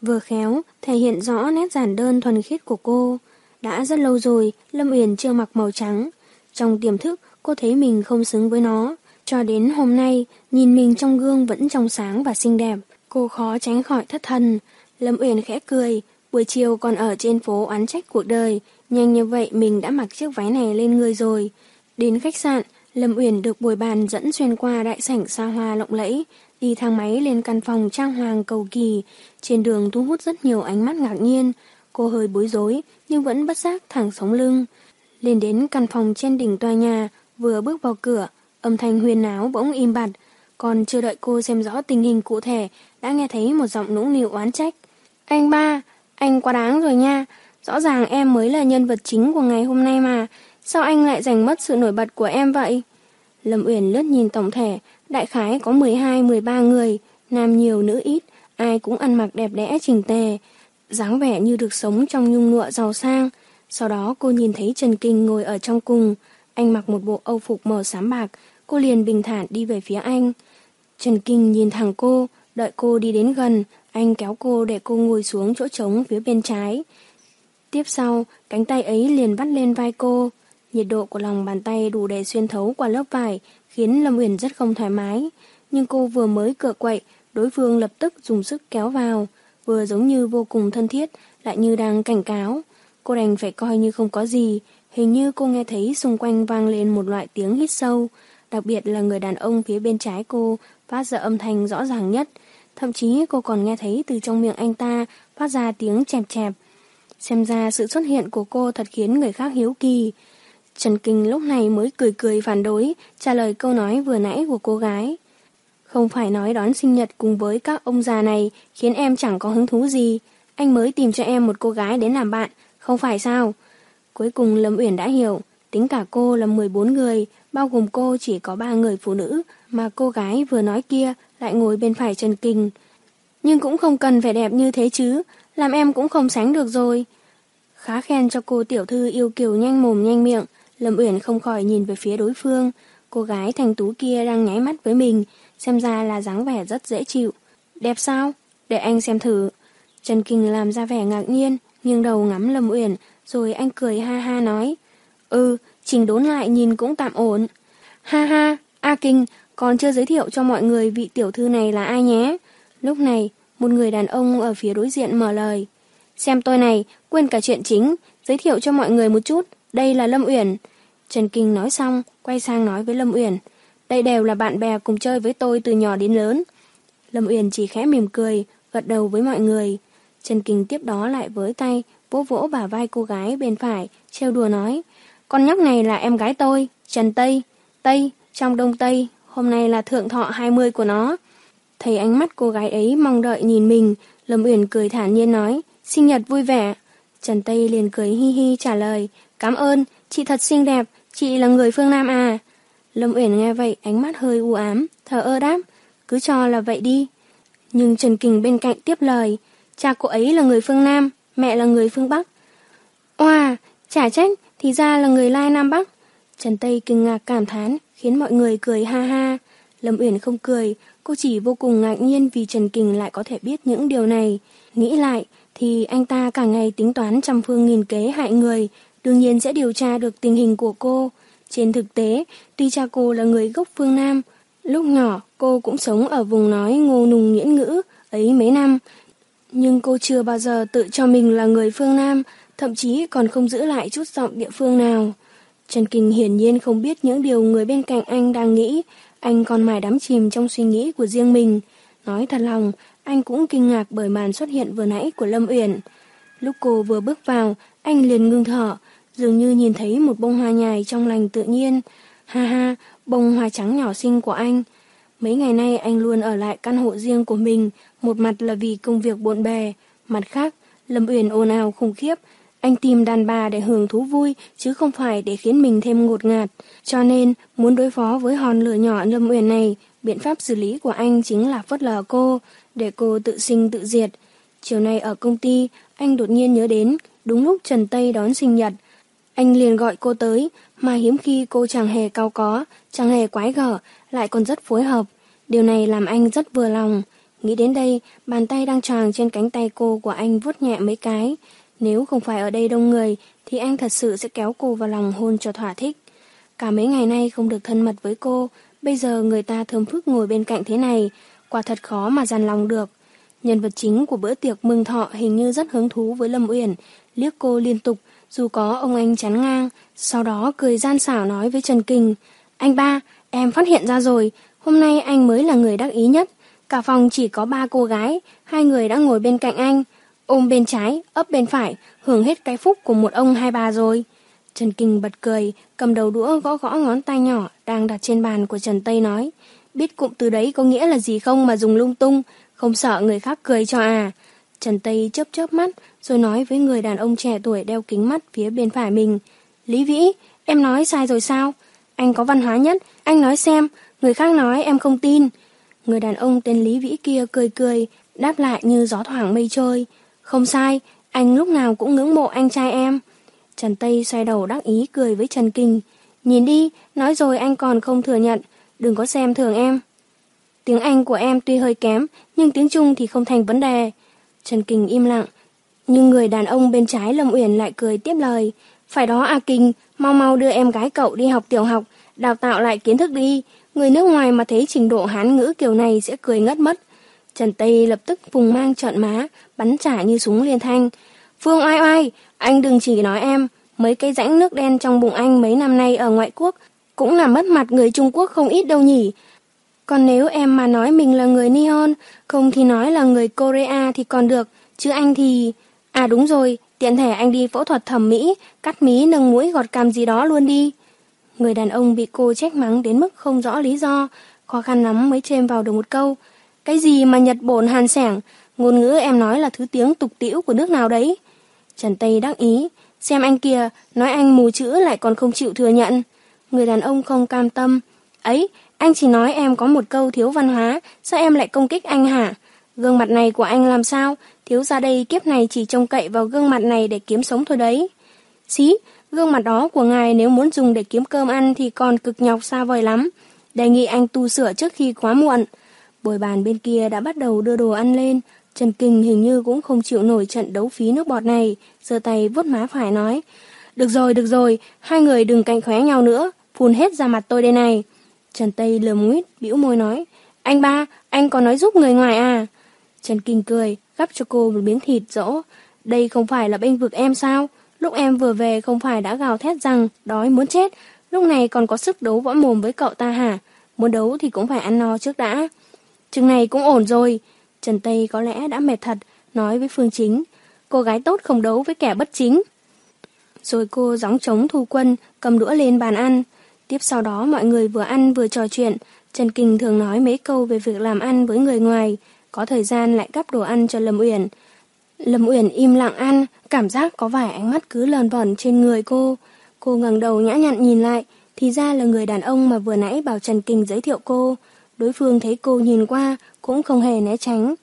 Vừa khéo, thể hiện rõ nét giản đơn thuần khiết của cô. Đã rất lâu rồi, Lâm Uyển chưa mặc màu trắng. Trong tiềm thức, cô thấy mình không xứng với nó. Cho đến hôm nay, nhìn mình trong gương vẫn trong sáng và xinh đẹp. Cô khó tránh khỏi thất thần. Lâm Uyển khẽ cười, buổi chiều còn ở trên phố oán trách cuộc đời. Nhanh như vậy mình đã mặc chiếc váy này lên người rồi. Đến khách sạn, Lâm Uyển được bồi bàn dẫn xuyên qua đại sảnh xa hoa lộng lẫy, đi thang máy lên căn phòng trang hoàng cầu kỳ. Trên đường thu hút rất nhiều ánh mắt ngạc nhiên. Cô hơi bối rối, nhưng vẫn bất giác thẳng sống lưng. Lên đến căn phòng trên đỉnh tòa nhà, vừa bước vào cửa, âm thanh huyền náo bỗng im bặt. Còn chưa đợi cô xem rõ tình hình cụ thể, đã nghe thấy một giọng nũng nịu oán trách. Anh ba, anh quá đáng rồi nha. Rõ ràng em mới là nhân vật chính của ngày hôm nay mà. Sao anh lại giành mất sự nổi bật của em vậy? Lâm Uyển lướt nhìn tổng thể, đại khái có 12-13 người, nam nhiều nữ ít, ai cũng ăn mặc đẹp đẽ chỉnh tề, dáng vẻ như được sống trong nhung lụa giàu sang. Sau đó cô nhìn thấy Trần Kinh ngồi ở trong cùng, anh mặc một bộ âu phục màu xám bạc, cô liền bình thản đi về phía anh. Trần Kinh nhìn thẳng cô, đợi cô đi đến gần, anh kéo cô để cô ngồi xuống chỗ trống phía bên trái. Tiếp sau, cánh tay ấy liền bắt lên vai cô. Nhiệt độ của lòng bàn tay đủ để xuyên thấu qua lớp vải, khiến Lâm Uyển rất không thoải mái. Nhưng cô vừa mới cựa quậy, đối phương lập tức dùng sức kéo vào, vừa giống như vô cùng thân thiết, lại như đang cảnh cáo. Cô đành phải coi như không có gì, hình như cô nghe thấy xung quanh vang lên một loại tiếng hít sâu, đặc biệt là người đàn ông phía bên trái cô phát ra âm thanh rõ ràng nhất. Thậm chí cô còn nghe thấy từ trong miệng anh ta phát ra tiếng chẹp chẹp. Xem ra sự xuất hiện của cô thật khiến người khác hiếu kỳ. Trần Kinh lúc này mới cười cười phản đối, trả lời câu nói vừa nãy của cô gái. Không phải nói đón sinh nhật cùng với các ông già này khiến em chẳng có hứng thú gì. Anh mới tìm cho em một cô gái đến làm bạn, không phải sao? Cuối cùng Lâm Uyển đã hiểu, tính cả cô là 14 người, bao gồm cô chỉ có 3 người phụ nữ, mà cô gái vừa nói kia lại ngồi bên phải Trần Kinh. Nhưng cũng không cần phải đẹp như thế chứ, làm em cũng không sánh được rồi. Khá khen cho cô tiểu thư yêu kiều nhanh mồm nhanh miệng, Lâm Uyển không khỏi nhìn về phía đối phương. Cô gái thành tú kia đang nháy mắt với mình, xem ra là dáng vẻ rất dễ chịu. Đẹp sao? Để anh xem thử. Trần Kinh làm ra vẻ ngạc nhiên, nghiêng đầu ngắm Lâm Uyển, rồi anh cười ha ha nói. Ừ, trình đốn lại nhìn cũng tạm ổn. Ha ha, A Kinh, còn chưa giới thiệu cho mọi người vị tiểu thư này là ai nhé. Lúc này, một người đàn ông ở phía đối diện mở lời. Xem tôi này, quên cả chuyện chính, giới thiệu cho mọi người một chút, đây là Lâm Uyển. Trần Kinh nói xong, quay sang nói với Lâm Uyển. Đây đều là bạn bè cùng chơi với tôi từ nhỏ đến lớn. Lâm Uyển chỉ khẽ mỉm cười, gật đầu với mọi người. Trần Kinh tiếp đó lại với tay, vỗ vỗ bả vai cô gái bên phải, trêu đùa nói. Con nhóc này là em gái tôi, Trần Tây. Tây, trong Đông Tây, hôm nay là thượng thọ 20 của nó. Thấy ánh mắt cô gái ấy mong đợi nhìn mình, Lâm Uyển cười thản nhiên nói, sinh nhật vui vẻ. Trần Tây liền cười hi hi trả lời, cảm ơn, chị thật xinh đẹp, chị là người phương Nam à. Lâm Uyển nghe vậy ánh mắt hơi u ám, thở ơ đáp, cứ cho là vậy đi. Nhưng Trần Kình bên cạnh tiếp lời, cha cô ấy là người phương Nam, mẹ là người phương Bắc. Oà, chả trách, thì ra là người Lai Nam Bắc. Trần Tây kinh ngạc cảm thán, khiến mọi người cười ha ha. Lâm Uyển không cười, cô chỉ vô cùng ngạc nhiên vì Trần Kình lại có thể biết những điều này. Nghĩ lại, thì anh ta cả ngày tính toán trăm phương nghìn kế hại người, đương nhiên sẽ điều tra được tình hình của cô. Trên thực tế, tuy cha cô là người gốc phương Nam, lúc nhỏ cô cũng sống ở vùng nói ngô nùng nghiễn ngữ ấy mấy năm, nhưng cô chưa bao giờ tự cho mình là người phương Nam, thậm chí còn không giữ lại chút giọng địa phương nào. Trần Kinh hiển nhiên không biết những điều người bên cạnh anh đang nghĩ, anh còn mải đắm chìm trong suy nghĩ của riêng mình. Nói thật lòng, anh cũng kinh ngạc bởi màn xuất hiện vừa nãy của Lâm Uyển. Lúc cô vừa bước vào, anh liền ngưng thở, dường như nhìn thấy một bông hoa nhài trong lành tự nhiên. Ha ha, bông hoa trắng nhỏ xinh của anh. Mấy ngày nay anh luôn ở lại căn hộ riêng của mình, một mặt là vì công việc bộn bề, mặt khác, Lâm Uyển ồn ào khủng khiếp, anh tìm đàn bà để hưởng thú vui chứ không phải để khiến mình thêm ngột ngạt. Cho nên, muốn đối phó với hòn lửa nhỏ Lâm Uyển này, biện pháp xử lý của anh chính là phớt lờ cô, để cô tự sinh tự diệt. Chiều nay ở công ty, anh đột nhiên nhớ đến, đúng lúc Trần Tây đón sinh nhật. Anh liền gọi cô tới, mà hiếm khi cô chẳng hề cao có, chẳng hề quái gở, lại còn rất phối hợp. Điều này làm anh rất vừa lòng. Nghĩ đến đây, bàn tay đang tràng trên cánh tay cô của anh vuốt nhẹ mấy cái. Nếu không phải ở đây đông người, thì anh thật sự sẽ kéo cô vào lòng hôn cho thỏa thích. Cả mấy ngày nay không được thân mật với cô, bây giờ người ta thơm phức ngồi bên cạnh thế này, quả thật khó mà dằn lòng được. Nhân vật chính của bữa tiệc mừng thọ hình như rất hứng thú với Lâm Uyển, liếc cô liên tục, dù có ông anh chắn ngang, sau đó cười gian xảo nói với Trần Kinh, anh ba, em phát hiện ra rồi, hôm nay anh mới là người đắc ý nhất. Cả phòng chỉ có ba cô gái, hai người đã ngồi bên cạnh anh, ôm bên trái, ấp bên phải, hưởng hết cái phúc của một ông hai bà rồi. Trần Kinh bật cười, cầm đầu đũa gõ gõ ngón tay nhỏ đang đặt trên bàn của Trần Tây nói, biết cụm từ đấy có nghĩa là gì không mà dùng lung tung, không sợ người khác cười cho à. Trần Tây chớp chớp mắt, rồi nói với người đàn ông trẻ tuổi đeo kính mắt phía bên phải mình. Lý Vĩ, em nói sai rồi sao? Anh có văn hóa nhất, anh nói xem, người khác nói em không tin. Người đàn ông tên Lý Vĩ kia cười cười, đáp lại như gió thoảng mây trôi. Không sai, anh lúc nào cũng ngưỡng mộ anh trai em. Trần Tây xoay đầu đắc ý cười với Trần Kinh. Nhìn đi, nói rồi anh còn không thừa nhận, đừng có xem thường em. Tiếng Anh của em tuy hơi kém, nhưng tiếng Trung thì không thành vấn đề. Trần Kinh im lặng, nhưng người đàn ông bên trái Lâm Uyển lại cười tiếp lời. Phải đó A Kinh, mau mau đưa em gái cậu đi học tiểu học, đào tạo lại kiến thức đi. Người nước ngoài mà thấy trình độ hán ngữ kiểu này sẽ cười ngất mất. Trần Tây lập tức vùng mang trợn má, bắn trả như súng liên thanh. Phương oai oai, anh đừng chỉ nói em, mấy cây rãnh nước đen trong bụng anh mấy năm nay ở ngoại quốc cũng làm mất mặt người Trung Quốc không ít đâu nhỉ. Còn nếu em mà nói mình là người Nihon, không thì nói là người Korea thì còn được, chứ anh thì... À đúng rồi, tiện thể anh đi phẫu thuật thẩm mỹ, cắt mí nâng mũi gọt cằm gì đó luôn đi. Người đàn ông bị cô trách mắng đến mức không rõ lý do, khó khăn lắm mới chêm vào được một câu. Cái gì mà Nhật bổn hàn sẻng, ngôn ngữ em nói là thứ tiếng tục tĩu của nước nào đấy? Trần Tây đắc ý, xem anh kia, nói anh mù chữ lại còn không chịu thừa nhận. Người đàn ông không cam tâm. Ấy, anh chỉ nói em có một câu thiếu văn hóa, sao em lại công kích anh hả? Gương mặt này của anh làm sao? Thiếu ra đây kiếp này chỉ trông cậy vào gương mặt này để kiếm sống thôi đấy. Xí, gương mặt đó của ngài nếu muốn dùng để kiếm cơm ăn thì còn cực nhọc xa vời lắm. Đề nghị anh tu sửa trước khi quá muộn. Bồi bàn bên kia đã bắt đầu đưa đồ ăn lên. Trần Kinh hình như cũng không chịu nổi trận đấu phí nước bọt này. giơ tay vuốt má phải nói. Được rồi, được rồi, hai người đừng cạnh khóe nhau nữa. Phun hết ra mặt tôi đây này. Trần Tây lườm nguyết, bĩu môi nói. Anh ba, anh có nói giúp người ngoài à? Trần Kinh cười, gắp cho cô một miếng thịt dỗ. Đây không phải là bênh vực em sao? Lúc em vừa về không phải đã gào thét rằng đói muốn chết, lúc này còn có sức đấu võ mồm với cậu ta hả? Muốn đấu thì cũng phải ăn no trước đã. Chừng này cũng ổn rồi. Trần Tây có lẽ đã mệt thật, nói với Phương Chính. Cô gái tốt không đấu với kẻ bất chính. Rồi cô gióng trống thu quân, cầm đũa lên bàn ăn. Tiếp sau đó mọi người vừa ăn vừa trò chuyện. Trần Kinh thường nói mấy câu về việc làm ăn với người ngoài. Có thời gian lại gắp đồ ăn cho Lâm Uyển. Lâm Uyển im lặng ăn, cảm giác có vài ánh mắt cứ lờn vẩn trên người cô. Cô ngẩng đầu nhã nhặn nhìn lại, thì ra là người đàn ông mà vừa nãy bảo Trần Kinh giới thiệu cô. Đối phương thấy cô nhìn qua, cũng không hề né tránh.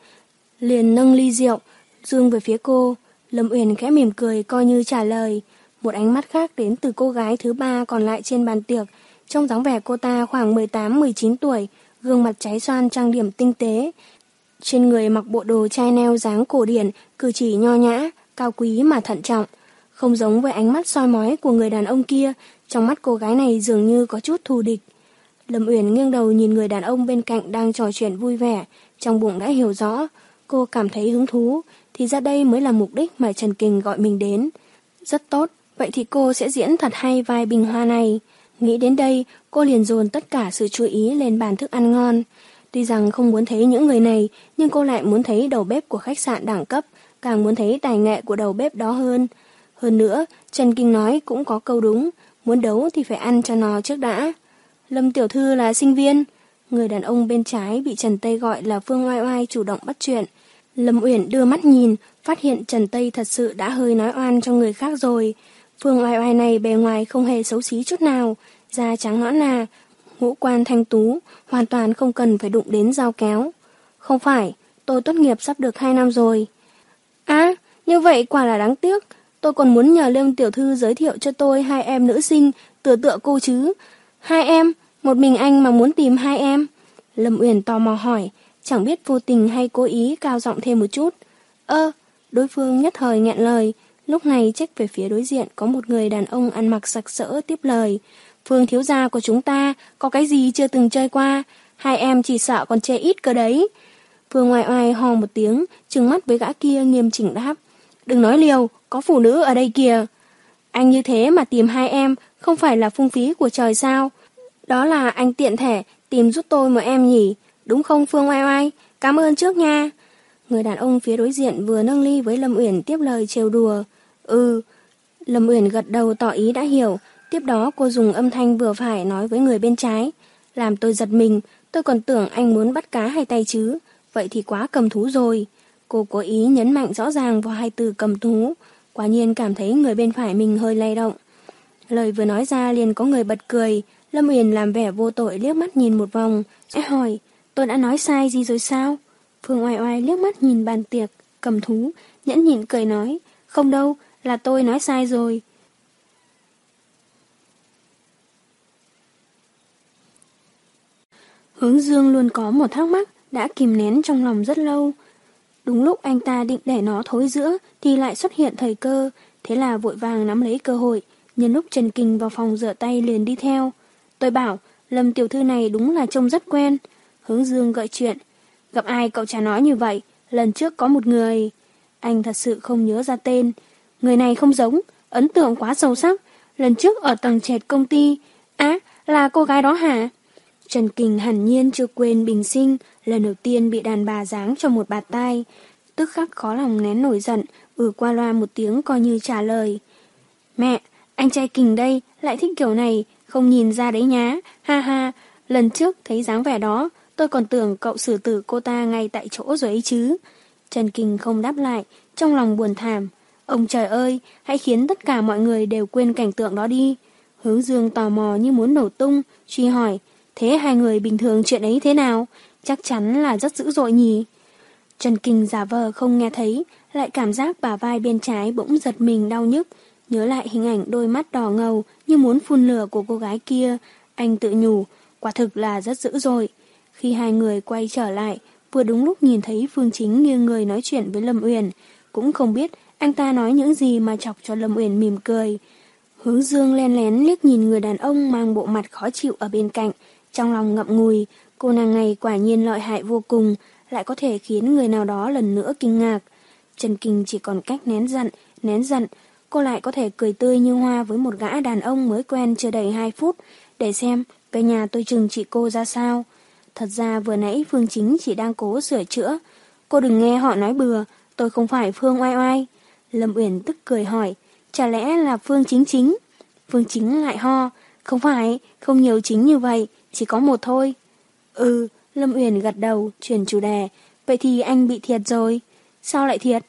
Liền nâng ly rượu, dương về phía cô. Lâm Uyển khẽ mỉm cười coi như trả lời. Một ánh mắt khác đến từ cô gái thứ ba còn lại trên bàn tiệc. Trong dáng vẻ cô ta khoảng 18-19 tuổi, gương mặt cháy xoan trang điểm tinh tế. Trên người mặc bộ đồ chai neo dáng cổ điển, cử chỉ nho nhã, cao quý mà thận trọng. Không giống với ánh mắt soi mói của người đàn ông kia, trong mắt cô gái này dường như có chút thù địch. Lâm Uyển nghiêng đầu nhìn người đàn ông bên cạnh đang trò chuyện vui vẻ, trong bụng đã hiểu rõ. Cô cảm thấy hứng thú, thì ra đây mới là mục đích mà Trần Kình gọi mình đến. Rất tốt, vậy thì cô sẽ diễn thật hay vai bình hoa này. Nghĩ đến đây, cô liền dồn tất cả sự chú ý lên bàn thức ăn ngon. Tuy rằng không muốn thấy những người này, nhưng cô lại muốn thấy đầu bếp của khách sạn đẳng cấp, càng muốn thấy tài nghệ của đầu bếp đó hơn. Hơn nữa, Trần Kinh nói cũng có câu đúng, muốn đấu thì phải ăn cho nó trước đã. Lâm Tiểu Thư là sinh viên. Người đàn ông bên trái bị Trần Tây gọi là Phương Oai Oai chủ động bắt chuyện. Lâm Uyển đưa mắt nhìn, phát hiện Trần Tây thật sự đã hơi nói oan cho người khác rồi. Phương Oai Oai này bề ngoài không hề xấu xí chút nào, da trắng nõn nà, ngũ quan thanh tú, hoàn toàn không cần phải đụng đến dao kéo. Không phải, tôi tốt nghiệp sắp được 2 năm rồi. À, như vậy quả là đáng tiếc. Tôi còn muốn nhờ Lâm Tiểu Thư giới thiệu cho tôi hai em nữ sinh, tựa tựa cô chứ. Hai em, một mình anh mà muốn tìm hai em. Lâm Uyển tò mò hỏi, chẳng biết vô tình hay cố ý cao giọng thêm một chút. Ơ, đối phương nhất thời nghẹn lời, lúc này trách về phía đối diện có một người đàn ông ăn mặc sặc sỡ tiếp lời. Phương thiếu gia của chúng ta có cái gì chưa từng chơi qua, hai em chỉ sợ còn che ít cơ đấy. Phương ngoài oai hò một tiếng, trừng mắt với gã kia nghiêm chỉnh đáp. Đừng nói liều, có phụ nữ ở đây kìa. Anh như thế mà tìm hai em, không phải là phung phí của trời sao? Đó là anh tiện thể tìm giúp tôi mà em nhỉ, đúng không Phương oai oai? Cảm ơn trước nha. Người đàn ông phía đối diện vừa nâng ly với Lâm Uyển tiếp lời trêu đùa. Ừ, Lâm Uyển gật đầu tỏ ý đã hiểu, Tiếp đó cô dùng âm thanh vừa phải nói với người bên trái. Làm tôi giật mình, tôi còn tưởng anh muốn bắt cá hai tay chứ. Vậy thì quá cầm thú rồi. Cô cố ý nhấn mạnh rõ ràng vào hai từ cầm thú. Quả nhiên cảm thấy người bên phải mình hơi lay động. Lời vừa nói ra liền có người bật cười. Lâm Uyển làm vẻ vô tội liếc mắt nhìn một vòng. Sẽ hỏi, tôi đã nói sai gì rồi sao? Phương oai oai liếc mắt nhìn bàn tiệc, cầm thú, nhẫn nhịn cười nói. Không đâu, là tôi nói sai rồi. Hướng Dương luôn có một thắc mắc đã kìm nén trong lòng rất lâu. Đúng lúc anh ta định để nó thối giữa thì lại xuất hiện thời cơ, thế là vội vàng nắm lấy cơ hội, nhân lúc Trần Kinh vào phòng rửa tay liền đi theo. Tôi bảo, Lâm tiểu thư này đúng là trông rất quen. Hướng Dương gợi chuyện, gặp ai cậu chả nói như vậy, lần trước có một người... Anh thật sự không nhớ ra tên. Người này không giống, ấn tượng quá sâu sắc. Lần trước ở tầng trệt công ty... Á, là cô gái đó hả? Trần Kình hẳn nhiên chưa quên bình sinh, lần đầu tiên bị đàn bà giáng cho một bạt tai. Tức khắc khó lòng nén nổi giận, ừ qua loa một tiếng coi như trả lời. Mẹ, anh trai Kình đây, lại thích kiểu này, không nhìn ra đấy nhá, ha ha, lần trước thấy dáng vẻ đó, tôi còn tưởng cậu xử tử cô ta ngay tại chỗ rồi ấy chứ. Trần kình không đáp lại, trong lòng buồn thảm. Ông trời ơi, hãy khiến tất cả mọi người đều quên cảnh tượng đó đi. Hướng Dương tò mò như muốn nổ tung, truy hỏi, thế hai người bình thường chuyện ấy thế nào? Chắc chắn là rất dữ dội nhỉ. Trần kình giả vờ không nghe thấy, lại cảm giác bả vai bên trái bỗng giật mình đau nhức. Nhớ lại hình ảnh đôi mắt đỏ ngầu như muốn phun lửa của cô gái kia, anh tự nhủ, quả thực là rất dữ rồi. Khi hai người quay trở lại, vừa đúng lúc nhìn thấy Phương Chính nghiêng người nói chuyện với Lâm Uyển, cũng không biết anh ta nói những gì mà chọc cho Lâm Uyển mỉm cười. Hướng Dương len lén liếc nhìn người đàn ông mang bộ mặt khó chịu ở bên cạnh, trong lòng ngậm ngùi, cô nàng này quả nhiên lợi hại vô cùng, lại có thể khiến người nào đó lần nữa kinh ngạc. Trần Kinh chỉ còn cách nén giận, nén giận, cô lại có thể cười tươi như hoa với một gã đàn ông mới quen chưa đầy 2 phút, để xem cái nhà tôi chừng chị cô ra sao. Thật ra vừa nãy Phương Chính chỉ đang cố sửa chữa. Cô đừng nghe họ nói bừa, tôi không phải Phương oai oai. Lâm Uyển tức cười hỏi, chả lẽ là Phương Chính Chính? Phương Chính lại ho, không phải, không nhiều chính như vậy, chỉ có một thôi. Ừ, Lâm Uyển gật đầu, chuyển chủ đề, vậy thì anh bị thiệt rồi. Sao lại thiệt?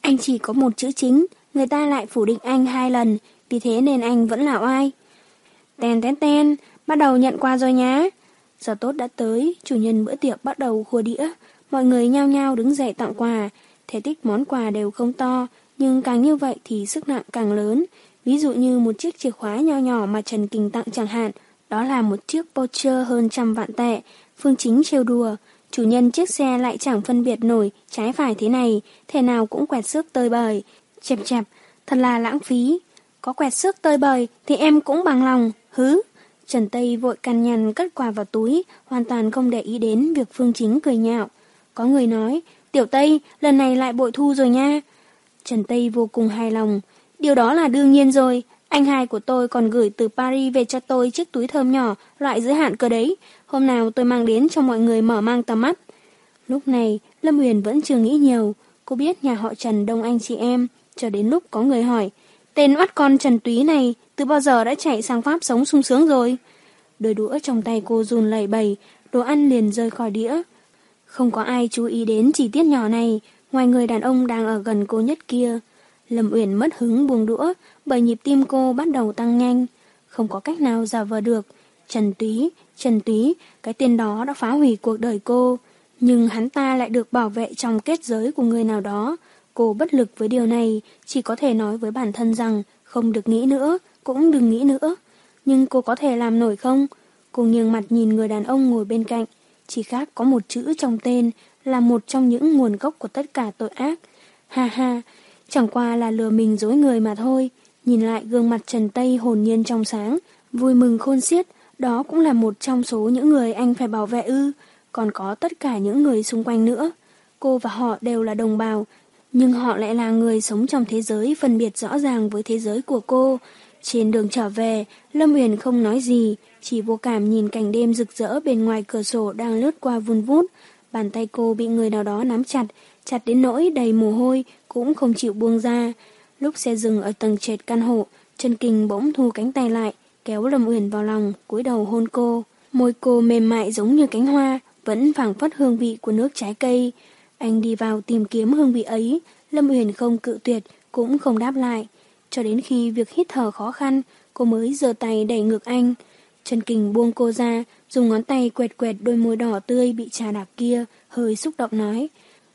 Anh chỉ có một chữ chính, người ta lại phủ định anh hai lần, vì thế nên anh vẫn là oai. Ten ten ten, bắt đầu nhận quà rồi nhá. Giờ tốt đã tới, chủ nhân bữa tiệc bắt đầu khua đĩa. Mọi người nhao nhao đứng dậy tặng quà. Thể tích món quà đều không to, nhưng càng như vậy thì sức nặng càng lớn. Ví dụ như một chiếc chìa khóa nho nhỏ mà Trần Kình tặng chẳng hạn, đó là một chiếc Porsche hơn trăm vạn tệ. Phương Chính trêu đùa, chủ nhân chiếc xe lại chẳng phân biệt nổi trái phải thế này, thể nào cũng quẹt xước tơi bời. Chẹp chẹp, thật là lãng phí. Có quẹt xước tơi bời thì em cũng bằng lòng, hứ. Trần Tây vội cằn nhằn cất quà vào túi, hoàn toàn không để ý đến việc Phương Chính cười nhạo. Có người nói, Tiểu Tây, lần này lại bội thu rồi nha. Trần Tây vô cùng hài lòng. Điều đó là đương nhiên rồi. Anh hai của tôi còn gửi từ Paris về cho tôi chiếc túi thơm nhỏ, loại giới hạn cơ đấy. Hôm nào tôi mang đến cho mọi người mở mang tầm mắt. Lúc này, Lâm Huyền vẫn chưa nghĩ nhiều. Cô biết nhà họ Trần đông anh chị em, cho đến lúc có người hỏi, tên oắt con Trần Túy này từ bao giờ đã chạy sang Pháp sống sung sướng rồi. Đôi đũa trong tay cô run lẩy bẩy, đồ ăn liền rơi khỏi đĩa. Không có ai chú ý đến chi tiết nhỏ này, ngoài người đàn ông đang ở gần cô nhất kia. Lâm Uyển mất hứng buông đũa, bởi nhịp tim cô bắt đầu tăng nhanh. Không có cách nào giả vờ được. Trần Túy, Trần Túy, cái tên đó đã phá hủy cuộc đời cô. Nhưng hắn ta lại được bảo vệ trong kết giới của người nào đó. Cô bất lực với điều này, chỉ có thể nói với bản thân rằng không được nghĩ nữa, cũng đừng nghĩ nữa. Nhưng cô có thể làm nổi không? Cô nghiêng mặt nhìn người đàn ông ngồi bên cạnh. Chỉ khác có một chữ trong tên là một trong những nguồn gốc của tất cả tội ác. Ha ha, chẳng qua là lừa mình dối người mà thôi. Nhìn lại gương mặt Trần Tây hồn nhiên trong sáng, vui mừng khôn xiết, đó cũng là một trong số những người anh phải bảo vệ ư, còn có tất cả những người xung quanh nữa. Cô và họ đều là đồng bào, nhưng họ lại là người sống trong thế giới phân biệt rõ ràng với thế giới của cô. Trên đường trở về, Lâm Uyển không nói gì, chỉ vô cảm nhìn cảnh đêm rực rỡ bên ngoài cửa sổ đang lướt qua vun vút. Bàn tay cô bị người nào đó nắm chặt, chặt đến nỗi đầy mồ hôi, cũng không chịu buông ra. Lúc xe dừng ở tầng trệt căn hộ, Trần Kinh bỗng thu cánh tay lại, kéo Lâm Uyển vào lòng, cúi đầu hôn cô. Môi cô mềm mại giống như cánh hoa, vẫn phảng phất hương vị của nước trái cây. Anh đi vào tìm kiếm hương vị ấy, Lâm Uyển không cự tuyệt, cũng không đáp lại. Cho đến khi việc hít thở khó khăn, cô mới giơ tay đẩy ngược anh. Trần Kình buông cô ra, dùng ngón tay quẹt quẹt đôi môi đỏ tươi bị trà đạp kia, hơi xúc động nói.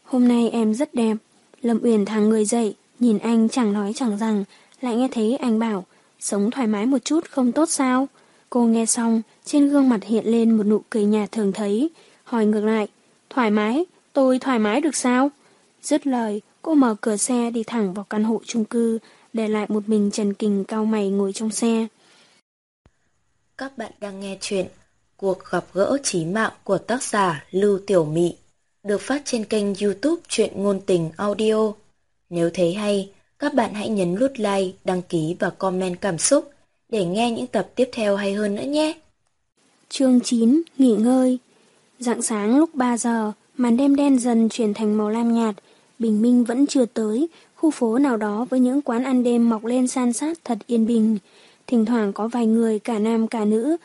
Hôm nay em rất đẹp. Lâm Uyển thẳng người dậy, nhìn anh chẳng nói chẳng rằng, lại nghe thấy anh bảo, sống thoải mái một chút không tốt sao? Cô nghe xong, trên gương mặt hiện lên một nụ cười nhà thường thấy, hỏi ngược lại, thoải mái, tôi thoải mái được sao? Dứt lời, cô mở cửa xe đi thẳng vào căn hộ chung cư, để lại một mình Trần Kình cao mày ngồi trong xe. Các bạn đang nghe chuyện Cuộc gặp gỡ trí mạng của tác giả Lưu Tiểu Mị được phát trên kênh youtube Chuyện Ngôn Tình Audio. Nếu thấy hay, các bạn hãy nhấn nút like, đăng ký và comment cảm xúc để nghe những tập tiếp theo hay hơn nữa nhé. Chương 9 Nghỉ ngơi Dạng sáng lúc 3 giờ, màn đêm đen dần chuyển thành màu lam nhạt, bình minh vẫn chưa tới, khu phố nào đó với những quán ăn đêm mọc lên san sát thật yên bình. Thỉnh thoảng có vài người cả nam cả nữ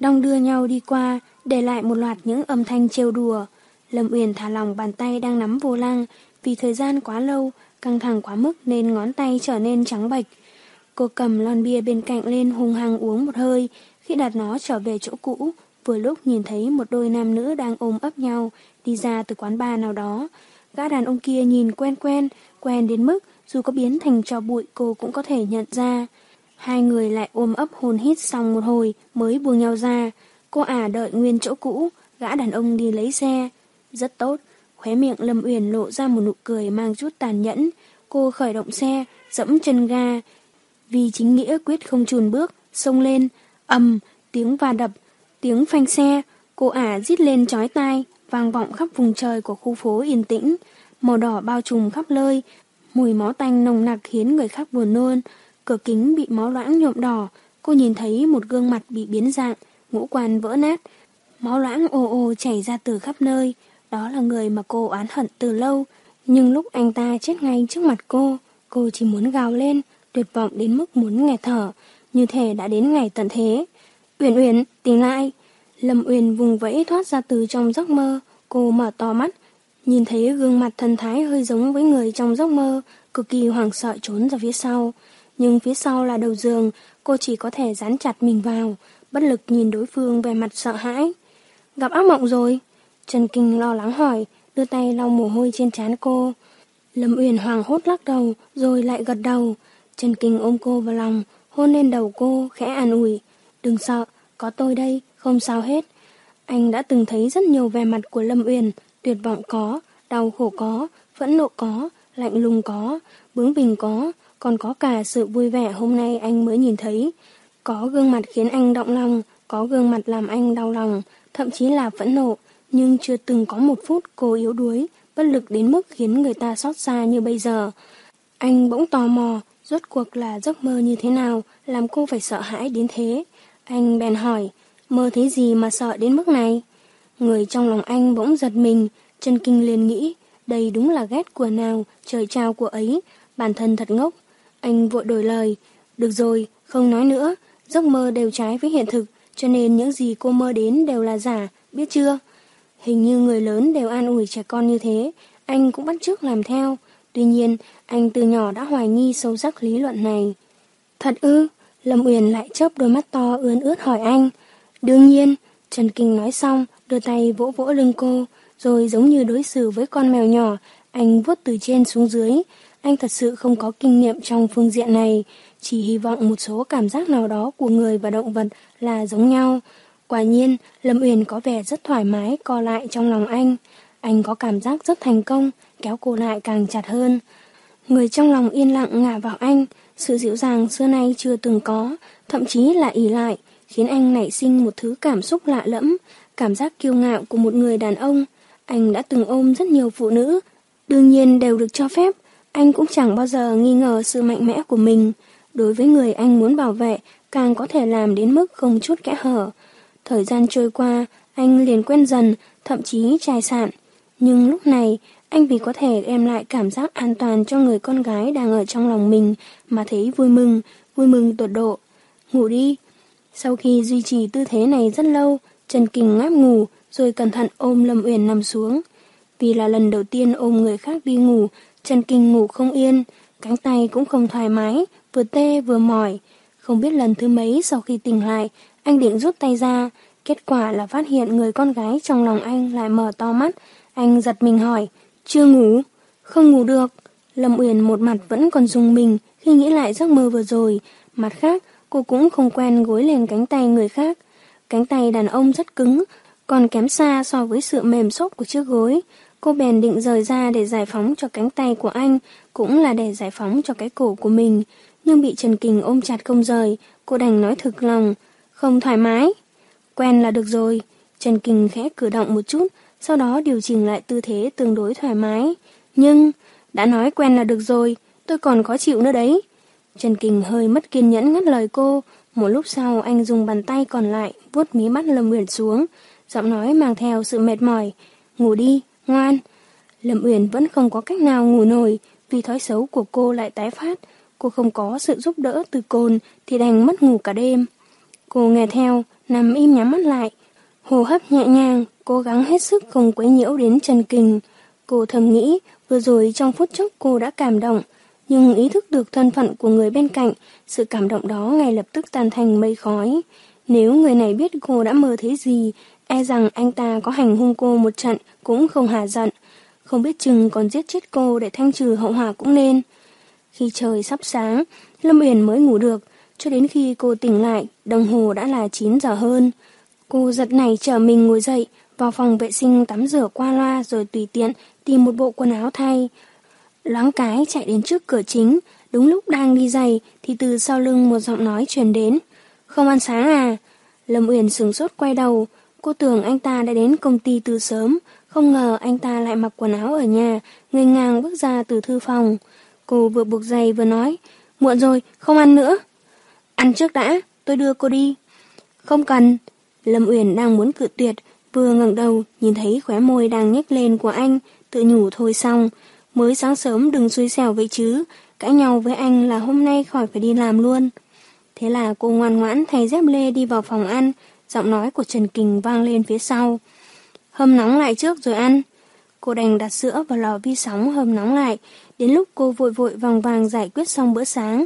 đong đưa nhau đi qua, để lại một loạt những âm thanh trêu đùa. Lâm Uyển thả lòng bàn tay đang nắm vô lăng, vì thời gian quá lâu, căng thẳng quá mức nên ngón tay trở nên trắng bệch. Cô cầm lon bia bên cạnh lên hung hăng uống một hơi, khi đặt nó trở về chỗ cũ, vừa lúc nhìn thấy một đôi nam nữ đang ôm ấp nhau, đi ra từ quán bar nào đó. Gã đàn ông kia nhìn quen quen, quen đến mức dù có biến thành trò bụi cô cũng có thể nhận ra. Hai người lại ôm ấp hồn hít xong một hồi mới buông nhau ra. Cô ả đợi nguyên chỗ cũ, gã đàn ông đi lấy xe. Rất tốt, khóe miệng Lâm Uyển lộ ra một nụ cười mang chút tàn nhẫn. Cô khởi động xe, dẫm chân ga. Vì chính nghĩa quyết không chùn bước, xông lên, ầm, tiếng va đập, tiếng phanh xe. Cô ả rít lên chói tai, vang vọng khắp vùng trời của khu phố yên tĩnh. Màu đỏ bao trùm khắp lơi, mùi máu tanh nồng nặc khiến người khác buồn nôn. Cửa kính bị máu loãng nhuộm đỏ, cô nhìn thấy một gương mặt bị biến dạng, ngũ quan vỡ nát. Máu loãng ồ ồ chảy ra từ khắp nơi, đó là người mà cô oán hận từ lâu. Nhưng lúc anh ta chết ngay trước mặt cô, cô chỉ muốn gào lên, tuyệt vọng đến mức muốn nghẹt thở, như thể đã đến ngày tận thế. Uyển Uyển, tỉnh lại. Lâm Uyển vùng vẫy thoát ra từ trong giấc mơ, cô mở to mắt, nhìn thấy gương mặt thần thái hơi giống với người trong giấc mơ, cực kỳ hoảng sợ trốn ra phía sau nhưng phía sau là đầu giường, cô chỉ có thể dán chặt mình vào, bất lực nhìn đối phương về mặt sợ hãi. Gặp ác mộng rồi? Trần Kinh lo lắng hỏi, đưa tay lau mồ hôi trên trán cô. Lâm Uyển hoàng hốt lắc đầu, rồi lại gật đầu. Trần Kinh ôm cô vào lòng, hôn lên đầu cô, khẽ an ủi. Đừng sợ, có tôi đây, không sao hết. Anh đã từng thấy rất nhiều vẻ mặt của Lâm Uyển, tuyệt vọng có, đau khổ có, phẫn nộ có, lạnh lùng có, bướng bỉnh có, còn có cả sự vui vẻ hôm nay anh mới nhìn thấy. Có gương mặt khiến anh động lòng, có gương mặt làm anh đau lòng, thậm chí là phẫn nộ, nhưng chưa từng có một phút cô yếu đuối, bất lực đến mức khiến người ta xót xa như bây giờ. Anh bỗng tò mò, rốt cuộc là giấc mơ như thế nào, làm cô phải sợ hãi đến thế. Anh bèn hỏi, mơ thấy gì mà sợ đến mức này? Người trong lòng anh bỗng giật mình, chân kinh liền nghĩ, đây đúng là ghét của nào, trời trao của ấy, bản thân thật ngốc, anh vội đổi lời. Được rồi, không nói nữa. Giấc mơ đều trái với hiện thực, cho nên những gì cô mơ đến đều là giả, biết chưa? Hình như người lớn đều an ủi trẻ con như thế, anh cũng bắt chước làm theo. Tuy nhiên, anh từ nhỏ đã hoài nghi sâu sắc lý luận này. Thật ư? Lâm Uyển lại chớp đôi mắt to ươn ướt hỏi anh. Đương nhiên, Trần Kinh nói xong, đưa tay vỗ vỗ lưng cô, rồi giống như đối xử với con mèo nhỏ, anh vuốt từ trên xuống dưới, anh thật sự không có kinh nghiệm trong phương diện này, chỉ hy vọng một số cảm giác nào đó của người và động vật là giống nhau. Quả nhiên, Lâm Uyển có vẻ rất thoải mái co lại trong lòng anh. Anh có cảm giác rất thành công, kéo cô lại càng chặt hơn. Người trong lòng yên lặng ngả vào anh, sự dịu dàng xưa nay chưa từng có, thậm chí là ỉ lại, khiến anh nảy sinh một thứ cảm xúc lạ lẫm, cảm giác kiêu ngạo của một người đàn ông. Anh đã từng ôm rất nhiều phụ nữ, đương nhiên đều được cho phép, anh cũng chẳng bao giờ nghi ngờ sự mạnh mẽ của mình. Đối với người anh muốn bảo vệ, càng có thể làm đến mức không chút kẽ hở. Thời gian trôi qua, anh liền quen dần, thậm chí trai sạn. Nhưng lúc này, anh vì có thể đem lại cảm giác an toàn cho người con gái đang ở trong lòng mình mà thấy vui mừng, vui mừng tột độ. Ngủ đi. Sau khi duy trì tư thế này rất lâu, Trần Kình ngáp ngủ rồi cẩn thận ôm Lâm Uyển nằm xuống. Vì là lần đầu tiên ôm người khác đi ngủ Trần kình ngủ không yên, cánh tay cũng không thoải mái, vừa tê vừa mỏi. Không biết lần thứ mấy sau khi tỉnh lại, anh định rút tay ra. Kết quả là phát hiện người con gái trong lòng anh lại mở to mắt. Anh giật mình hỏi, chưa ngủ? Không ngủ được. Lâm Uyển một mặt vẫn còn dùng mình khi nghĩ lại giấc mơ vừa rồi. Mặt khác, cô cũng không quen gối lên cánh tay người khác. Cánh tay đàn ông rất cứng, còn kém xa so với sự mềm xốp của chiếc gối. Cô bèn định rời ra để giải phóng cho cánh tay của anh, cũng là để giải phóng cho cái cổ của mình. Nhưng bị Trần Kình ôm chặt không rời, cô đành nói thực lòng, không thoải mái. Quen là được rồi. Trần Kình khẽ cử động một chút, sau đó điều chỉnh lại tư thế tương đối thoải mái. Nhưng, đã nói quen là được rồi, tôi còn khó chịu nữa đấy. Trần Kình hơi mất kiên nhẫn ngắt lời cô. Một lúc sau anh dùng bàn tay còn lại vuốt mí mắt Lâm Uyển xuống, giọng nói mang theo sự mệt mỏi. Ngủ đi, ngoan. Lâm Uyển vẫn không có cách nào ngủ nổi, vì thói xấu của cô lại tái phát. Cô không có sự giúp đỡ từ cồn thì đành mất ngủ cả đêm. Cô nghe theo, nằm im nhắm mắt lại. Hồ hấp nhẹ nhàng, cố gắng hết sức không quấy nhiễu đến Trần Kình. Cô thầm nghĩ, vừa rồi trong phút chốc cô đã cảm động, nhưng ý thức được thân phận của người bên cạnh, sự cảm động đó ngay lập tức tan thành mây khói. Nếu người này biết cô đã mơ thấy gì, e rằng anh ta có hành hung cô một trận cũng không hà giận. Không biết chừng còn giết chết cô để thanh trừ hậu hỏa cũng nên. Khi trời sắp sáng, Lâm Uyển mới ngủ được, cho đến khi cô tỉnh lại, đồng hồ đã là 9 giờ hơn. Cô giật này trở mình ngồi dậy, vào phòng vệ sinh tắm rửa qua loa rồi tùy tiện tìm một bộ quần áo thay. Loáng cái chạy đến trước cửa chính, đúng lúc đang đi giày thì từ sau lưng một giọng nói truyền đến. Không ăn sáng à? Lâm Uyển sửng sốt quay đầu, cô tưởng anh ta đã đến công ty từ sớm, không ngờ anh ta lại mặc quần áo ở nhà, ngây ngang bước ra từ thư phòng. Cô vừa buộc giày vừa nói, muộn rồi, không ăn nữa. Ăn trước đã, tôi đưa cô đi. Không cần. Lâm Uyển đang muốn cự tuyệt, vừa ngẩng đầu nhìn thấy khóe môi đang nhếch lên của anh, tự nhủ thôi xong. Mới sáng sớm đừng xui xẻo vậy chứ, cãi nhau với anh là hôm nay khỏi phải đi làm luôn. Thế là cô ngoan ngoãn thay dép lê đi vào phòng ăn, giọng nói của Trần Kình vang lên phía sau. Hâm nóng lại trước rồi ăn. Cô đành đặt sữa vào lò vi sóng hâm nóng lại, đến lúc cô vội vội vàng vàng giải quyết xong bữa sáng.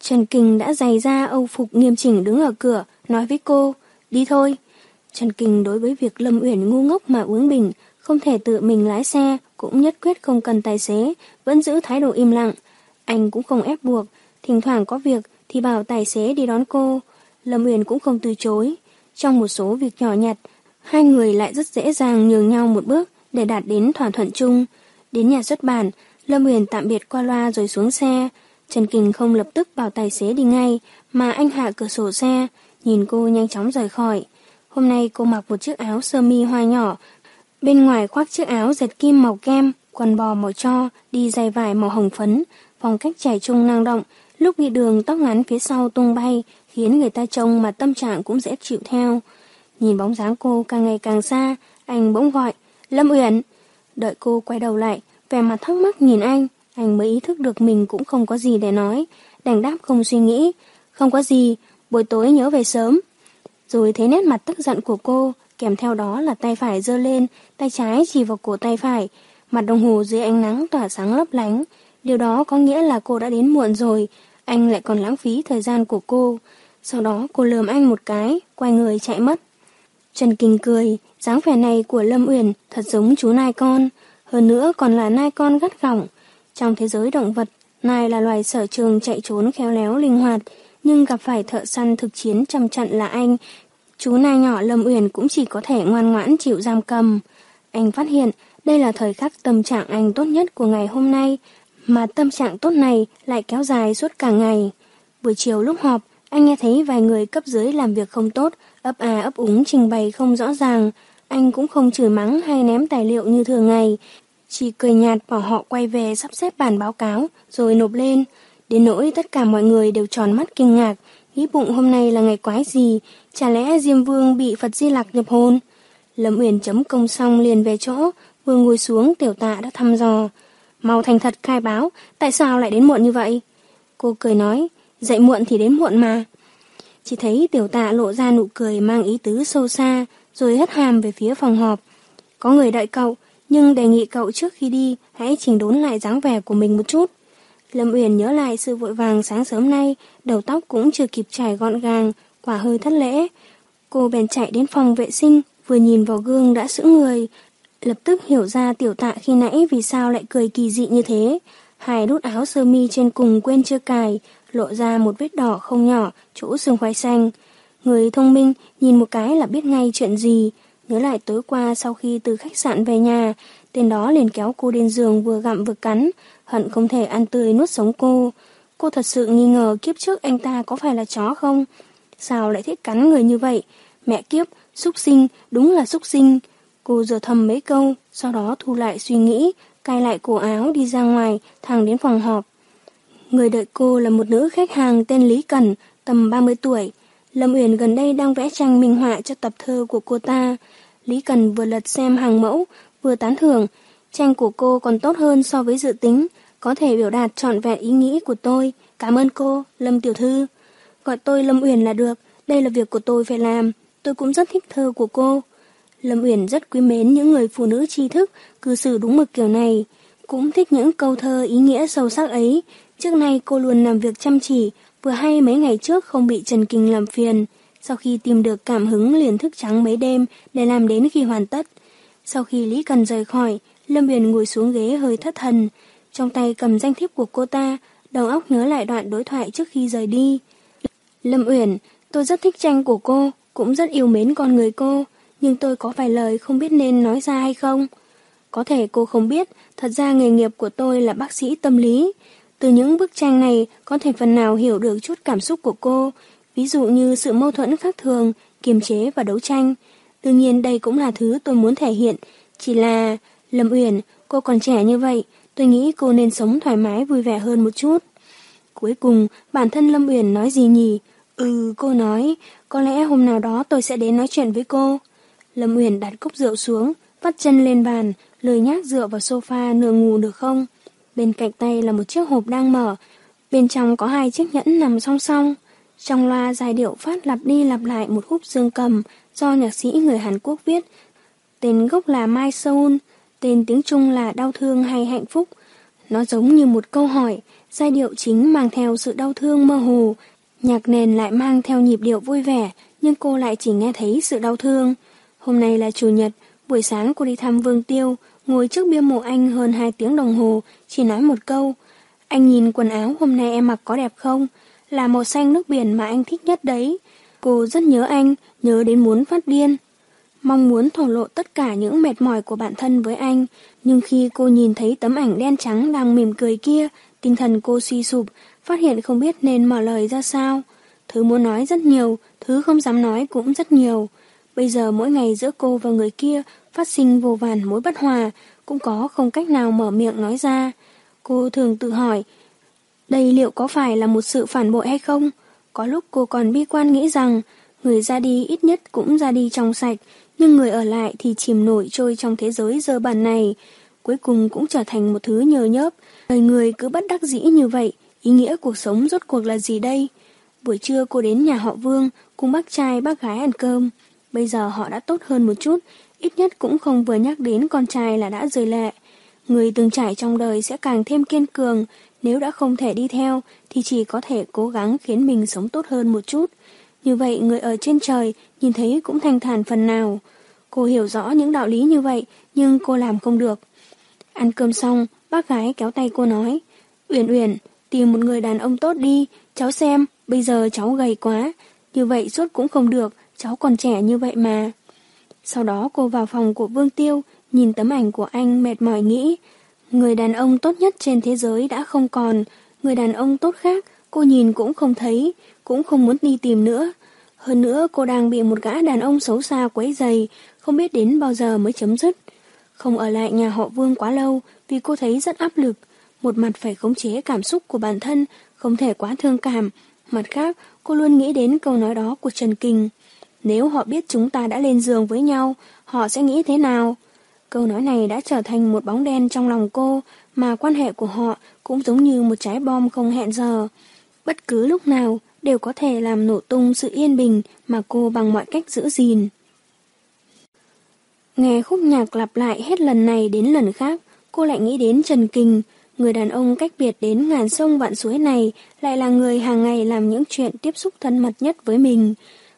Trần Kình đã giày ra âu phục nghiêm chỉnh đứng ở cửa, nói với cô, đi thôi. Trần Kình đối với việc Lâm Uyển ngu ngốc mà uống bình, không thể tự mình lái xe, cũng nhất quyết không cần tài xế, vẫn giữ thái độ im lặng. Anh cũng không ép buộc, thỉnh thoảng có việc thì bảo tài xế đi đón cô. Lâm Uyển cũng không từ chối. Trong một số việc nhỏ nhặt, hai người lại rất dễ dàng nhường nhau một bước để đạt đến thỏa thuận chung. Đến nhà xuất bản, Lâm Uyển tạm biệt qua loa rồi xuống xe. Trần Kình không lập tức bảo tài xế đi ngay, mà anh hạ cửa sổ xe, nhìn cô nhanh chóng rời khỏi. Hôm nay cô mặc một chiếc áo sơ mi hoa nhỏ, bên ngoài khoác chiếc áo dệt kim màu kem, quần bò màu cho, đi giày vải màu hồng phấn, phong cách trẻ trung năng động, lúc đi đường tóc ngắn phía sau tung bay, khiến người ta trông mà tâm trạng cũng dễ chịu theo. Nhìn bóng dáng cô càng ngày càng xa, anh bỗng gọi, Lâm Uyển. Đợi cô quay đầu lại, vẻ mặt thắc mắc nhìn anh, anh mới ý thức được mình cũng không có gì để nói, đành đáp không suy nghĩ. Không có gì, buổi tối nhớ về sớm. Rồi thấy nét mặt tức giận của cô, kèm theo đó là tay phải dơ lên, tay trái chỉ vào cổ tay phải, mặt đồng hồ dưới ánh nắng tỏa sáng lấp lánh. Điều đó có nghĩa là cô đã đến muộn rồi, anh lại còn lãng phí thời gian của cô. Sau đó cô lườm anh một cái, quay người chạy mất. Trần Kinh cười, dáng vẻ này của Lâm Uyển thật giống chú nai con, hơn nữa còn là nai con gắt gỏng. Trong thế giới động vật, nai là loài sở trường chạy trốn khéo léo linh hoạt, nhưng gặp phải thợ săn thực chiến trăm trận là anh, chú nai nhỏ Lâm Uyển cũng chỉ có thể ngoan ngoãn chịu giam cầm. Anh phát hiện đây là thời khắc tâm trạng anh tốt nhất của ngày hôm nay, mà tâm trạng tốt này lại kéo dài suốt cả ngày. Buổi chiều lúc họp, anh nghe thấy vài người cấp dưới làm việc không tốt, ấp à ấp úng trình bày không rõ ràng. Anh cũng không chửi mắng hay ném tài liệu như thường ngày, chỉ cười nhạt bảo họ quay về sắp xếp bản báo cáo rồi nộp lên. Đến nỗi tất cả mọi người đều tròn mắt kinh ngạc, nghĩ bụng hôm nay là ngày quái gì, chả lẽ Diêm Vương bị Phật Di lạc nhập hồn. Lâm Uyển chấm công xong liền về chỗ, vừa ngồi xuống tiểu tạ đã thăm dò. Mau thành thật khai báo, tại sao lại đến muộn như vậy? Cô cười nói, dậy muộn thì đến muộn mà. Chỉ thấy tiểu tạ lộ ra nụ cười mang ý tứ sâu xa, rồi hất hàm về phía phòng họp. Có người đợi cậu, nhưng đề nghị cậu trước khi đi hãy chỉnh đốn lại dáng vẻ của mình một chút. Lâm Uyển nhớ lại sự vội vàng sáng sớm nay, đầu tóc cũng chưa kịp trải gọn gàng, quả hơi thất lễ. Cô bèn chạy đến phòng vệ sinh, vừa nhìn vào gương đã sững người, lập tức hiểu ra tiểu tạ khi nãy vì sao lại cười kỳ dị như thế. Hai đút áo sơ mi trên cùng quên chưa cài, lộ ra một vết đỏ không nhỏ, chỗ xương khoai xanh. Người thông minh nhìn một cái là biết ngay chuyện gì. Nhớ lại tối qua sau khi từ khách sạn về nhà, tên đó liền kéo cô lên giường vừa gặm vừa cắn, hận không thể ăn tươi nuốt sống cô. Cô thật sự nghi ngờ kiếp trước anh ta có phải là chó không? Sao lại thích cắn người như vậy? Mẹ kiếp, xúc sinh, đúng là xúc sinh. Cô dừa thầm mấy câu, sau đó thu lại suy nghĩ, cài lại cổ áo đi ra ngoài, thẳng đến phòng họp. Người đợi cô là một nữ khách hàng tên Lý Cẩn, tầm 30 tuổi. Lâm Uyển gần đây đang vẽ tranh minh họa cho tập thơ của cô ta. Lý Cần vừa lật xem hàng mẫu, vừa tán thưởng. Tranh của cô còn tốt hơn so với dự tính, có thể biểu đạt trọn vẹn ý nghĩ của tôi. Cảm ơn cô, Lâm Tiểu Thư. Gọi tôi Lâm Uyển là được, Đây là việc của tôi phải làm, tôi cũng rất thích thơ của cô. Lâm Uyển rất quý mến những người phụ nữ tri thức, cư xử đúng mực kiểu này. Cũng thích những câu thơ ý nghĩa sâu sắc ấy. Trước nay cô luôn làm việc chăm chỉ, vừa hay mấy ngày trước không bị Trần Kinh làm phiền. Sau khi tìm được cảm hứng liền thức trắng mấy đêm để làm đến khi hoàn tất. Sau khi Lý Cần rời khỏi, Lâm Uyển ngồi xuống ghế hơi thất thần. Trong tay cầm danh thiếp của cô ta, đầu óc nhớ lại đoạn đối thoại trước khi rời đi. Lâm Uyển, tôi rất thích tranh của cô, cũng rất yêu mến con người cô, nhưng tôi có vài lời không biết nên nói ra hay không. Có thể cô không biết, thật ra nghề nghiệp của tôi là bác sĩ tâm lý. Từ những bức tranh này có thể phần nào hiểu được chút cảm xúc của cô, ví dụ như sự mâu thuẫn khác thường, kiềm chế và đấu tranh. Đương nhiên đây cũng là thứ tôi muốn thể hiện, chỉ là... Lâm Uyển, cô còn trẻ như vậy, tôi nghĩ cô nên sống thoải mái vui vẻ hơn một chút. Cuối cùng, bản thân Lâm Uyển nói gì nhỉ? Ừ, cô nói, có lẽ hôm nào đó tôi sẽ đến nói chuyện với cô. Lâm Uyển đặt cốc rượu xuống, vắt chân lên bàn, lười nhác dựa vào sofa nửa ngủ được không? Bên cạnh tay là một chiếc hộp đang mở, bên trong có hai chiếc nhẫn nằm song song. Trong loa giai điệu phát lặp đi lặp lại một khúc dương cầm do nhạc sĩ người Hàn Quốc viết. Tên gốc là Mai Seoul, tên tiếng Trung là đau thương hay hạnh phúc. Nó giống như một câu hỏi, giai điệu chính mang theo sự đau thương mơ hồ, nhạc nền lại mang theo nhịp điệu vui vẻ, nhưng cô lại chỉ nghe thấy sự đau thương. Hôm nay là Chủ nhật, buổi sáng cô đi thăm Vương Tiêu, ngồi trước bia mộ anh hơn 2 tiếng đồng hồ, chỉ nói một câu. Anh nhìn quần áo hôm nay em mặc có đẹp không? Là màu xanh nước biển mà anh thích nhất đấy. Cô rất nhớ anh, nhớ đến muốn phát điên. Mong muốn thổ lộ tất cả những mệt mỏi của bản thân với anh, nhưng khi cô nhìn thấy tấm ảnh đen trắng đang mỉm cười kia, tinh thần cô suy sụp, phát hiện không biết nên mở lời ra sao. Thứ muốn nói rất nhiều, thứ không dám nói cũng rất nhiều. Bây giờ mỗi ngày giữa cô và người kia phát sinh vô vàn mối bất hòa, cũng có không cách nào mở miệng nói ra. Cô thường tự hỏi, đây liệu có phải là một sự phản bội hay không? Có lúc cô còn bi quan nghĩ rằng, người ra đi ít nhất cũng ra đi trong sạch, nhưng người ở lại thì chìm nổi trôi trong thế giới dơ bẩn này, cuối cùng cũng trở thành một thứ nhờ nhớp. Đời người cứ bất đắc dĩ như vậy, ý nghĩa cuộc sống rốt cuộc là gì đây? Buổi trưa cô đến nhà họ Vương, cùng bác trai bác gái ăn cơm. Bây giờ họ đã tốt hơn một chút, ít nhất cũng không vừa nhắc đến con trai là đã rời lệ. Người từng trải trong đời sẽ càng thêm kiên cường, nếu đã không thể đi theo thì chỉ có thể cố gắng khiến mình sống tốt hơn một chút. Như vậy người ở trên trời nhìn thấy cũng thanh thản phần nào. Cô hiểu rõ những đạo lý như vậy, nhưng cô làm không được. Ăn cơm xong, bác gái kéo tay cô nói, Uyển Uyển, tìm một người đàn ông tốt đi, cháu xem, bây giờ cháu gầy quá, như vậy suốt cũng không được, cháu còn trẻ như vậy mà. Sau đó cô vào phòng của Vương Tiêu, nhìn tấm ảnh của anh mệt mỏi nghĩ, người đàn ông tốt nhất trên thế giới đã không còn, người đàn ông tốt khác cô nhìn cũng không thấy, cũng không muốn đi tìm nữa. Hơn nữa cô đang bị một gã đàn ông xấu xa quấy dày, không biết đến bao giờ mới chấm dứt. Không ở lại nhà họ Vương quá lâu vì cô thấy rất áp lực. Một mặt phải khống chế cảm xúc của bản thân, không thể quá thương cảm. Mặt khác, cô luôn nghĩ đến câu nói đó của Trần Kinh. Nếu họ biết chúng ta đã lên giường với nhau, họ sẽ nghĩ thế nào? Câu nói này đã trở thành một bóng đen trong lòng cô, mà quan hệ của họ cũng giống như một trái bom không hẹn giờ. Bất cứ lúc nào đều có thể làm nổ tung sự yên bình mà cô bằng mọi cách giữ gìn. Nghe khúc nhạc lặp lại hết lần này đến lần khác, cô lại nghĩ đến Trần Kinh, người đàn ông cách biệt đến ngàn sông vạn suối này lại là người hàng ngày làm những chuyện tiếp xúc thân mật nhất với mình.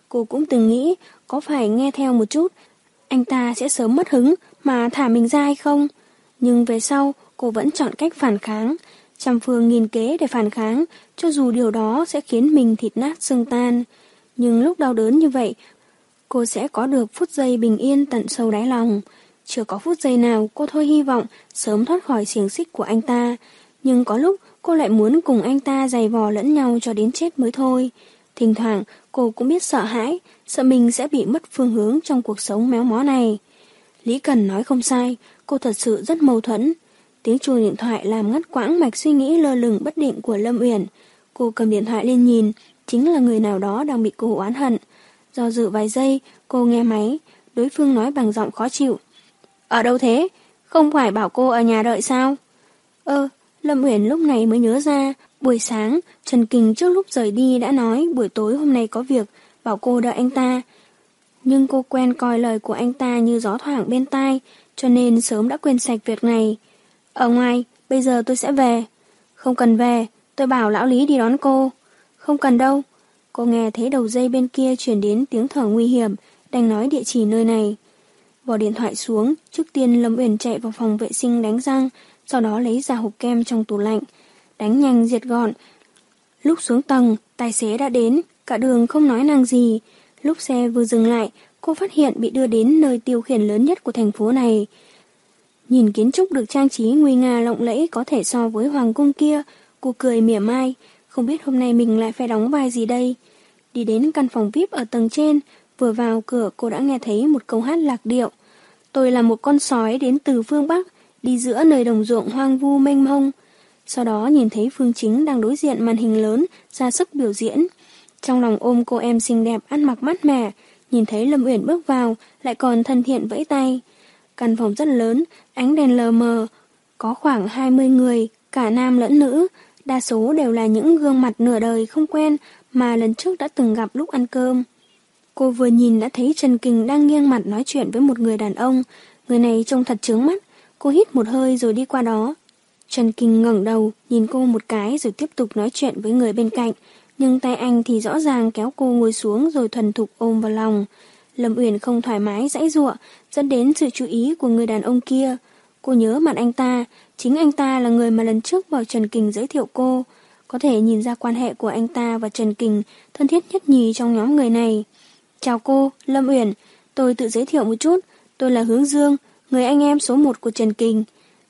Cô cũng từng nghĩ có phải nghe theo một chút, anh ta sẽ sớm mất hứng mà thả mình ra hay không? Nhưng về sau, cô vẫn chọn cách phản kháng, trăm phương nghìn kế để phản kháng, cho dù điều đó sẽ khiến mình thịt nát xương tan. Nhưng lúc đau đớn như vậy, cô sẽ có được phút giây bình yên tận sâu đáy lòng. Chưa có phút giây nào cô thôi hy vọng sớm thoát khỏi xiềng xích của anh ta. Nhưng có lúc cô lại muốn cùng anh ta giày vò lẫn nhau cho đến chết mới thôi. Thỉnh thoảng cô cũng biết sợ hãi, sợ mình sẽ bị mất phương hướng trong cuộc sống méo mó này. Lý Cần nói không sai, cô thật sự rất mâu thuẫn. Tiếng chuông điện thoại làm ngắt quãng mạch suy nghĩ lơ lửng bất định của Lâm Uyển. Cô cầm điện thoại lên nhìn, chính là người nào đó đang bị cô oán hận. Do dự vài giây, cô nghe máy, đối phương nói bằng giọng khó chịu. Ở đâu thế? Không phải bảo cô ở nhà đợi sao? Ơ, Lâm Uyển lúc này mới nhớ ra, buổi sáng, Trần Kình trước lúc rời đi đã nói buổi tối hôm nay có việc, bảo cô đợi anh ta. Nhưng cô quen coi lời của anh ta như gió thoảng bên tai, cho nên sớm đã quên sạch việc này. Ở ngoài, bây giờ tôi sẽ về. Không cần về, tôi bảo lão Lý đi đón cô. Không cần đâu. Cô nghe thấy đầu dây bên kia chuyển đến tiếng thở nguy hiểm, đành nói địa chỉ nơi này. Bỏ điện thoại xuống, trước tiên Lâm Uyển chạy vào phòng vệ sinh đánh răng, sau đó lấy ra hộp kem trong tủ lạnh. Đánh nhanh diệt gọn. Lúc xuống tầng, tài xế đã đến, cả đường không nói năng gì. Lúc xe vừa dừng lại, cô phát hiện bị đưa đến nơi tiêu khiển lớn nhất của thành phố này. Nhìn kiến trúc được trang trí nguy nga lộng lẫy có thể so với hoàng cung kia, cô cười mỉa mai, không biết hôm nay mình lại phải đóng vai gì đây. Đi đến căn phòng VIP ở tầng trên, vừa vào cửa cô đã nghe thấy một câu hát lạc điệu. Tôi là một con sói đến từ phương Bắc, đi giữa nơi đồng ruộng hoang vu mênh mông. Sau đó nhìn thấy Phương Chính đang đối diện màn hình lớn, ra sức biểu diễn. Trong lòng ôm cô em xinh đẹp ăn mặc mát mẻ, nhìn thấy Lâm Uyển bước vào, lại còn thân thiện vẫy tay. Căn phòng rất lớn, ánh đèn lờ mờ, có khoảng 20 người, cả nam lẫn nữ, đa số đều là những gương mặt nửa đời không quen mà lần trước đã từng gặp lúc ăn cơm. Cô vừa nhìn đã thấy Trần Kình đang nghiêng mặt nói chuyện với một người đàn ông, người này trông thật trướng mắt, cô hít một hơi rồi đi qua đó. Trần Kình ngẩng đầu, nhìn cô một cái rồi tiếp tục nói chuyện với người bên cạnh, nhưng tay anh thì rõ ràng kéo cô ngồi xuống rồi thuần thục ôm vào lòng. Lâm Uyển không thoải mái dãy giụa, dẫn đến sự chú ý của người đàn ông kia. Cô nhớ mặt anh ta, chính anh ta là người mà lần trước bảo Trần Kình giới thiệu cô. Có thể nhìn ra quan hệ của anh ta và Trần Kình thân thiết nhất nhì trong nhóm người này. Chào cô, Lâm Uyển, tôi tự giới thiệu một chút, tôi là Hướng Dương, người anh em số một của Trần Kình.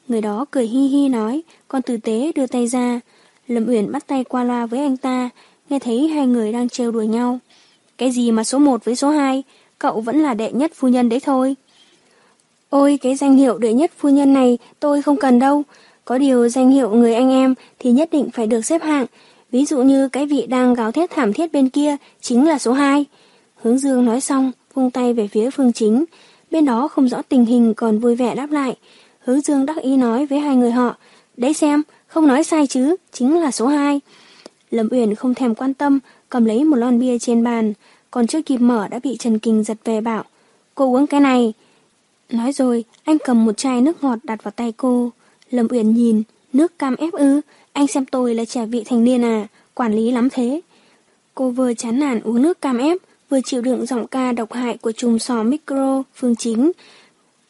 Người đó cười hi hi nói, còn tử tế đưa tay ra. Lâm Uyển bắt tay qua loa với anh ta, nghe thấy hai người đang trêu đùa nhau. Cái gì mà số một với số hai, cậu vẫn là đệ nhất phu nhân đấy thôi. Ôi, cái danh hiệu đệ nhất phu nhân này tôi không cần đâu. Có điều danh hiệu người anh em thì nhất định phải được xếp hạng. Ví dụ như cái vị đang gào thét thảm thiết bên kia chính là số 2. Hướng Dương nói xong, vung tay về phía phương chính. Bên đó không rõ tình hình còn vui vẻ đáp lại. Hướng Dương đắc ý nói với hai người họ. Đấy xem, không nói sai chứ, chính là số 2. Lâm Uyển không thèm quan tâm, cầm lấy một lon bia trên bàn. Còn chưa kịp mở đã bị Trần Kinh giật về bảo. Cô uống cái này. Nói rồi, anh cầm một chai nước ngọt đặt vào tay cô. Lâm Uyển nhìn, nước cam ép ư, anh xem tôi là trẻ vị thành niên à, quản lý lắm thế. Cô vừa chán nản uống nước cam ép, vừa chịu đựng giọng ca độc hại của chùm sò micro, phương chính.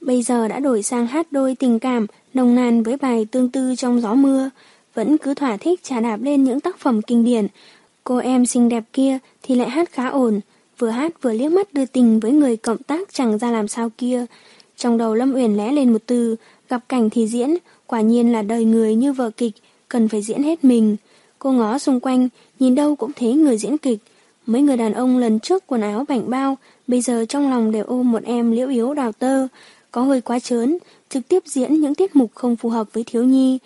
Bây giờ đã đổi sang hát đôi tình cảm, nồng nàn với bài tương tư trong gió mưa, vẫn cứ thỏa thích trả đạp lên những tác phẩm kinh điển. Cô em xinh đẹp kia thì lại hát khá ổn, vừa hát vừa liếc mắt đưa tình với người cộng tác chẳng ra làm sao kia. Trong đầu Lâm Uyển lẽ lên một từ, gặp cảnh thì diễn, quả nhiên là đời người như vở kịch, cần phải diễn hết mình. Cô ngó xung quanh, nhìn đâu cũng thấy người diễn kịch. Mấy người đàn ông lần trước quần áo bảnh bao, bây giờ trong lòng đều ôm một em liễu yếu đào tơ, có người quá trớn, trực tiếp diễn những tiết mục không phù hợp với thiếu nhi.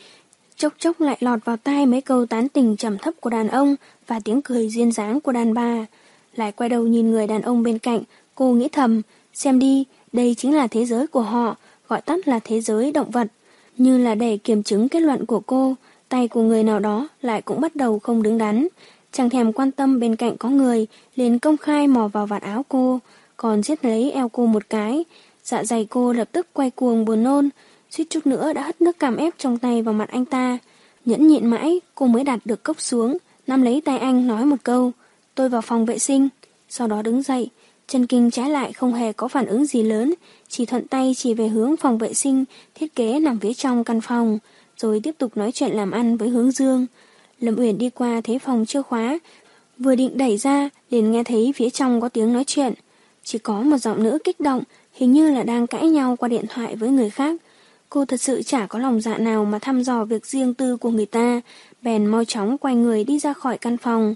Chốc chốc lại lọt vào tai mấy câu tán tình trầm thấp của đàn ông và tiếng cười duyên dáng của đàn bà. Lại quay đầu nhìn người đàn ông bên cạnh, cô nghĩ thầm, xem đi, đây chính là thế giới của họ, gọi tắt là thế giới động vật. Như là để kiểm chứng kết luận của cô, tay của người nào đó lại cũng bắt đầu không đứng đắn. Chẳng thèm quan tâm bên cạnh có người, liền công khai mò vào vạt áo cô, còn giết lấy eo cô một cái. Dạ dày cô lập tức quay cuồng buồn nôn, suýt chút nữa đã hất nước cam ép trong tay vào mặt anh ta. Nhẫn nhịn mãi, cô mới đặt được cốc xuống, nắm lấy tay anh nói một câu, tôi vào phòng vệ sinh, sau đó đứng dậy. Trần Kinh trái lại không hề có phản ứng gì lớn, chỉ thuận tay chỉ về hướng phòng vệ sinh, thiết kế nằm phía trong căn phòng, rồi tiếp tục nói chuyện làm ăn với hướng dương. Lâm Uyển đi qua thấy phòng chưa khóa, vừa định đẩy ra, liền nghe thấy phía trong có tiếng nói chuyện. Chỉ có một giọng nữ kích động, hình như là đang cãi nhau qua điện thoại với người khác. Cô thật sự chả có lòng dạ nào mà thăm dò việc riêng tư của người ta, bèn mau chóng quay người đi ra khỏi căn phòng.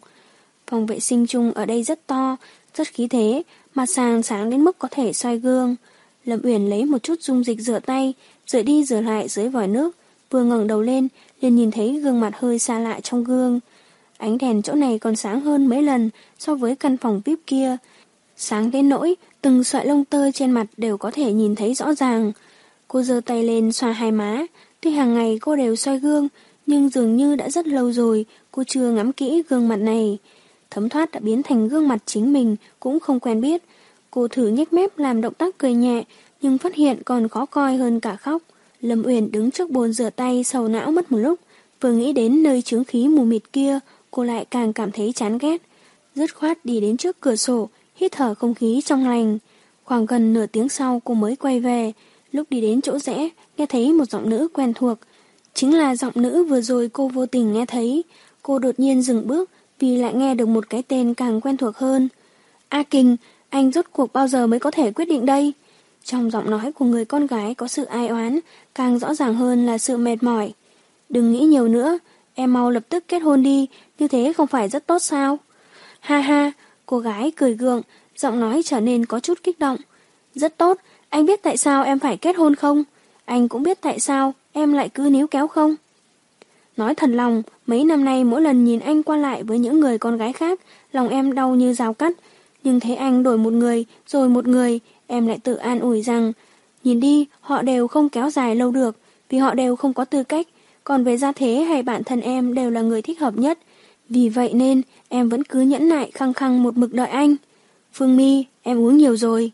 Phòng vệ sinh chung ở đây rất to, rất khí thế, mặt sàng sáng đến mức có thể xoay gương. Lâm Uyển lấy một chút dung dịch rửa tay, rửa đi rửa lại dưới vòi nước, vừa ngẩng đầu lên, liền nhìn thấy gương mặt hơi xa lạ trong gương. Ánh đèn chỗ này còn sáng hơn mấy lần so với căn phòng VIP kia. Sáng đến nỗi, từng sợi lông tơ trên mặt đều có thể nhìn thấy rõ ràng. Cô giơ tay lên xoa hai má, tuy hàng ngày cô đều xoay gương, nhưng dường như đã rất lâu rồi cô chưa ngắm kỹ gương mặt này thấm thoát đã biến thành gương mặt chính mình, cũng không quen biết. Cô thử nhếch mép làm động tác cười nhẹ, nhưng phát hiện còn khó coi hơn cả khóc. Lâm Uyển đứng trước bồn rửa tay sầu não mất một lúc, vừa nghĩ đến nơi chướng khí mù mịt kia, cô lại càng cảm thấy chán ghét. Dứt khoát đi đến trước cửa sổ, hít thở không khí trong lành. Khoảng gần nửa tiếng sau cô mới quay về, lúc đi đến chỗ rẽ, nghe thấy một giọng nữ quen thuộc. Chính là giọng nữ vừa rồi cô vô tình nghe thấy. Cô đột nhiên dừng bước vì lại nghe được một cái tên càng quen thuộc hơn. A Kình, anh rốt cuộc bao giờ mới có thể quyết định đây? Trong giọng nói của người con gái có sự ai oán, càng rõ ràng hơn là sự mệt mỏi. Đừng nghĩ nhiều nữa, em mau lập tức kết hôn đi, như thế không phải rất tốt sao? Ha ha, cô gái cười gượng, giọng nói trở nên có chút kích động. Rất tốt, anh biết tại sao em phải kết hôn không? Anh cũng biết tại sao em lại cứ níu kéo không? Nói thần lòng, mấy năm nay mỗi lần nhìn anh qua lại với những người con gái khác, lòng em đau như rào cắt. Nhưng thấy anh đổi một người, rồi một người, em lại tự an ủi rằng, nhìn đi, họ đều không kéo dài lâu được, vì họ đều không có tư cách, còn về gia thế hay bản thân em đều là người thích hợp nhất. Vì vậy nên, em vẫn cứ nhẫn nại khăng khăng một mực đợi anh. Phương Mi, em uống nhiều rồi.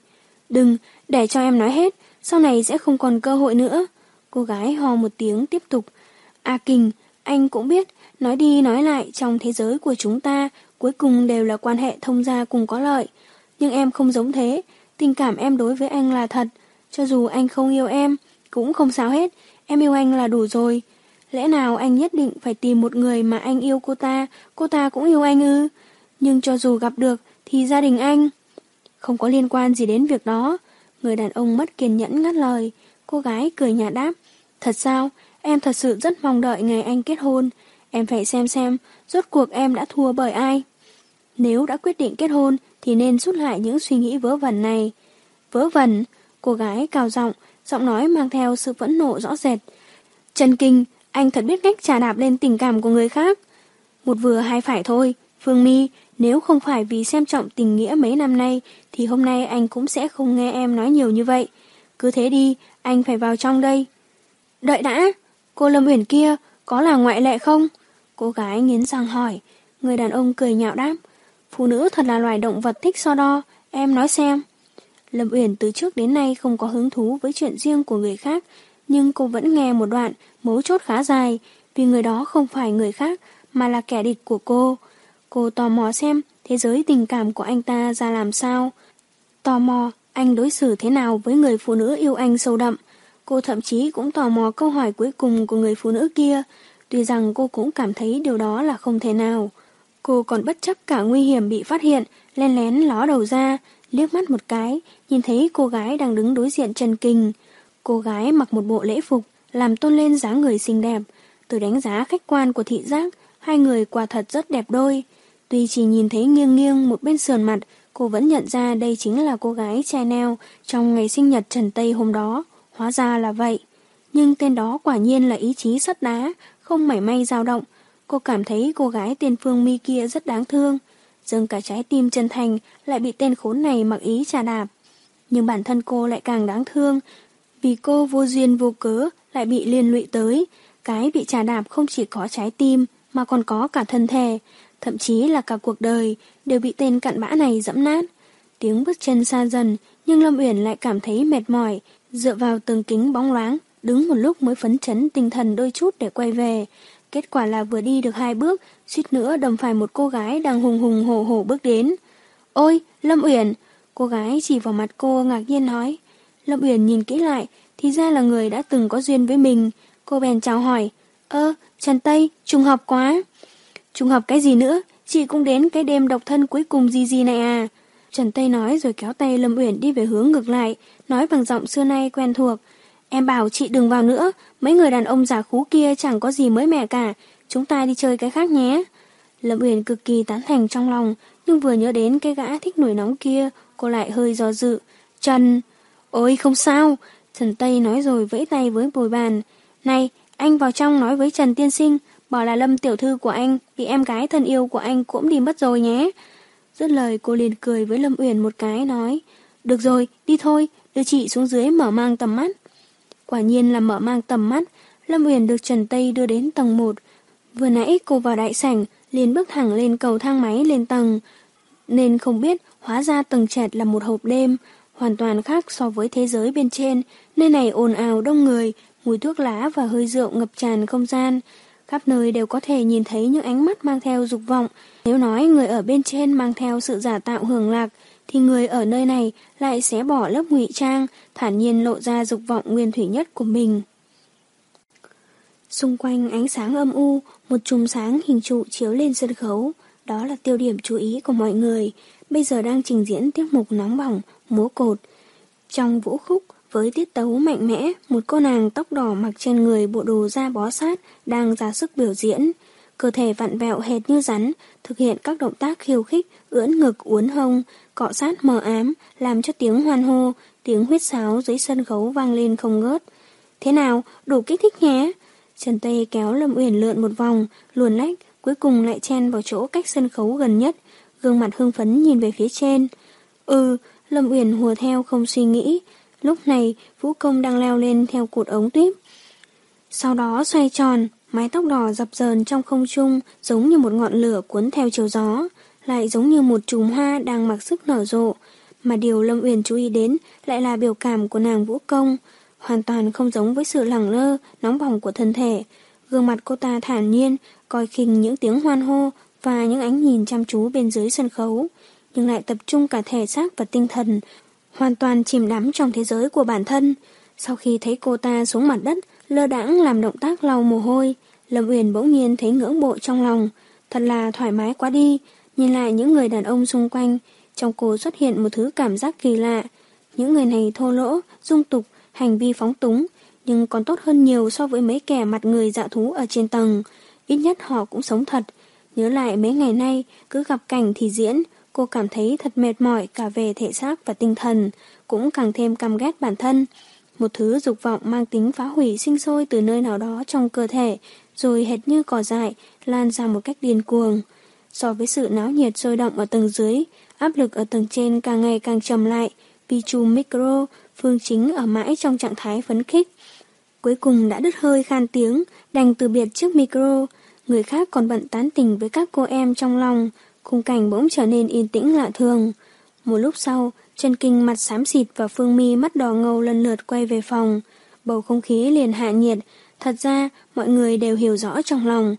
Đừng, để cho em nói hết, sau này sẽ không còn cơ hội nữa. Cô gái ho một tiếng tiếp tục. A à, Kình, anh cũng biết, nói đi nói lại trong thế giới của chúng ta, cuối cùng đều là quan hệ thông gia cùng có lợi. Nhưng em không giống thế, tình cảm em đối với anh là thật. Cho dù anh không yêu em, cũng không sao hết, em yêu anh là đủ rồi. Lẽ nào anh nhất định phải tìm một người mà anh yêu cô ta, cô ta cũng yêu anh ư? Nhưng cho dù gặp được, thì gia đình anh... Không có liên quan gì đến việc đó. Người đàn ông mất kiên nhẫn ngắt lời. Cô gái cười nhạt đáp. Thật sao? Em thật sự rất mong đợi ngày anh kết hôn. Em phải xem xem, rốt cuộc em đã thua bởi ai. Nếu đã quyết định kết hôn, thì nên rút lại những suy nghĩ vớ vẩn này. Vớ vẩn? Cô gái cao giọng, giọng nói mang theo sự phẫn nộ rõ rệt. Trần Kinh, anh thật biết cách trả đạp lên tình cảm của người khác. Một vừa hai phải thôi, Phương Mi, nếu không phải vì xem trọng tình nghĩa mấy năm nay, thì hôm nay anh cũng sẽ không nghe em nói nhiều như vậy. Cứ thế đi, anh phải vào trong đây. Đợi đã, cô Lâm Uyển kia, có là ngoại lệ không? Cô gái nghiến răng hỏi. Người đàn ông cười nhạo đáp. Phụ nữ thật là loài động vật thích so đo, em nói xem. Lâm Uyển từ trước đến nay không có hứng thú với chuyện riêng của người khác, nhưng cô vẫn nghe một đoạn mấu chốt khá dài, vì người đó không phải người khác, mà là kẻ địch của cô. Cô tò mò xem thế giới tình cảm của anh ta ra làm sao. Tò mò anh đối xử thế nào với người phụ nữ yêu anh sâu đậm. Cô thậm chí cũng tò mò câu hỏi cuối cùng của người phụ nữ kia, tuy rằng cô cũng cảm thấy điều đó là không thể nào. Cô còn bất chấp cả nguy hiểm bị phát hiện, len lén ló đầu ra, liếc mắt một cái, nhìn thấy cô gái đang đứng đối diện Trần Kinh. Cô gái mặc một bộ lễ phục, làm tôn lên dáng người xinh đẹp. Từ đánh giá khách quan của thị giác, hai người quả thật rất đẹp đôi. Tuy chỉ nhìn thấy nghiêng nghiêng một bên sườn mặt, cô vẫn nhận ra đây chính là cô gái Chanel trong ngày sinh nhật Trần Tây hôm đó. Hóa ra là vậy. Nhưng tên đó quả nhiên là ý chí sắt đá, không mảy may dao động. Cô cảm thấy cô gái tên Phương Mi kia rất đáng thương. Dâng cả trái tim chân thành lại bị tên khốn này mặc ý trà đạp. Nhưng bản thân cô lại càng đáng thương, vì cô vô duyên vô cớ lại bị liên lụy tới. Cái bị trà đạp không chỉ có trái tim mà còn có cả thân thể, thậm chí là cả cuộc đời đều bị tên cặn bã này dẫm nát. Tiếng bước chân xa dần, nhưng Lâm Uyển lại cảm thấy mệt mỏi, dựa vào tường kính bóng loáng, đứng một lúc mới phấn chấn tinh thần đôi chút để quay về. Kết quả là vừa đi được hai bước, suýt nữa đâm phải một cô gái đang hùng hùng hổ hổ bước đến. Ôi, Lâm Uyển! Cô gái chỉ vào mặt cô ngạc nhiên nói. Lâm Uyển nhìn kỹ lại, thì ra là người đã từng có duyên với mình. Cô bèn chào hỏi. Ơ, Trần Tây, trùng hợp quá. Trùng hợp cái gì nữa? Chị cũng đến cái đêm độc thân cuối cùng gì gì này à? Trần Tây nói rồi kéo tay Lâm Uyển đi về hướng ngược lại, nói bằng giọng xưa nay quen thuộc. Em bảo chị đừng vào nữa, mấy người đàn ông giả khú kia chẳng có gì mới mẻ cả, chúng ta đi chơi cái khác nhé. Lâm Uyển cực kỳ tán thành trong lòng, nhưng vừa nhớ đến cái gã thích nổi nóng kia, cô lại hơi do dự. Trần, ôi không sao, Trần Tây nói rồi vẫy tay với bồi bàn. Này, anh vào trong nói với Trần Tiên Sinh, bảo là Lâm tiểu thư của anh, vì em gái thân yêu của anh cũng đi mất rồi nhé. Dứt lời cô liền cười với Lâm Uyển một cái nói, được rồi, đi thôi, đưa chị xuống dưới mở mang tầm mắt. Quả nhiên là mở mang tầm mắt, Lâm Uyển được Trần Tây đưa đến tầng 1. Vừa nãy cô vào đại sảnh, liền bước thẳng lên cầu thang máy lên tầng, nên không biết hóa ra tầng trệt là một hộp đêm, hoàn toàn khác so với thế giới bên trên, nơi này ồn ào đông người, mùi thuốc lá và hơi rượu ngập tràn không gian, khắp nơi đều có thể nhìn thấy những ánh mắt mang theo dục vọng. Nếu nói người ở bên trên mang theo sự giả tạo hưởng lạc, thì người ở nơi này lại xé bỏ lớp ngụy trang, thản nhiên lộ ra dục vọng nguyên thủy nhất của mình. Xung quanh ánh sáng âm u, một chùm sáng hình trụ chiếu lên sân khấu, đó là tiêu điểm chú ý của mọi người, bây giờ đang trình diễn tiết mục nóng bỏng, múa cột. Trong vũ khúc, với tiết tấu mạnh mẽ, một cô nàng tóc đỏ mặc trên người bộ đồ da bó sát đang ra sức biểu diễn. Cơ thể vặn vẹo hệt như rắn, thực hiện các động tác khiêu khích, ưỡn ngực uốn hông, cọ sát mờ ám, làm cho tiếng hoan hô, tiếng huyết sáo dưới sân khấu vang lên không ngớt. Thế nào, đủ kích thích nhé? Trần Tây kéo Lâm Uyển lượn một vòng, luồn lách, cuối cùng lại chen vào chỗ cách sân khấu gần nhất, gương mặt hưng phấn nhìn về phía trên. Ừ, Lâm Uyển hùa theo không suy nghĩ, lúc này Vũ Công đang leo lên theo cột ống tuyếp. Sau đó xoay tròn, mái tóc đỏ dập dờn trong không trung giống như một ngọn lửa cuốn theo chiều gió, lại giống như một chùm hoa đang mặc sức nở rộ, mà điều Lâm Uyển chú ý đến lại là biểu cảm của nàng Vũ Công, hoàn toàn không giống với sự lẳng lơ, nóng bỏng của thân thể. Gương mặt cô ta thản nhiên, coi khinh những tiếng hoan hô và những ánh nhìn chăm chú bên dưới sân khấu, nhưng lại tập trung cả thể xác và tinh thần, hoàn toàn chìm đắm trong thế giới của bản thân. Sau khi thấy cô ta xuống mặt đất, lơ đãng làm động tác lau mồ hôi, Lâm Uyển bỗng nhiên thấy ngưỡng bộ trong lòng, thật là thoải mái quá đi, nhìn lại những người đàn ông xung quanh, trong cô xuất hiện một thứ cảm giác kỳ lạ. Những người này thô lỗ, dung tục, hành vi phóng túng, nhưng còn tốt hơn nhiều so với mấy kẻ mặt người dạ thú ở trên tầng. Ít nhất họ cũng sống thật. Nhớ lại mấy ngày nay, cứ gặp cảnh thì diễn, cô cảm thấy thật mệt mỏi cả về thể xác và tinh thần, cũng càng thêm căm ghét bản thân. Một thứ dục vọng mang tính phá hủy sinh sôi từ nơi nào đó trong cơ thể, rồi hệt như cỏ dại, lan ra một cách điên cuồng. So với sự náo nhiệt sôi động ở tầng dưới, áp lực ở tầng trên càng ngày càng trầm lại, vì chùm Micro, Phương Chính ở mãi trong trạng thái phấn khích. Cuối cùng đã đứt hơi khan tiếng, đành từ biệt trước micro, người khác còn bận tán tỉnh với các cô em trong lòng, khung cảnh bỗng trở nên yên tĩnh lạ thường. Một lúc sau, Trần Kinh mặt xám xịt và Phương Mi mắt đỏ ngầu lần lượt quay về phòng. Bầu không khí liền hạ nhiệt, thật ra mọi người đều hiểu rõ trong lòng.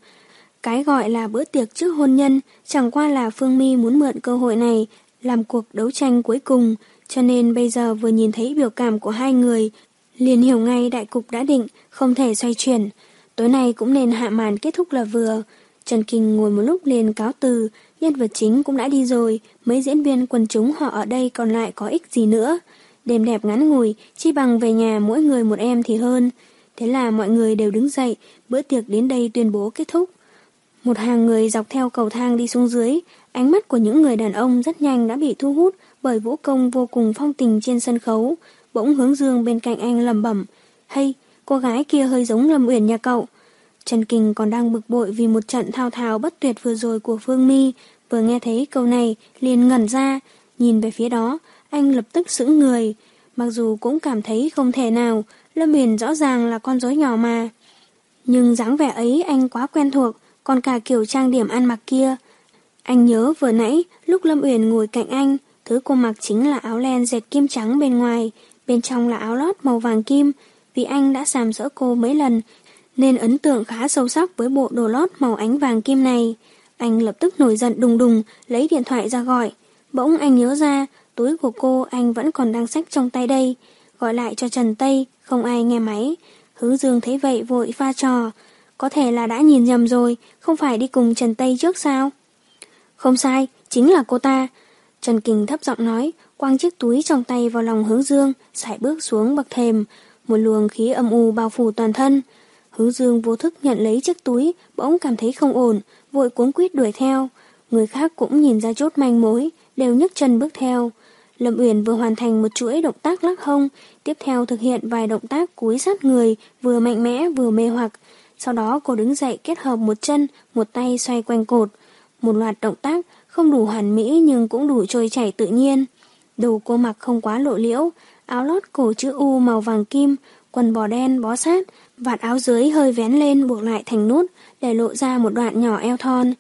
Cái gọi là bữa tiệc trước hôn nhân chẳng qua là Phương Mi muốn mượn cơ hội này làm cuộc đấu tranh cuối cùng, cho nên bây giờ vừa nhìn thấy biểu cảm của hai người, liền hiểu ngay đại cục đã định, không thể xoay chuyển. Tối nay cũng nên hạ màn kết thúc là vừa. Trần Kinh ngồi một lúc liền cáo từ, nhân vật chính cũng đã đi rồi, mấy diễn viên quần chúng họ ở đây còn lại có ích gì nữa. Đêm đẹp ngắn ngủi, chi bằng về nhà mỗi người một em thì hơn. Thế là mọi người đều đứng dậy, bữa tiệc đến đây tuyên bố kết thúc. Một hàng người dọc theo cầu thang đi xuống dưới, ánh mắt của những người đàn ông rất nhanh đã bị thu hút bởi vũ công vô cùng phong tình trên sân khấu, bỗng hướng dương bên cạnh anh lầm bẩm Hay, cô gái kia hơi giống Lâm Uyển nhà cậu. Trần Kinh còn đang bực bội vì một trận thao thao bất tuyệt vừa rồi của Phương Mi vừa nghe thấy câu này liền ngẩn ra, nhìn về phía đó, anh lập tức sững người. Mặc dù cũng cảm thấy không thể nào, Lâm Uyển rõ ràng là con rối nhỏ mà. Nhưng dáng vẻ ấy anh quá quen thuộc, còn cả kiểu trang điểm ăn mặc kia. Anh nhớ vừa nãy, lúc Lâm Uyển ngồi cạnh anh, thứ cô mặc chính là áo len dệt kim trắng bên ngoài, bên trong là áo lót màu vàng kim, vì anh đã sàm sỡ cô mấy lần, nên ấn tượng khá sâu sắc với bộ đồ lót màu ánh vàng kim này. Anh lập tức nổi giận đùng đùng, lấy điện thoại ra gọi. Bỗng anh nhớ ra, túi của cô anh vẫn còn đang sách trong tay đây. Gọi lại cho Trần Tây, không ai nghe máy. Hứa Dương thấy vậy vội pha trò. Có thể là đã nhìn nhầm rồi, không phải đi cùng Trần Tây trước sao? Không sai, chính là cô ta. Trần Kình thấp giọng nói, quăng chiếc túi trong tay vào lòng hướng dương, sải bước xuống bậc thềm, một luồng khí âm u bao phủ toàn thân. Hứa dương vô thức nhận lấy chiếc túi, bỗng cảm thấy không ổn, vội cuốn quýt đuổi theo. Người khác cũng nhìn ra chốt manh mối, đều nhấc chân bước theo. Lâm Uyển vừa hoàn thành một chuỗi động tác lắc hông, tiếp theo thực hiện vài động tác cúi sát người, vừa mạnh mẽ vừa mê hoặc. Sau đó cô đứng dậy kết hợp một chân, một tay xoay quanh cột. Một loạt động tác không đủ hoàn mỹ nhưng cũng đủ trôi chảy tự nhiên. Đồ cô mặc không quá lộ liễu, áo lót cổ chữ U màu vàng kim, quần bò đen bó sát, vạt áo dưới hơi vén lên buộc lại thành nút để lộ ra một đoạn nhỏ eo thon.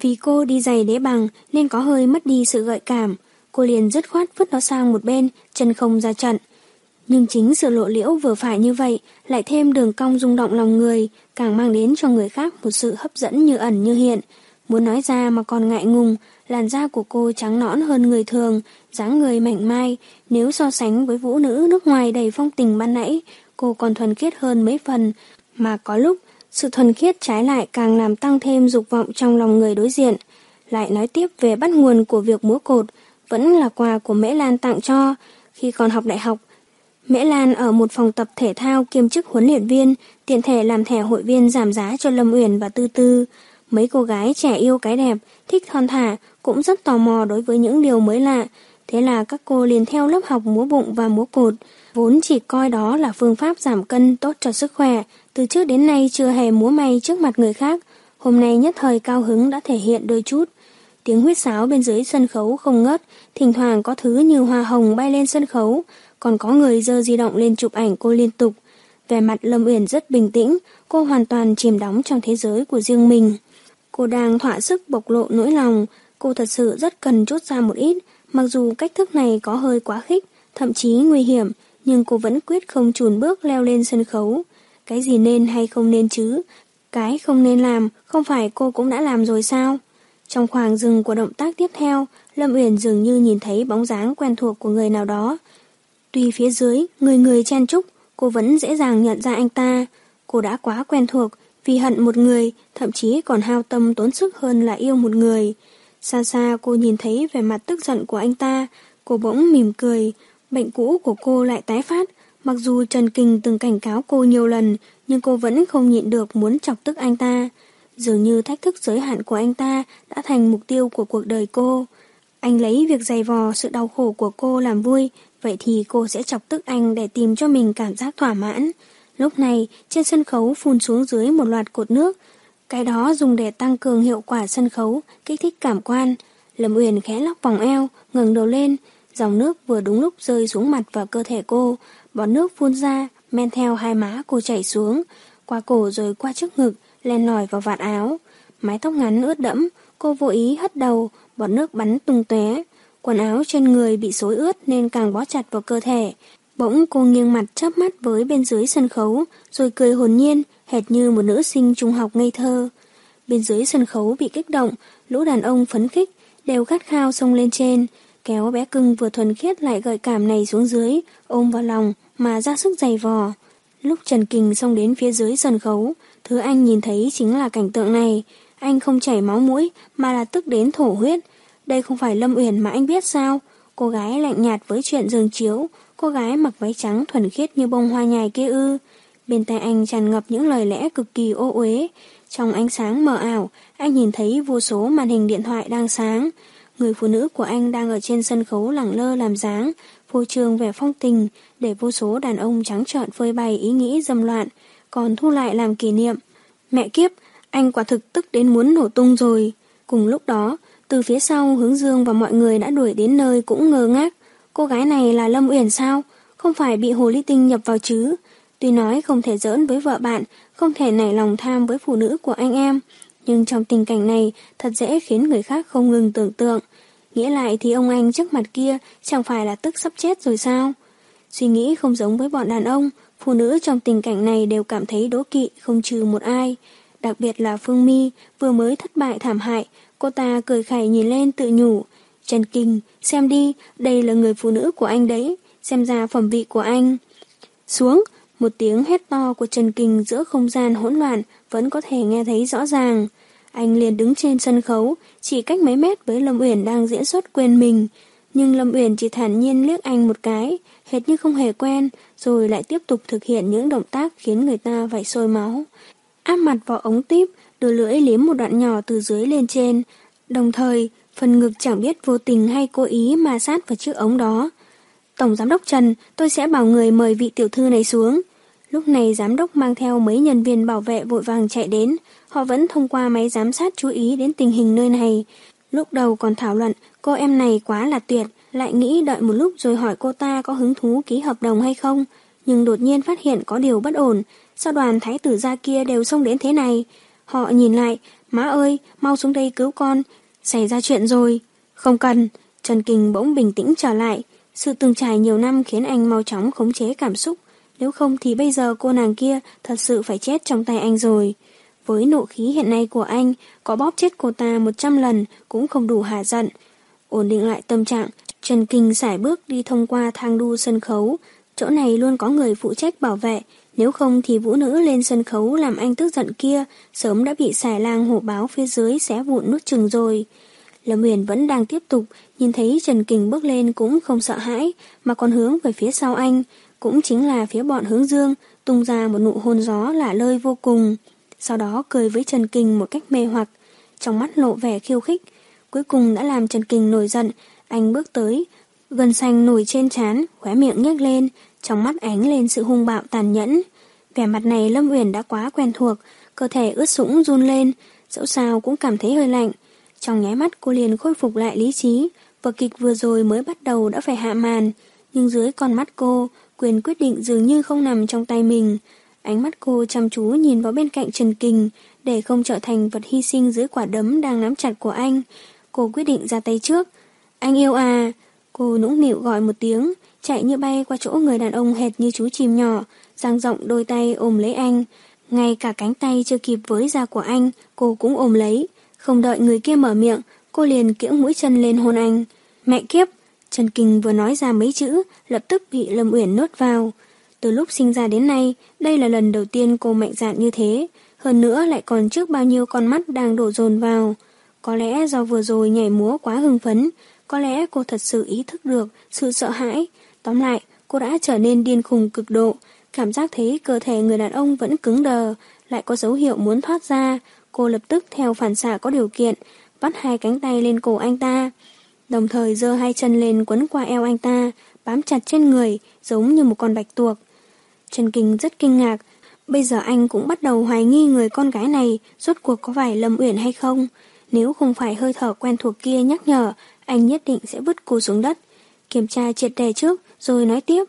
Vì cô đi giày đế bằng nên có hơi mất đi sự gợi cảm. Cô liền dứt khoát vứt nó sang một bên, chân không ra trận. Nhưng chính sự lộ liễu vừa phải như vậy, lại thêm đường cong rung động lòng người, càng mang đến cho người khác một sự hấp dẫn như ẩn như hiện. Muốn nói ra mà còn ngại ngùng, làn da của cô trắng nõn hơn người thường, dáng người mảnh mai, nếu so sánh với vũ nữ nước ngoài đầy phong tình ban nãy, cô còn thuần khiết hơn mấy phần, mà có lúc sự thuần khiết trái lại càng làm tăng thêm dục vọng trong lòng người đối diện. Lại nói tiếp về bắt nguồn của việc múa cột, vẫn là quà của Mễ Lan tặng cho. Khi còn học đại học, Mễ Lan ở một phòng tập thể thao kiêm chức huấn luyện viên, tiện thể làm thẻ hội viên giảm giá cho Lâm Uyển và Tư Tư. Mấy cô gái trẻ yêu cái đẹp, thích thon thả, cũng rất tò mò đối với những điều mới lạ. Thế là các cô liền theo lớp học múa bụng và múa cột, vốn chỉ coi đó là phương pháp giảm cân tốt cho sức khỏe, từ trước đến nay chưa hề múa may trước mặt người khác, hôm nay nhất thời cao hứng đã thể hiện đôi chút. Tiếng huyết sáo bên dưới sân khấu không ngớt, thỉnh thoảng có thứ như hoa hồng bay lên sân khấu, còn có người dơ di động lên chụp ảnh cô liên tục. Về mặt Lâm Uyển rất bình tĩnh, cô hoàn toàn chìm đóng trong thế giới của riêng mình. Cô đang thỏa sức bộc lộ nỗi lòng, cô thật sự rất cần chút ra một ít, mặc dù cách thức này có hơi quá khích, thậm chí nguy hiểm, nhưng cô vẫn quyết không chùn bước leo lên sân khấu. Cái gì nên hay không nên chứ? Cái không nên làm, không phải cô cũng đã làm rồi sao? Trong khoảng dừng của động tác tiếp theo, Lâm Uyển dường như nhìn thấy bóng dáng quen thuộc của người nào đó. Tuy phía dưới, người người chen chúc, cô vẫn dễ dàng nhận ra anh ta. Cô đã quá quen thuộc, vì hận một người, thậm chí còn hao tâm tốn sức hơn là yêu một người. Xa xa cô nhìn thấy vẻ mặt tức giận của anh ta, cô bỗng mỉm cười, bệnh cũ của cô lại tái phát, Mặc dù Trần Kinh từng cảnh cáo cô nhiều lần, nhưng cô vẫn không nhịn được muốn chọc tức anh ta. Dường như thách thức giới hạn của anh ta đã thành mục tiêu của cuộc đời cô. Anh lấy việc giày vò sự đau khổ của cô làm vui, vậy thì cô sẽ chọc tức anh để tìm cho mình cảm giác thỏa mãn. Lúc này, trên sân khấu phun xuống dưới một loạt cột nước. Cái đó dùng để tăng cường hiệu quả sân khấu, kích thích cảm quan. Lâm Uyển khẽ lóc vòng eo, ngẩng đầu lên, dòng nước vừa đúng lúc rơi xuống mặt và cơ thể cô, bọt nước phun ra, men theo hai má cô chảy xuống, qua cổ rồi qua trước ngực, len lỏi vào vạt áo. Mái tóc ngắn ướt đẫm, cô vô ý hất đầu, bọt nước bắn tung tóe. Quần áo trên người bị xối ướt nên càng bó chặt vào cơ thể. Bỗng cô nghiêng mặt chớp mắt với bên dưới sân khấu, rồi cười hồn nhiên, hệt như một nữ sinh trung học ngây thơ. Bên dưới sân khấu bị kích động, lũ đàn ông phấn khích, đều khát khao xông lên trên, kéo bé cưng vừa thuần khiết lại gợi cảm này xuống dưới, ôm vào lòng, mà ra sức giày vò. Lúc Trần Kình xông đến phía dưới sân khấu, thứ anh nhìn thấy chính là cảnh tượng này. Anh không chảy máu mũi, mà là tức đến thổ huyết. Đây không phải Lâm Uyển mà anh biết sao? Cô gái lạnh nhạt với chuyện giường chiếu, cô gái mặc váy trắng thuần khiết như bông hoa nhài kia ư. Bên tai anh tràn ngập những lời lẽ cực kỳ ô uế. Trong ánh sáng mờ ảo, anh nhìn thấy vô số màn hình điện thoại đang sáng. Người phụ nữ của anh đang ở trên sân khấu lẳng lơ làm dáng, phô trương vẻ phong tình, để vô số đàn ông trắng trợn phơi bày ý nghĩ dâm loạn, còn thu lại làm kỷ niệm. Mẹ kiếp, anh quả thực tức đến muốn nổ tung rồi. Cùng lúc đó, từ phía sau hướng dương và mọi người đã đuổi đến nơi cũng ngơ ngác. Cô gái này là Lâm Uyển sao? Không phải bị hồ ly tinh nhập vào chứ? Tuy nói không thể giỡn với vợ bạn, không thể nảy lòng tham với phụ nữ của anh em, nhưng trong tình cảnh này thật dễ khiến người khác không ngừng tưởng tượng. Nghĩa lại thì ông anh trước mặt kia chẳng phải là tức sắp chết rồi sao? Suy nghĩ không giống với bọn đàn ông, phụ nữ trong tình cảnh này đều cảm thấy đố kỵ không trừ một ai. Đặc biệt là Phương Mi vừa mới thất bại thảm hại, cô ta cười khẩy nhìn lên tự nhủ. Trần Kinh, xem đi, đây là người phụ nữ của anh đấy, xem ra phẩm vị của anh. Xuống, một tiếng hét to của Trần Kinh giữa không gian hỗn loạn vẫn có thể nghe thấy rõ ràng. Anh liền đứng trên sân khấu, chỉ cách mấy mét với Lâm Uyển đang diễn xuất quên mình. Nhưng Lâm Uyển chỉ thản nhiên liếc anh một cái, hệt như không hề quen, rồi lại tiếp tục thực hiện những động tác khiến người ta phải sôi máu. Áp mặt vào ống tiếp, đưa lưỡi liếm một đoạn nhỏ từ dưới lên trên. Đồng thời, phần ngực chẳng biết vô tình hay cố ý mà sát vào chiếc ống đó. Tổng giám đốc Trần, tôi sẽ bảo người mời vị tiểu thư này xuống. Lúc này giám đốc mang theo mấy nhân viên bảo vệ vội vàng chạy đến, họ vẫn thông qua máy giám sát chú ý đến tình hình nơi này. Lúc đầu còn thảo luận cô em này quá là tuyệt, lại nghĩ đợi một lúc rồi hỏi cô ta có hứng thú ký hợp đồng hay không, nhưng đột nhiên phát hiện có điều bất ổn, sao đoàn thái tử gia kia đều xông đến thế này. Họ nhìn lại, má ơi, mau xuống đây cứu con, xảy ra chuyện rồi. Không cần, Trần Kinh bỗng bình tĩnh trở lại. Sự từng trải nhiều năm khiến anh mau chóng khống chế cảm xúc. Nếu không thì bây giờ cô nàng kia thật sự phải chết trong tay anh rồi. Với nộ khí hiện nay của anh, có bóp chết cô ta 100 lần cũng không đủ hạ giận. Ổn định lại tâm trạng, Trần Kinh xải bước đi thông qua thang đu sân khấu. Chỗ này luôn có người phụ trách bảo vệ, nếu không thì vũ nữ lên sân khấu làm anh tức giận kia, sớm đã bị xài lang hổ báo phía dưới xé vụn nút chừng rồi. Lâm Huyền vẫn đang tiếp tục, nhìn thấy Trần Kình bước lên cũng không sợ hãi, mà còn hướng về phía sau anh, cũng chính là phía bọn hướng dương, tung ra một nụ hôn gió lạ lơi vô cùng. Sau đó cười với Trần Kình một cách mê hoặc, trong mắt lộ vẻ khiêu khích. Cuối cùng đã làm Trần Kình nổi giận, anh bước tới, gần xanh nổi trên trán, khóe miệng nhếch lên, trong mắt ánh lên sự hung bạo tàn nhẫn. Vẻ mặt này Lâm Uyển đã quá quen thuộc, cơ thể ướt sũng run lên, dẫu sao cũng cảm thấy hơi lạnh. Trong nháy mắt cô liền khôi phục lại lý trí, vở kịch vừa rồi mới bắt đầu đã phải hạ màn, nhưng dưới con mắt cô, quyền quyết định dường như không nằm trong tay mình. Ánh mắt cô chăm chú nhìn vào bên cạnh Trần Kình, để không trở thành vật hy sinh dưới quả đấm đang nắm chặt của anh. Cô quyết định ra tay trước. Anh yêu à! Cô nũng nịu gọi một tiếng, chạy như bay qua chỗ người đàn ông hệt như chú chim nhỏ, dang rộng đôi tay ôm lấy anh. Ngay cả cánh tay chưa kịp với da của anh, cô cũng ôm lấy. Không đợi người kia mở miệng, cô liền kiễng mũi chân lên hôn anh. Mẹ kiếp! Trần Kinh vừa nói ra mấy chữ, lập tức bị Lâm Uyển nuốt vào. Từ lúc sinh ra đến nay, đây là lần đầu tiên cô mạnh dạn như thế. Hơn nữa lại còn trước bao nhiêu con mắt đang đổ dồn vào. Có lẽ do vừa rồi nhảy múa quá hưng phấn, có lẽ cô thật sự ý thức được sự sợ hãi. Tóm lại, cô đã trở nên điên khùng cực độ, cảm giác thấy cơ thể người đàn ông vẫn cứng đờ, lại có dấu hiệu muốn thoát ra. Cô lập tức theo phản xạ có điều kiện, bắt hai cánh tay lên cổ anh ta. Đồng thời giơ hai chân lên quấn qua eo anh ta, bám chặt trên người, giống như một con bạch tuộc. Trần Kinh rất kinh ngạc, bây giờ anh cũng bắt đầu hoài nghi người con gái này rốt cuộc có phải Lâm Uyển hay không. Nếu không phải hơi thở quen thuộc kia nhắc nhở, anh nhất định sẽ vứt cô xuống đất. Kiểm tra triệt đề trước, rồi nói tiếp.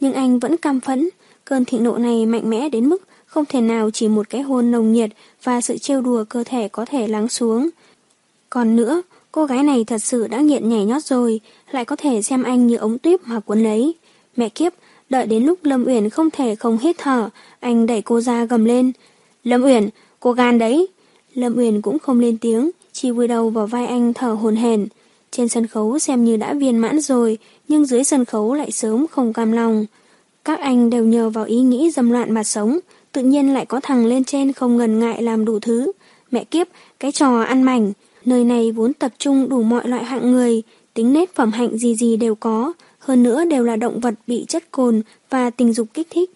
Nhưng anh vẫn cam phẫn, cơn thịnh nộ này mạnh mẽ đến mức không thể nào chỉ một cái hôn nồng nhiệt và sự trêu đùa cơ thể có thể lắng xuống. Còn nữa, cô gái này thật sự đã nghiện nhảy nhót rồi, lại có thể xem anh như ống tuyếp mà cuốn lấy. Mẹ kiếp, đợi đến lúc Lâm Uyển không thể không hít thở, anh đẩy cô ra gầm lên. Lâm Uyển, cô gan đấy. Lâm Uyển cũng không lên tiếng, chỉ vùi đầu vào vai anh thở hồn hển. Trên sân khấu xem như đã viên mãn rồi, nhưng dưới sân khấu lại sớm không cam lòng. Các anh đều nhờ vào ý nghĩ dâm loạn mà sống, tự nhiên lại có thằng lên trên không ngần ngại làm đủ thứ. Mẹ kiếp, cái trò ăn mảnh, nơi này vốn tập trung đủ mọi loại hạng người, tính nét phẩm hạnh gì gì đều có, hơn nữa đều là động vật bị chất cồn và tình dục kích thích.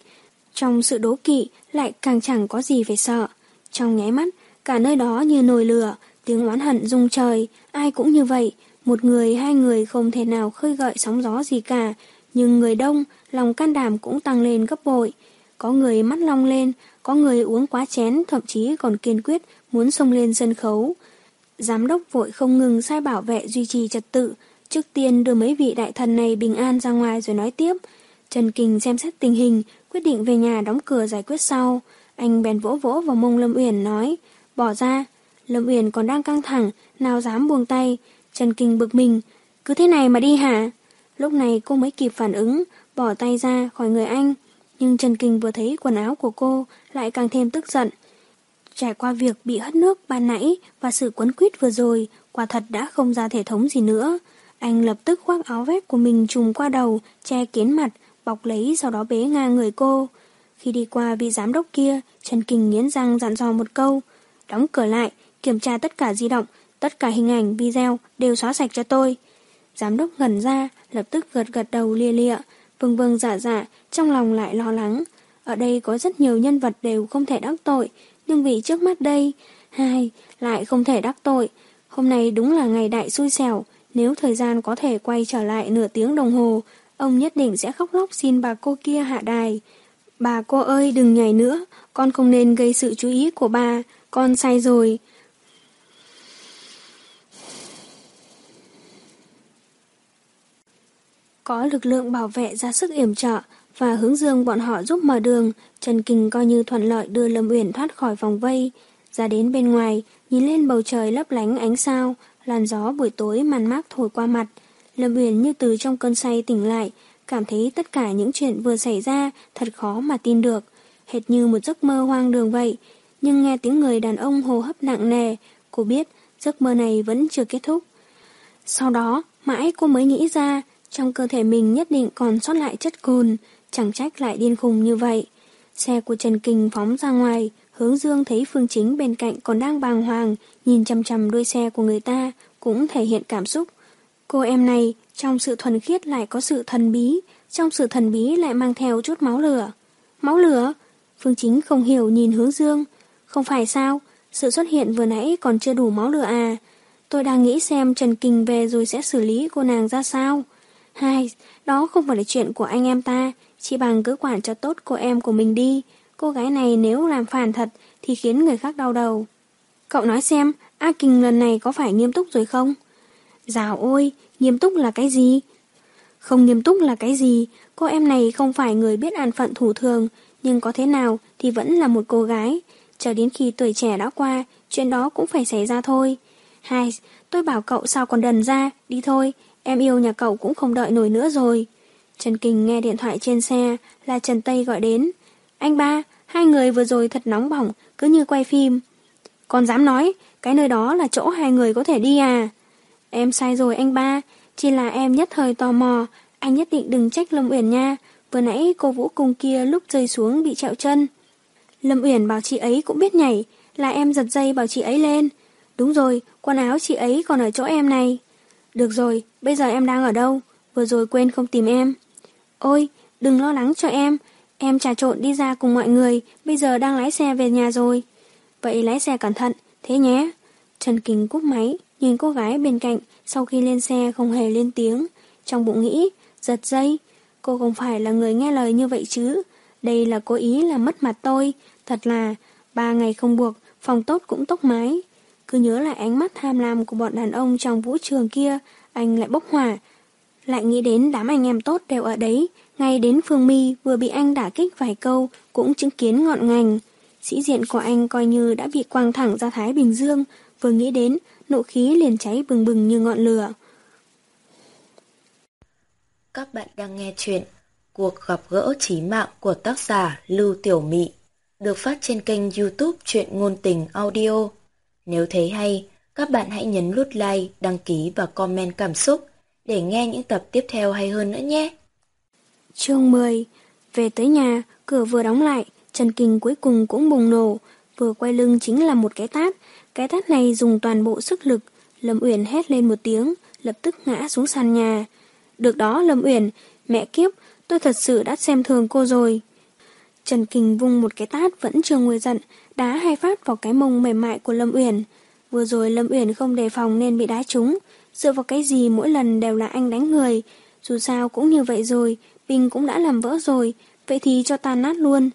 Trong sự đố kỵ lại càng chẳng có gì phải sợ. Trong nháy mắt, cả nơi đó như nồi lửa, tiếng oán hận rung trời, ai cũng như vậy. Một người, hai người không thể nào khơi gợi sóng gió gì cả, nhưng người đông, lòng can đảm cũng tăng lên gấp bội. Có người mắt long lên, có người uống quá chén, thậm chí còn kiên quyết muốn xông lên sân khấu. Giám đốc vội không ngừng sai bảo vệ duy trì trật tự, trước tiên đưa mấy vị đại thần này bình an ra ngoài rồi nói tiếp. Trần Kình xem xét tình hình, quyết định về nhà đóng cửa giải quyết sau. Anh bèn vỗ vỗ vào mông Lâm Uyển nói, bỏ ra. Lâm Uyển còn đang căng thẳng, nào dám buông tay. Trần Kình bực mình, cứ thế này mà đi hả? Lúc này cô mới kịp phản ứng, bỏ tay ra khỏi người anh. Nhưng Trần Kinh vừa thấy quần áo của cô lại càng thêm tức giận. Trải qua việc bị hất nước ban nãy và sự quấn quýt vừa rồi, quả thật đã không ra thể thống gì nữa. Anh lập tức khoác áo vest của mình trùm qua đầu, che kín mặt, bọc lấy sau đó bế ngang người cô. Khi đi qua vị giám đốc kia, Trần Kinh nghiến răng dặn dò một câu. Đóng cửa lại, kiểm tra tất cả di động, tất cả hình ảnh, video đều xóa sạch cho tôi. Giám đốc ngẩn ra, lập tức gật gật đầu lia lịa, vâng vâng dạ dạ, trong lòng lại lo lắng. Ở đây có rất nhiều nhân vật đều không thể đắc tội, nhưng vì trước mắt đây, hai, lại không thể đắc tội. Hôm nay đúng là ngày đại xui xẻo, nếu thời gian có thể quay trở lại nửa tiếng đồng hồ, ông nhất định sẽ khóc lóc xin bà cô kia hạ đài. Bà cô ơi đừng nhảy nữa, con không nên gây sự chú ý của bà, con sai rồi. Có lực lượng bảo vệ ra sức yểm trợ và hướng dương bọn họ giúp mở đường, Trần Kình coi như thuận lợi đưa Lâm Uyển thoát khỏi vòng vây. Ra đến bên ngoài, nhìn lên bầu trời lấp lánh ánh sao, làn gió buổi tối màn mát thổi qua mặt. Lâm Uyển như từ trong cơn say tỉnh lại, cảm thấy tất cả những chuyện vừa xảy ra thật khó mà tin được, hệt như một giấc mơ hoang đường vậy. Nhưng nghe tiếng người đàn ông hô hấp nặng nề, cô biết giấc mơ này vẫn chưa kết thúc. Sau đó, mãi cô mới nghĩ ra, trong cơ thể mình nhất định còn sót lại chất cồn, chẳng trách lại điên khùng như vậy. Xe của Trần Kinh phóng ra ngoài, hướng dương thấy Phương Chính bên cạnh còn đang bàng hoàng, nhìn chăm chăm đuôi xe của người ta, cũng thể hiện cảm xúc. Cô em này, trong sự thuần khiết lại có sự thần bí, trong sự thần bí lại mang theo chút máu lửa. Máu lửa? Phương Chính không hiểu nhìn hướng dương. Không phải sao, sự xuất hiện vừa nãy còn chưa đủ máu lửa à. Tôi đang nghĩ xem Trần Kinh về rồi sẽ xử lý cô nàng ra sao. Hai, đó không phải là chuyện của anh em ta, chỉ bằng cứ quản cho tốt cô em của mình đi. Cô gái này nếu làm phản thật thì khiến người khác đau đầu. Cậu nói xem, A Kinh lần này có phải nghiêm túc rồi không? Dào ôi, nghiêm túc là cái gì? Không nghiêm túc là cái gì? Cô em này không phải người biết an phận thủ thường, nhưng có thế nào thì vẫn là một cô gái. Chờ đến khi tuổi trẻ đã qua, chuyện đó cũng phải xảy ra thôi. Hai, tôi bảo cậu sao còn đần ra, đi thôi, em yêu nhà cậu cũng không đợi nổi nữa rồi. Trần Kinh nghe điện thoại trên xe là Trần Tây gọi đến. Anh ba, hai người vừa rồi thật nóng bỏng, cứ như quay phim. Còn dám nói, cái nơi đó là chỗ hai người có thể đi à? Em sai rồi anh ba, chỉ là em nhất thời tò mò, anh nhất định đừng trách Lâm Uyển nha. Vừa nãy cô vũ cung kia lúc rơi xuống bị trẹo chân. Lâm Uyển bảo chị ấy cũng biết nhảy, là em giật dây bảo chị ấy lên. Đúng rồi, quần áo chị ấy còn ở chỗ em này. Được rồi, bây giờ em đang ở đâu? Vừa rồi quên không tìm em. Ôi, đừng lo lắng cho em. Em trà trộn đi ra cùng mọi người, bây giờ đang lái xe về nhà rồi. Vậy lái xe cẩn thận, thế nhé. Trần Kính cúp máy, nhìn cô gái bên cạnh, sau khi lên xe không hề lên tiếng. Trong bụng nghĩ, giật dây. Cô không phải là người nghe lời như vậy chứ. Đây là cố ý làm mất mặt tôi. Thật là, ba ngày không buộc, phòng tốt cũng tốc mái. Cứ nhớ lại ánh mắt tham lam của bọn đàn ông trong vũ trường kia, anh lại bốc hỏa. Lại nghĩ đến đám anh em tốt đều ở đấy, ngay đến Phương My vừa bị anh đả kích vài câu, cũng chứng kiến ngọn ngành. Sĩ diện của anh coi như đã bị quang thẳng ra Thái Bình Dương, vừa nghĩ đến, nộ khí liền cháy bừng bừng như ngọn lửa. Các bạn đang nghe chuyện Cuộc gặp gỡ trí mạng của tác giả Lưu Tiểu Mị được phát trên kênh youtube Chuyện Ngôn Tình Audio. Nếu thấy hay, các bạn hãy nhấn nút like, đăng ký và comment cảm xúc để nghe những tập tiếp theo hay hơn nữa nhé. Chương 10 Về tới nhà, cửa vừa đóng lại, Trần Kinh cuối cùng cũng bùng nổ. Vừa quay lưng chính là một cái tát. Cái tát này dùng toàn bộ sức lực. Lâm Uyển hét lên một tiếng, lập tức ngã xuống sàn nhà. Được đó Lâm Uyển, mẹ kiếp, tôi thật sự đã xem thường cô rồi. Trần Kinh vung một cái tát vẫn chưa nguôi giận, đá hai phát vào cái mông mềm mại của Lâm Uyển. Vừa rồi Lâm Uyển không đề phòng nên bị đá trúng, dựa vào cái gì mỗi lần đều là anh đánh người. Dù sao cũng như vậy rồi, Bình cũng đã làm vỡ rồi, vậy thì cho ta nát luôn.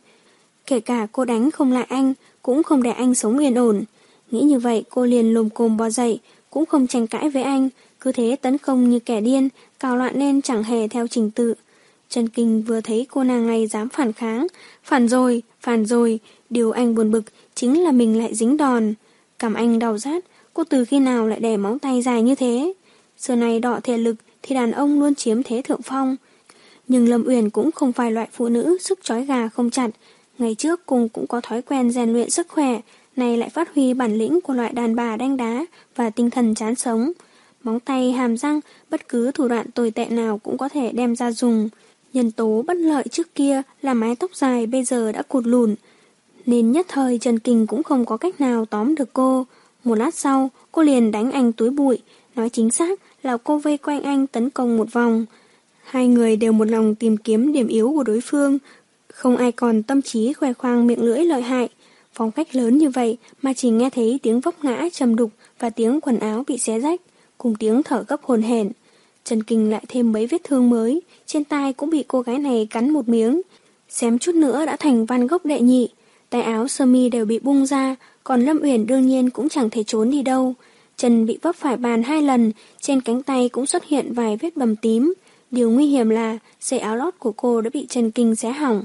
Kể cả cô đánh không lại anh, cũng không để anh sống yên ổn. Nghĩ như vậy cô liền lùm cồm bò dậy, cũng không tranh cãi với anh, cứ thế tấn công như kẻ điên, cào loạn lên chẳng hề theo trình tự. Trần Kinh vừa thấy cô nàng này dám phản kháng, phản rồi, phản rồi, điều anh buồn bực chính là mình lại dính đòn. Cảm anh đau rát, cô từ khi nào lại để móng tay dài như thế? Xưa này đọ thể lực thì đàn ông luôn chiếm thế thượng phong. Nhưng Lâm Uyển cũng không phải loại phụ nữ sức chói gà không chặt. Ngày trước cùng cũng có thói quen rèn luyện sức khỏe, này lại phát huy bản lĩnh của loại đàn bà đanh đá và tinh thần chán sống. Móng tay, hàm răng, bất cứ thủ đoạn tồi tệ nào cũng có thể đem ra dùng. Nhân tố bất lợi trước kia là mái tóc dài bây giờ đã cụt lùn, nên nhất thời Trần Kình cũng không có cách nào tóm được cô. Một lát sau, cô liền đánh anh túi bụi, nói chính xác là cô vây quanh anh tấn công một vòng. Hai người đều một lòng tìm kiếm điểm yếu của đối phương, không ai còn tâm trí khoe khoang miệng lưỡi lợi hại. Phong cách lớn như vậy mà chỉ nghe thấy tiếng vấp ngã trầm đục và tiếng quần áo bị xé rách, cùng tiếng thở gấp hồn hển. Trần Kinh lại thêm mấy vết thương mới, trên tai cũng bị cô gái này cắn một miếng. Xém chút nữa đã thành văn gốc đệ nhị, tay áo sơ mi đều bị bung ra, còn Lâm Uyển đương nhiên cũng chẳng thể trốn đi đâu. Chân bị vấp phải bàn hai lần, trên cánh tay cũng xuất hiện vài vết bầm tím. Điều nguy hiểm là dây áo lót của cô đã bị Trần Kinh xé hỏng.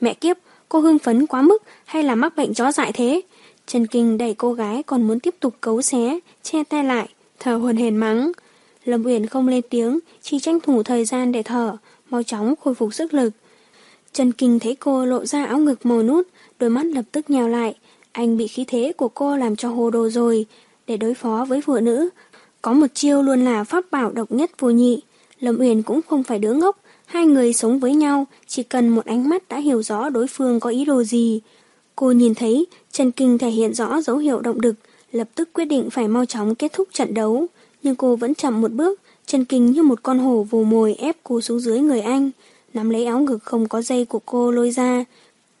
Mẹ kiếp, cô hưng phấn quá mức hay là mắc bệnh chó dại thế? Trần Kinh đẩy cô gái còn muốn tiếp tục cấu xé, che tay lại, thở hồn hển mắng. Lâm Uyển không lên tiếng, chỉ tranh thủ thời gian để thở, mau chóng khôi phục sức lực. Trần Kinh thấy cô lộ ra áo ngực màu nút, đôi mắt lập tức nhào lại. Anh bị khí thế của cô làm cho hồ đồ rồi. Để đối phó với phụ nữ, có một chiêu luôn là pháp bảo độc nhất vô nhị. Lâm Uyển cũng không phải đứa ngốc, hai người sống với nhau, chỉ cần một ánh mắt đã hiểu rõ đối phương có ý đồ gì. Cô nhìn thấy Trần Kinh thể hiện rõ dấu hiệu động đực, lập tức quyết định phải mau chóng kết thúc trận đấu. Nhưng cô vẫn chậm một bước, Trần Kinh như một con hổ vồ mồi ép cô xuống dưới người anh, nắm lấy áo ngực không có dây của cô lôi ra,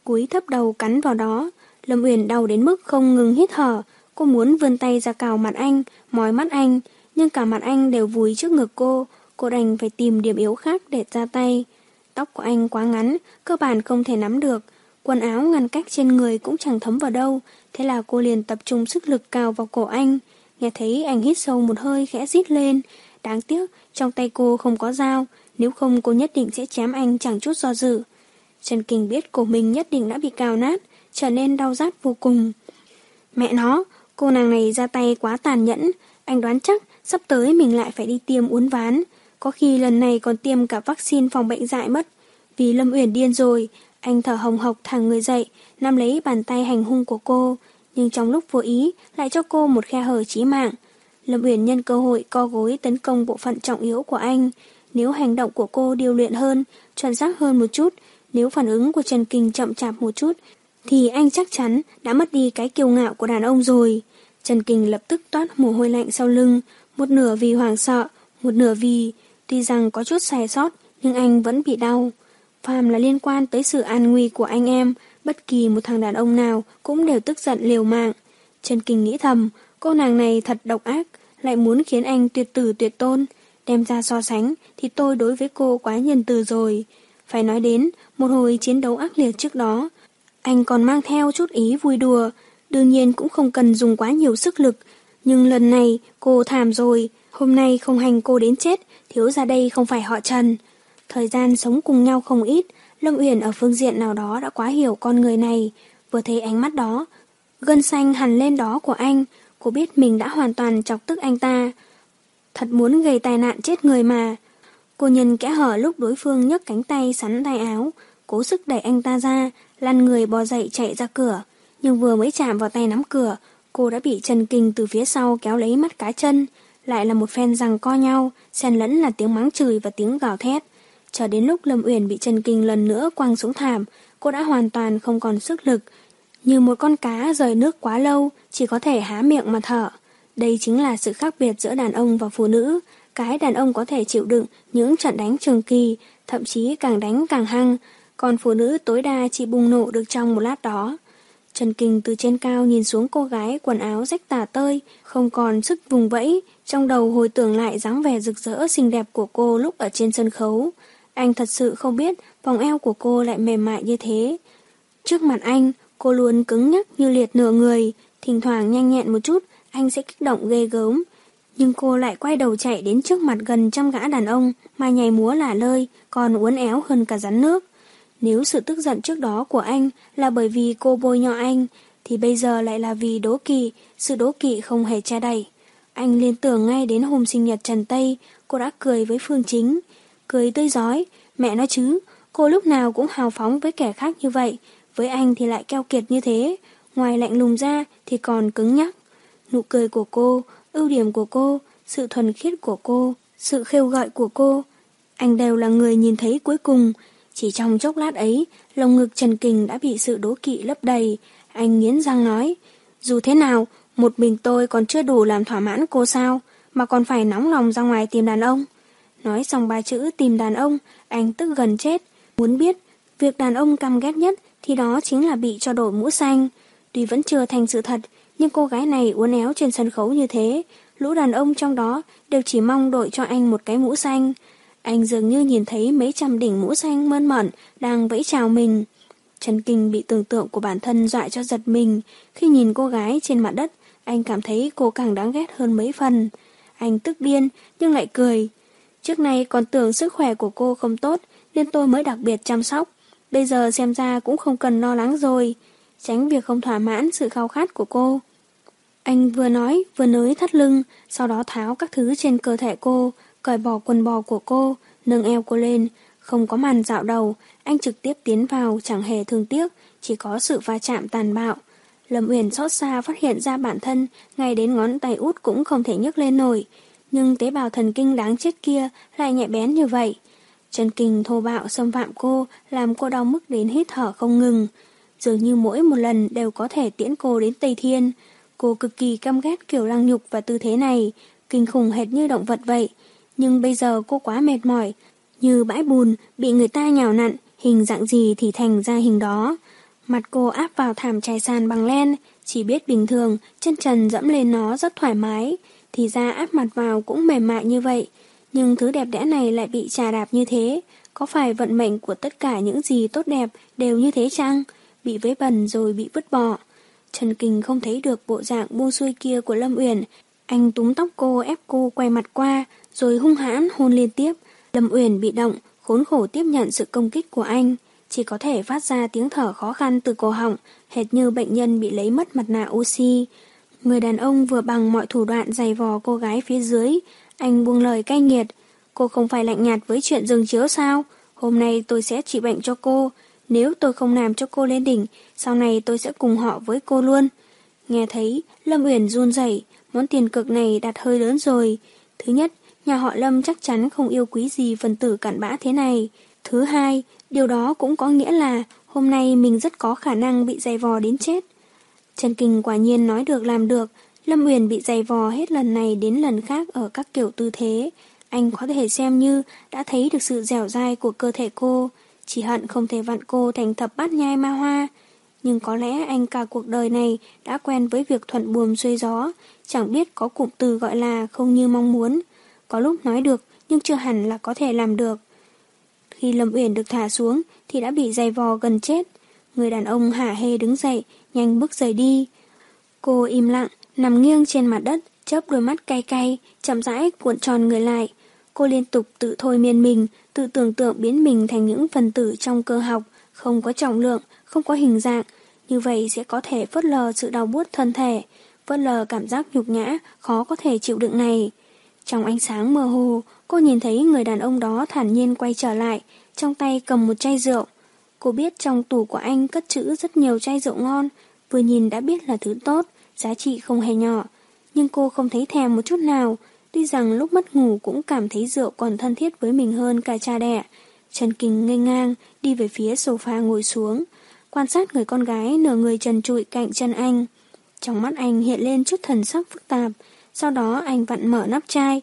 cúi thấp đầu cắn vào đó. Lâm Uyển đau đến mức không ngừng hít thở, cô muốn vươn tay ra cào mặt anh, mói mắt anh, nhưng cả mặt anh đều vùi trước ngực cô, cô đành phải tìm điểm yếu khác để ra tay. Tóc của anh quá ngắn, cơ bản không thể nắm được, quần áo ngăn cách trên người cũng chẳng thấm vào đâu, thế là cô liền tập trung sức lực cào vào cổ anh. Nghe thấy anh hít sâu một hơi khẽ rít lên, đáng tiếc trong tay cô không có dao, nếu không cô nhất định sẽ chém anh chẳng chút do dự. Trần Kinh biết cổ mình nhất định đã bị cào nát, trở nên đau rát vô cùng. Mẹ nó, cô nàng này ra tay quá tàn nhẫn, anh đoán chắc sắp tới mình lại phải đi tiêm uốn ván. Có khi lần này còn tiêm cả vaccine phòng bệnh dại mất. Vì Lâm Uyển điên rồi, anh thở hồng hộc thẳng người dậy, nắm lấy bàn tay hành hung của cô, nhưng trong lúc vô ý lại cho cô một khe hở chí mạng. Lâm Uyển nhân cơ hội co gối tấn công bộ phận trọng yếu của anh. Nếu hành động của cô điều luyện hơn, chuẩn xác hơn một chút, nếu phản ứng của Trần Kinh chậm chạp một chút, thì anh chắc chắn đã mất đi cái kiêu ngạo của đàn ông rồi. Trần Kinh lập tức toát mồ hôi lạnh sau lưng, một nửa vì hoảng sợ, một nửa vì, tuy rằng có chút sai sót, nhưng anh vẫn bị đau. Phàm là liên quan tới sự an nguy của anh em, bất kỳ một thằng đàn ông nào cũng đều tức giận liều mạng. Trần Kinh nghĩ thầm, cô nàng này thật độc ác, lại muốn khiến anh tuyệt tử tuyệt tôn. Đem ra so sánh thì tôi đối với cô quá nhân từ rồi. Phải nói đến, một hồi chiến đấu ác liệt trước đó, anh còn mang theo chút ý vui đùa, đương nhiên cũng không cần dùng quá nhiều sức lực. Nhưng lần này cô thảm rồi, hôm nay không hành cô đến chết, thiếu ra đây không phải họ Trần. Thời gian sống cùng nhau không ít, Lâm Uyển ở phương diện nào đó đã quá hiểu con người này. Vừa thấy ánh mắt đó, gân xanh hằn lên đó của anh, cô biết mình đã hoàn toàn chọc tức anh ta. Thật muốn gây tai nạn chết người mà. Cô nhìn kẽ hở lúc đối phương nhấc cánh tay sắn tay áo, cố sức đẩy anh ta ra, lăn người bò dậy chạy ra cửa. Nhưng vừa mới chạm vào tay nắm cửa, cô đã bị Trần Kinh từ phía sau kéo lấy mắt cá chân. Lại là một phen rằng co nhau, xen lẫn là tiếng mắng chửi và tiếng gào thét. Cho đến lúc Lâm Uyển bị Trần Kinh lần nữa quăng xuống thảm, cô đã hoàn toàn không còn sức lực. Như một con cá rời nước quá lâu, chỉ có thể há miệng mà thở. Đây chính là sự khác biệt giữa đàn ông và phụ nữ. Cái đàn ông có thể chịu đựng những trận đánh trường kỳ, thậm chí càng đánh càng hăng, còn phụ nữ tối đa chỉ bùng nổ được trong một lát đó. Trần Kinh từ trên cao nhìn xuống cô gái quần áo rách tả tơi, không còn sức vùng vẫy, trong đầu hồi tưởng lại dáng vẻ rực rỡ xinh đẹp của cô lúc ở trên sân khấu. Anh thật sự không biết vòng eo của cô lại mềm mại như thế. Trước mặt anh, cô luôn cứng nhắc như liệt nửa người, thỉnh thoảng nhanh nhẹn một chút, anh sẽ kích động ghê gớm. Nhưng cô lại quay đầu chạy đến trước mặt gần trăm gã đàn ông mà nhảy múa lả lơi, còn uốn éo hơn cả rắn nước. Nếu sự tức giận trước đó của anh là bởi vì cô bôi nhọ anh, thì bây giờ lại là vì đố kỵ, sự đố kỵ không hề che đậy. Anh liên tưởng ngay đến hôm sinh nhật Trần Tây, cô đã cười với Phương Chính. Cười tươi giói, mẹ nói chứ, cô lúc nào cũng hào phóng với kẻ khác như vậy, với anh thì lại keo kiệt như thế, ngoài lạnh lùng ra thì còn cứng nhắc. Nụ cười của cô, ưu điểm của cô, sự thuần khiết của cô, sự khêu gọi của cô, anh đều là người nhìn thấy cuối cùng, chỉ trong chốc lát ấy, lồng ngực Trần Kình đã bị sự đố kỵ lấp đầy. Anh nghiến răng nói, dù thế nào, một mình tôi còn chưa đủ làm thỏa mãn cô sao, mà còn phải nóng lòng ra ngoài tìm đàn ông. Nói xong ba chữ tìm đàn ông, anh tức gần chết. Muốn biết, việc đàn ông căm ghét nhất thì đó chính là bị cho đổi mũ xanh. Tuy vẫn chưa thành sự thật, nhưng cô gái này uốn éo trên sân khấu như thế, lũ đàn ông trong đó đều chỉ mong đội cho anh một cái mũ xanh. Anh dường như nhìn thấy mấy trăm đỉnh mũ xanh mơn mởn đang vẫy chào mình. Trần Kinh bị tưởng tượng của bản thân dọa cho giật mình. Khi nhìn cô gái trên mặt đất, anh cảm thấy cô càng đáng ghét hơn mấy phần. Anh tức điên, nhưng lại cười. Trước nay còn tưởng sức khỏe của cô không tốt, nên tôi mới đặc biệt chăm sóc. Bây giờ xem ra cũng không cần lo lắng rồi. tránh việc không thỏa mãn sự khao khát của cô. Anh vừa nói, vừa nới thắt lưng, sau đó tháo các thứ trên cơ thể cô, cởi bỏ quần bò của cô, nâng eo cô lên, không có màn dạo đầu, anh trực tiếp tiến vào chẳng hề thương tiếc, chỉ có sự va chạm tàn bạo. Lâm Uyển xót xa phát hiện ra bản thân, ngay đến ngón tay út cũng không thể nhấc lên nổi, nhưng tế bào thần kinh đáng chết kia lại nhẹ bén như vậy. Chân kinh thô bạo xâm phạm cô, làm cô đau mức đến hít thở không ngừng. Dường như mỗi một lần đều có thể tiễn cô đến Tây Thiên. Cô cực kỳ căm ghét kiểu lăng nhục và tư thế này, kinh khủng hệt như động vật vậy. Nhưng bây giờ cô quá mệt mỏi, như bãi bùn bị người ta nhào nặn, hình dạng gì thì thành ra hình đó. Mặt cô áp vào thảm trải sàn bằng len, chỉ biết bình thường, chân trần dẫm lên nó rất thoải mái, thì ra áp mặt vào cũng mềm mại như vậy. Nhưng thứ đẹp đẽ này lại bị trà đạp như thế, có phải vận mệnh của tất cả những gì tốt đẹp đều như thế chăng? Bị vấy bẩn rồi bị vứt bỏ. Trần Kình không thấy được bộ dạng buông xuôi kia của Lâm Uyển, anh túm tóc cô ép cô quay mặt qua, rồi hung hãn hôn liên tiếp. Lâm Uyển bị động, khốn khổ tiếp nhận sự công kích của anh, chỉ có thể phát ra tiếng thở khó khăn từ cổ họng, hệt như bệnh nhân bị lấy mất mặt nạ oxy. Người đàn ông vừa bằng mọi thủ đoạn giày vò cô gái phía dưới, anh buông lời cay nghiệt. Cô không phải lạnh nhạt với chuyện dừng chiếu sao? Hôm nay tôi sẽ trị bệnh cho cô. Nếu tôi không làm cho cô lên đỉnh, sau này tôi sẽ cùng họ với cô luôn. Nghe thấy, Lâm Uyển run rẩy, món tiền cực này đặt hơi lớn rồi. Thứ nhất, nhà họ Lâm chắc chắn không yêu quý gì phần tử cặn bã thế này. Thứ hai, điều đó cũng có nghĩa là hôm nay mình rất có khả năng bị dày vò đến chết. Trần Kinh quả nhiên nói được làm được, Lâm Uyển bị dày vò hết lần này đến lần khác ở các kiểu tư thế. Anh có thể xem như đã thấy được sự dẻo dai của cơ thể cô, chỉ hận không thể vặn cô thành thập bát nhai ma hoa. Nhưng có lẽ anh cả cuộc đời này đã quen với việc thuận buồm xuôi gió, chẳng biết có cụm từ gọi là không như mong muốn. Có lúc nói được, nhưng chưa hẳn là có thể làm được. Khi Lâm Uyển được thả xuống thì đã bị dày vò gần chết. Người đàn ông hả hê đứng dậy, nhanh bước rời đi. Cô im lặng, nằm nghiêng trên mặt đất, chớp đôi mắt cay cay, chậm rãi cuộn tròn người lại. Cô liên tục tự thôi miên mình, tự tưởng tượng biến mình thành những phần tử trong cơ học, không có trọng lượng, không có hình dạng. Như vậy sẽ có thể phớt lờ sự đau buốt thân thể, phớt lờ cảm giác nhục nhã, khó có thể chịu đựng này. Trong ánh sáng mơ hồ, cô nhìn thấy người đàn ông đó thản nhiên quay trở lại, trong tay cầm một chai rượu. Cô biết trong tủ của anh cất trữ rất nhiều chai rượu ngon, vừa nhìn đã biết là thứ tốt, giá trị không hề nhỏ. Nhưng cô không thấy thèm một chút nào, tuy rằng lúc mất ngủ cũng cảm thấy rượu còn thân thiết với mình hơn cả cha đẻ. Trần Kinh ngây ngang, đi về phía sofa ngồi xuống, quan sát người con gái nửa người trần trụi cạnh chân anh. Trong mắt anh hiện lên chút thần sắc phức tạp, sau đó anh vặn mở nắp chai,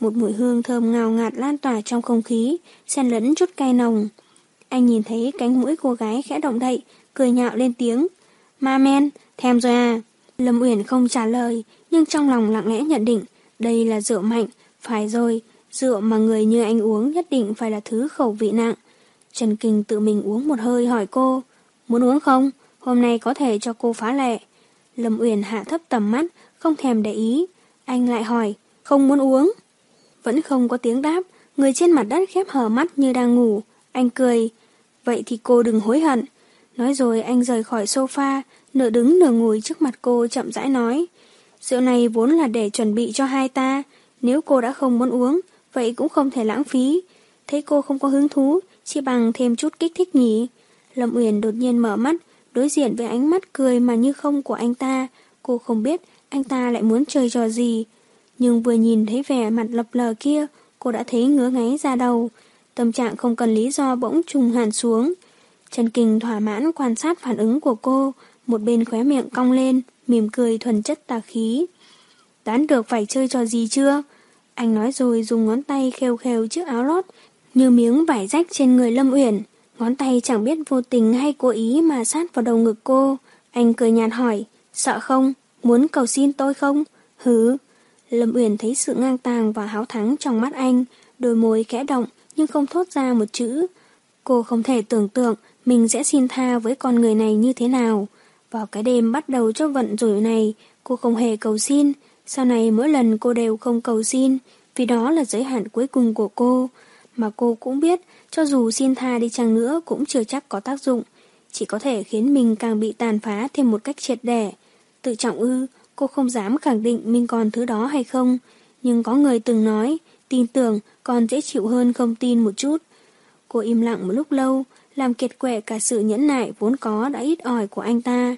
một mùi hương thơm ngào ngạt lan tỏa trong không khí, xen lẫn chút cay nồng. Anh nhìn thấy cánh mũi cô gái khẽ động đậy, cười nhạo lên tiếng. Ma men, thèm rồi à? Lâm Uyển không trả lời, nhưng trong lòng lặng lẽ nhận định, đây là rượu mạnh, phải rồi, rượu mà người như anh uống nhất định phải là thứ khẩu vị nặng. Trần Kinh tự mình uống một hơi hỏi cô, muốn uống không? Hôm nay có thể cho cô phá lệ. Lâm Uyển hạ thấp tầm mắt, không thèm để ý. Anh lại hỏi, không muốn uống. Vẫn không có tiếng đáp, người trên mặt đất khép hờ mắt như đang ngủ. Anh cười, vậy thì cô đừng hối hận. Nói rồi anh rời khỏi sofa, nửa đứng nửa ngồi trước mặt cô chậm rãi nói. Rượu này vốn là để chuẩn bị cho hai ta, nếu cô đã không muốn uống, vậy cũng không thể lãng phí. Thấy cô không có hứng thú, chỉ bằng thêm chút kích thích nhỉ. Lâm Uyển đột nhiên mở mắt, đối diện với ánh mắt cười mà như không của anh ta. Cô không biết anh ta lại muốn chơi trò gì. Nhưng vừa nhìn thấy vẻ mặt lập lờ kia, cô đã thấy ngứa ngáy ra đầu. Tâm trạng không cần lý do bỗng trùng hẳn xuống. Trần Kinh thỏa mãn quan sát phản ứng của cô, một bên khóe miệng cong lên, mỉm cười thuần chất tà khí. Đoán được phải chơi trò gì chưa? Anh nói rồi dùng ngón tay khều khều chiếc áo lót, như miếng vải rách trên người Lâm Uyển. Ngón tay chẳng biết vô tình hay cố ý mà sát vào đầu ngực cô. Anh cười nhạt hỏi, sợ không? Muốn cầu xin tôi không? Hứ. Lâm Uyển thấy sự ngang tàng và háo thắng trong mắt anh, đôi môi khẽ động nhưng không thốt ra một chữ. Cô không thể tưởng tượng mình sẽ xin tha với con người này như thế nào. Vào cái đêm bắt đầu cho vận rủi này, cô không hề cầu xin. Sau này mỗi lần cô đều không cầu xin, vì đó là giới hạn cuối cùng của cô. Mà cô cũng biết, cho dù xin tha đi chăng nữa cũng chưa chắc có tác dụng. chỉ có thể khiến mình càng bị tàn phá thêm một cách triệt đẻ. Tự trọng ư, cô không dám khẳng định mình còn thứ đó hay không, nhưng có người từng nói, tin tưởng còn dễ chịu hơn không tin một chút. Cô im lặng một lúc lâu, làm kiệt quệ cả sự nhẫn nại vốn có đã ít ỏi của anh ta.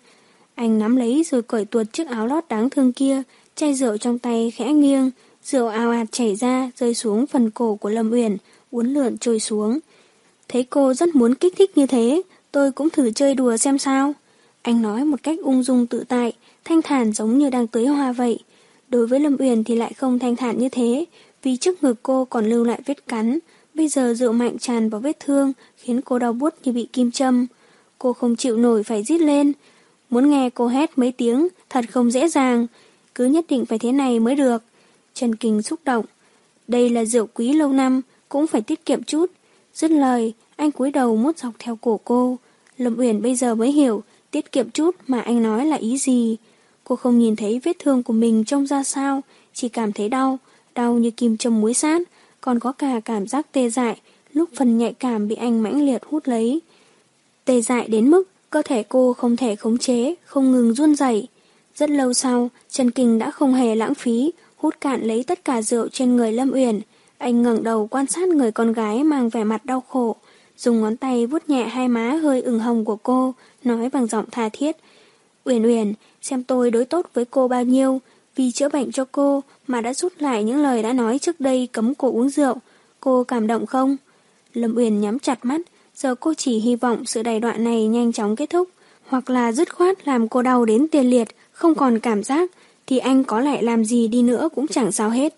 Anh nắm lấy rồi cởi tuột chiếc áo lót đáng thương kia, chai rượu trong tay khẽ nghiêng, rượu ào ạt chảy ra, rơi xuống phần cổ của Lâm Uyển, uốn lượn trôi xuống. Thấy cô rất muốn kích thích như thế, tôi cũng thử chơi đùa xem sao. Anh nói một cách ung dung tự tại, thanh thản giống như đang tưới hoa vậy. Đối với Lâm Uyển thì lại không thanh thản như thế, vì trước ngực cô còn lưu lại vết cắn. Bây giờ rượu mạnh tràn vào vết thương, khiến cô đau buốt như bị kim châm. Cô không chịu nổi phải rít lên. Muốn nghe cô hét mấy tiếng, thật không dễ dàng. Cứ nhất định phải thế này mới được. Trần Kinh xúc động. Đây là rượu quý lâu năm, cũng phải tiết kiệm chút. Dứt lời, anh cúi đầu mút dọc theo cổ cô. Lâm Uyển bây giờ mới hiểu, tiết kiệm chút mà anh nói là ý gì. Cô không nhìn thấy vết thương của mình trông ra sao, chỉ cảm thấy đau, đau như kim châm muối sát, còn có cả cảm giác tê dại, lúc phần nhạy cảm bị anh mãnh liệt hút lấy. Tê dại đến mức cơ thể cô không thể khống chế, không ngừng run rẩy. Rất lâu sau, Trần Kinh đã không hề lãng phí, hút cạn lấy tất cả rượu trên người Lâm Uyển. Anh ngẩng đầu quan sát người con gái mang vẻ mặt đau khổ, dùng ngón tay vuốt nhẹ hai má hơi ửng hồng của cô, nói bằng giọng tha thiết. Uyển Uyển, xem tôi đối tốt với cô bao nhiêu, vì chữa bệnh cho cô mà đã rút lại những lời đã nói trước đây cấm cô uống rượu. Cô cảm động không? Lâm Uyển nhắm chặt mắt, giờ cô chỉ hy vọng sự đầy đoạn này nhanh chóng kết thúc, hoặc là dứt khoát làm cô đau đến tiền liệt, không còn cảm giác, thì anh có lại làm gì đi nữa cũng chẳng sao hết.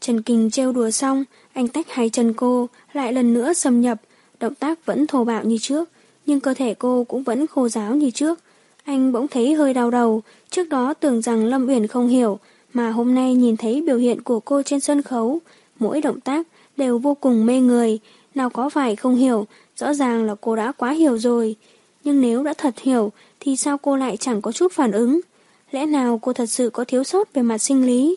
Trần Kinh trêu đùa xong, anh tách hai chân cô, lại lần nữa xâm nhập, động tác vẫn thô bạo như trước, nhưng cơ thể cô cũng vẫn khô ráo như trước. Anh bỗng thấy hơi đau đầu, trước đó tưởng rằng Lâm Uyển không hiểu, mà hôm nay nhìn thấy biểu hiện của cô trên sân khấu, mỗi động tác đều vô cùng mê người, nào có phải không hiểu, rõ ràng là cô đã quá hiểu rồi. Nhưng nếu đã thật hiểu, thì sao cô lại chẳng có chút phản ứng? Lẽ nào cô thật sự có thiếu sót về mặt sinh lý?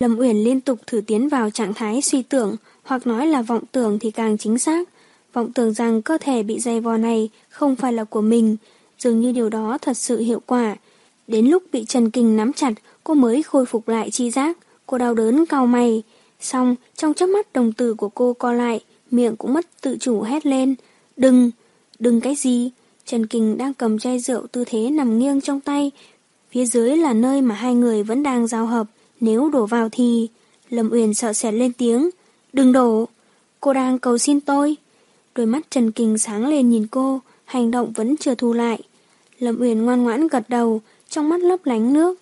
Lâm Uyển liên tục thử tiến vào trạng thái suy tưởng, hoặc nói là vọng tưởng thì càng chính xác. Vọng tưởng rằng cơ thể bị dày vò này không phải là của mình, dường như điều đó thật sự hiệu quả. Đến lúc bị Trần Kinh nắm chặt, cô mới khôi phục lại chi giác, cô đau đớn cao mày. Xong, trong chớp mắt đồng tử của cô co lại, miệng cũng mất tự chủ hét lên. Đừng, đừng cái gì? Trần Kinh đang cầm chai rượu tư thế nằm nghiêng trong tay. Phía dưới là nơi mà hai người vẫn đang giao hợp. Nếu đổ vào thì... Lâm Uyển sợ sệt lên tiếng. Đừng đổ. Cô đang cầu xin tôi. Đôi mắt Trần Kinh sáng lên nhìn cô, hành động vẫn chưa thu lại. Lâm Uyển ngoan ngoãn gật đầu, trong mắt lấp lánh nước.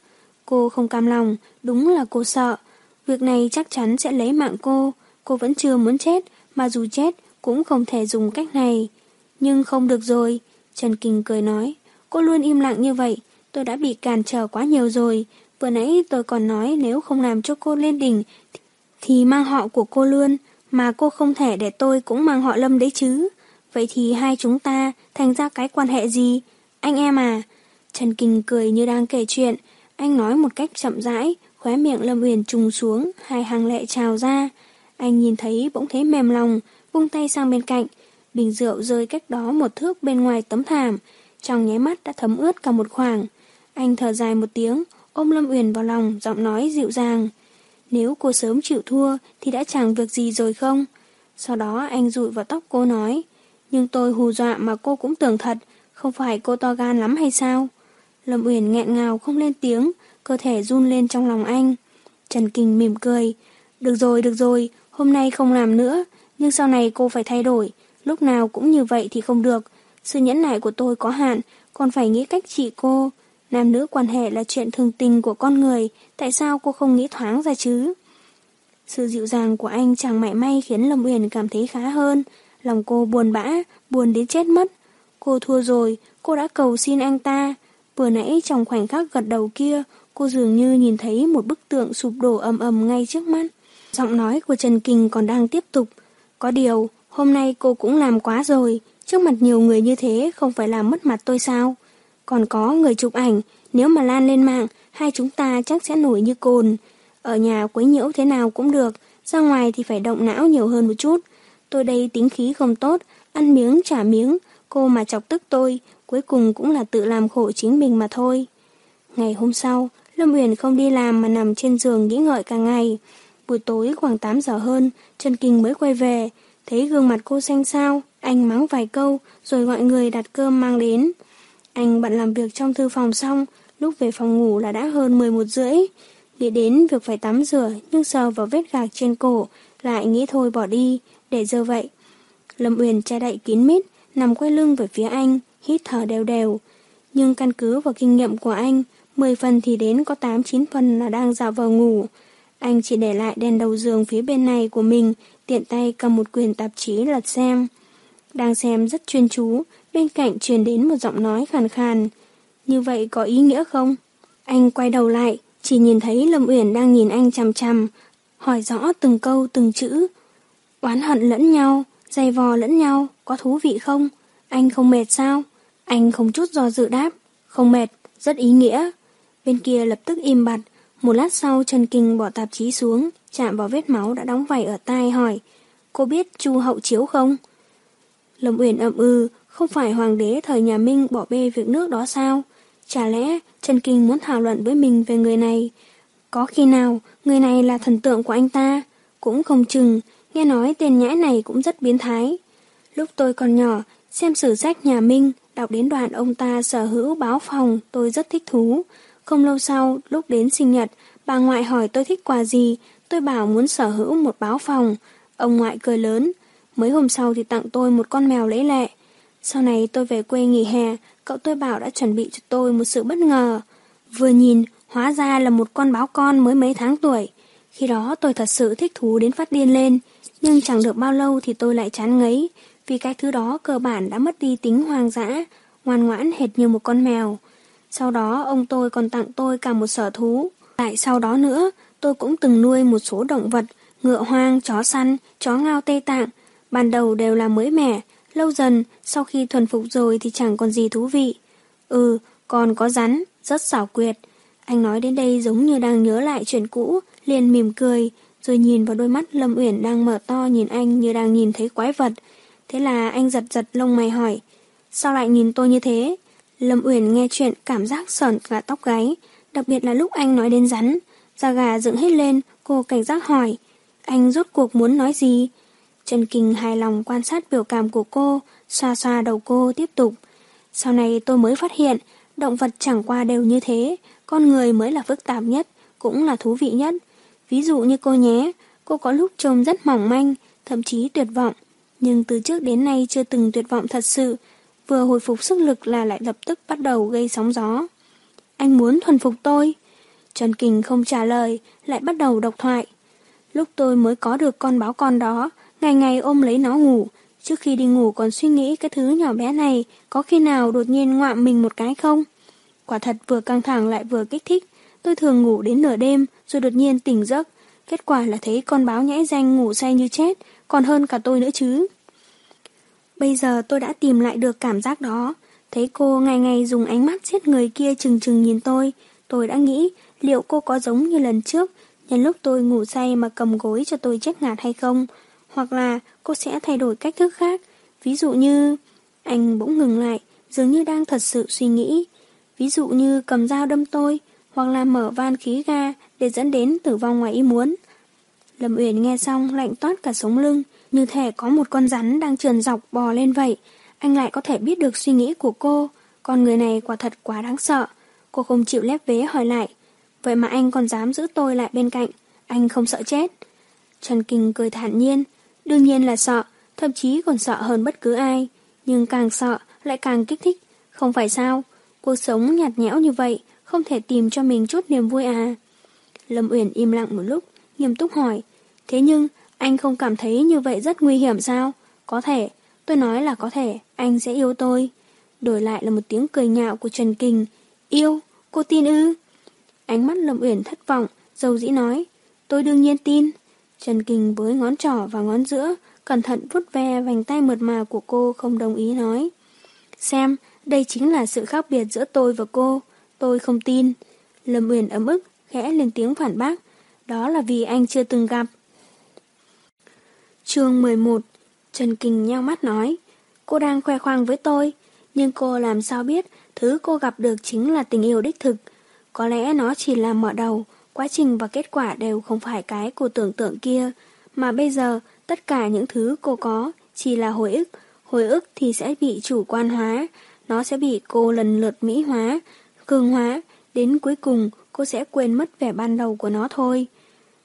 Cô không cam lòng, đúng là cô sợ. Việc này chắc chắn sẽ lấy mạng cô. Cô vẫn chưa muốn chết, mà dù chết cũng không thể dùng cách này. Nhưng không được rồi. Trần Kinh cười nói, cô luôn im lặng như vậy. Tôi đã bị cản trở quá nhiều rồi. Vừa nãy tôi còn nói nếu không làm cho cô lên đỉnh thì mang họ của cô luôn. Mà cô không thể để tôi cũng mang họ Lâm đấy chứ. Vậy thì hai chúng ta thành ra cái quan hệ gì? Anh em à? Trần Kinh cười như đang kể chuyện. Anh nói một cách chậm rãi, khóe miệng Lâm Uyển trùng xuống, hai hàng lệ trào ra. Anh nhìn thấy bỗng thấy mềm lòng, vung tay sang bên cạnh. Bình rượu rơi cách đó một thước bên ngoài tấm thảm, trong nháy mắt đã thấm ướt cả một khoảng. Anh thở dài một tiếng, ôm Lâm Uyển vào lòng, giọng nói dịu dàng. Nếu cô sớm chịu thua thì đã chẳng việc gì rồi không? Sau đó anh rụi vào tóc cô nói, nhưng tôi hù dọa mà cô cũng tưởng thật, không phải cô to gan lắm hay sao? Lâm Uyển nghẹn ngào không lên tiếng, cơ thể run lên trong lòng anh. Trần Kinh mỉm cười, được rồi, được rồi, hôm nay không làm nữa, nhưng sau này cô phải thay đổi, lúc nào cũng như vậy thì không được. Sự nhẫn nại của tôi có hạn, còn phải nghĩ cách trị cô. Nam nữ quan hệ là chuyện thường tình của con người, tại sao cô không nghĩ thoáng ra chứ? Sự dịu dàng của anh chẳng mảy may khiến Lâm Uyển cảm thấy khá hơn. Lòng cô buồn bã, buồn đến chết mất. Cô thua rồi, cô đã cầu xin anh ta. Vừa nãy trong khoảnh khắc gật đầu kia, cô dường như nhìn thấy một bức tượng sụp đổ ầm ầm ngay trước mắt. Giọng nói của Trần kình còn đang tiếp tục. Có điều, hôm nay cô cũng làm quá rồi. Trước mặt nhiều người như thế không phải làm mất mặt tôi sao? Còn có người chụp ảnh, nếu mà lan lên mạng, hai chúng ta chắc sẽ nổi như cồn. Ở nhà quấy nhiễu thế nào cũng được, ra ngoài thì phải động não nhiều hơn một chút. Tôi đây tính khí không tốt, ăn miếng trả miếng, cô mà chọc tức tôi, cuối cùng cũng là tự làm khổ chính mình mà thôi. Ngày hôm sau, Lâm Uyển không đi làm mà nằm trên giường nghĩ ngợi cả ngày. Buổi tối khoảng 8 giờ hơn, Trần Kinh mới quay về, thấy gương mặt cô xanh xao, anh mắng vài câu rồi gọi người đặt cơm mang đến. Anh bận làm việc trong thư phòng xong, lúc về phòng ngủ là đã hơn 11 rưỡi. Nghĩ đến việc phải tắm rửa nhưng sờ vào vết gạc trên cổ, lại nghĩ thôi bỏ đi, để giờ vậy. Lâm Uyển che đậy kín mít, nằm quay lưng về phía anh, hít thở đều đều. Nhưng căn cứ vào kinh nghiệm của anh, 10 phần thì đến có 8-9 phần là đang dạo vào ngủ. Anh chỉ để lại đèn đầu giường phía bên này của mình, tiện tay cầm một quyển tạp chí lật xem. Đang xem rất chuyên chú, bên cạnh truyền đến một giọng nói khàn khàn. Như vậy có ý nghĩa không? Anh quay đầu lại, chỉ nhìn thấy Lâm Uyển đang nhìn anh chằm chằm, hỏi rõ từng câu từng chữ. Oán hận lẫn nhau, dày vò lẫn nhau, có thú vị không? Anh không mệt sao? Anh không chút do dự đáp. Không mệt, rất ý nghĩa. Bên kia lập tức im bặt. Một lát sau Trần Kinh bỏ tạp chí xuống, chạm vào vết máu đã đóng vảy ở tai hỏi. Cô biết chu hậu chiếu không? Lâm Uyển ậm ư, không phải hoàng đế thời nhà Minh bỏ bê việc nước đó sao? Chả lẽ Trần Kinh muốn thảo luận với mình về người này? Có khi nào người này là thần tượng của anh ta? Cũng không chừng, nghe nói tên nhãi này cũng rất biến thái. Lúc tôi còn nhỏ, xem sử sách nhà Minh, đọc đến đoạn ông ta sở hữu báo phòng, tôi rất thích thú. Không lâu sau, lúc đến sinh nhật, bà ngoại hỏi tôi thích quà gì, tôi bảo muốn sở hữu một báo phòng. Ông ngoại cười lớn, mấy hôm sau thì tặng tôi một con mèo lấy lệ. Sau này tôi về quê nghỉ hè, cậu tôi bảo đã chuẩn bị cho tôi một sự bất ngờ. Vừa nhìn, hóa ra là một con báo con mới mấy tháng tuổi. Khi đó tôi thật sự thích thú đến phát điên lên, nhưng chẳng được bao lâu thì tôi lại chán ngấy, vì cái thứ đó cơ bản đã mất đi tính hoang dã, ngoan ngoãn hệt như một con mèo. Sau đó ông tôi còn tặng tôi cả một sở thú. Lại sau đó nữa, tôi cũng từng nuôi một số động vật, ngựa hoang, chó săn, chó ngao Tây Tạng. Ban đầu đều là mới mẻ, lâu dần, sau khi thuần phục rồi thì chẳng còn gì thú vị. Ừ, còn có rắn, rất xảo quyệt. Anh nói đến đây giống như đang nhớ lại chuyện cũ, liền mỉm cười, rồi nhìn vào đôi mắt Lâm Uyển đang mở to nhìn anh như đang nhìn thấy quái vật. Thế là anh giật giật lông mày hỏi, sao lại nhìn tôi như thế? Lâm Uyển nghe chuyện cảm giác sởn cả tóc gáy, đặc biệt là lúc anh nói đến rắn. Da gà dựng hết lên, cô cảnh giác hỏi, anh rốt cuộc muốn nói gì? Trần Kinh hài lòng quan sát biểu cảm của cô, xoa xoa đầu cô tiếp tục. Sau này tôi mới phát hiện, động vật chẳng qua đều như thế, con người mới là phức tạp nhất, cũng là thú vị nhất. Ví dụ như cô nhé, cô có lúc trông rất mỏng manh, thậm chí tuyệt vọng, nhưng từ trước đến nay chưa từng tuyệt vọng thật sự, vừa hồi phục sức lực là lại lập tức bắt đầu gây sóng gió. Anh muốn thuần phục tôi. Trần Kình không trả lời, lại bắt đầu độc thoại. Lúc tôi mới có được con báo con đó, ngày ngày ôm lấy nó ngủ, trước khi đi ngủ còn suy nghĩ cái thứ nhỏ bé này có khi nào đột nhiên ngoạm mình một cái không? Quả thật vừa căng thẳng lại vừa kích thích, tôi thường ngủ đến nửa đêm rồi đột nhiên tỉnh giấc, kết quả là thấy con báo nhãi danh ngủ say như chết, còn hơn cả tôi nữa chứ. Bây giờ tôi đã tìm lại được cảm giác đó, thấy cô ngày ngày dùng ánh mắt giết người kia chừng chừng nhìn tôi, tôi đã nghĩ liệu cô có giống như lần trước, nhân lúc tôi ngủ say mà cầm gối cho tôi chết ngạt hay không, hoặc là cô sẽ thay đổi cách thức khác, ví dụ như... Anh bỗng ngừng lại, dường như đang thật sự suy nghĩ. Ví dụ như cầm dao đâm tôi, hoặc là mở van khí ga để dẫn đến tử vong ngoài ý muốn. Lâm Uyển nghe xong lạnh toát cả sống lưng, như thể có một con rắn đang trườn dọc bò lên vậy. Anh lại có thể biết được suy nghĩ của cô. Con người này quả thật quá đáng sợ. Cô không chịu lép vế hỏi lại. Vậy mà anh còn dám giữ tôi lại bên cạnh. Anh không sợ chết. Trần Kinh cười thản nhiên. Đương nhiên là sợ, thậm chí còn sợ hơn bất cứ ai. Nhưng càng sợ, lại càng kích thích. Không phải sao? Cuộc sống nhạt nhẽo như vậy, không thể tìm cho mình chút niềm vui à? Lâm Uyển im lặng một lúc, nghiêm túc hỏi. Thế nhưng, anh không cảm thấy như vậy rất nguy hiểm sao? Có thể, tôi nói là có thể, anh sẽ yêu tôi. Đổi lại là một tiếng cười nhạo của Trần Kình. Yêu? Cô tin ư? Ánh mắt Lâm Uyển thất vọng, dầu dĩ nói. Tôi đương nhiên tin. Trần Kình với ngón trỏ và ngón giữa, cẩn thận vuốt ve vành tay mượt mà của cô không đồng ý nói. Xem, đây chính là sự khác biệt giữa tôi và cô. Tôi không tin. Lâm Uyển ấm ức, khẽ lên tiếng phản bác. Đó là vì anh chưa từng gặp. chương 11 Trần Kinh nheo mắt nói cô đang khoe khoang với tôi. Nhưng cô làm sao biết thứ cô gặp được chính là tình yêu đích thực. Có lẽ nó chỉ là mở đầu, quá trình và kết quả đều không phải cái cô tưởng tượng kia. Mà bây giờ, tất cả những thứ cô có chỉ là hồi ức. Hồi ức thì sẽ bị chủ quan hóa, nó sẽ bị cô lần lượt mỹ hóa, cường hóa, đến cuối cùng cô sẽ quên mất vẻ ban đầu của nó thôi.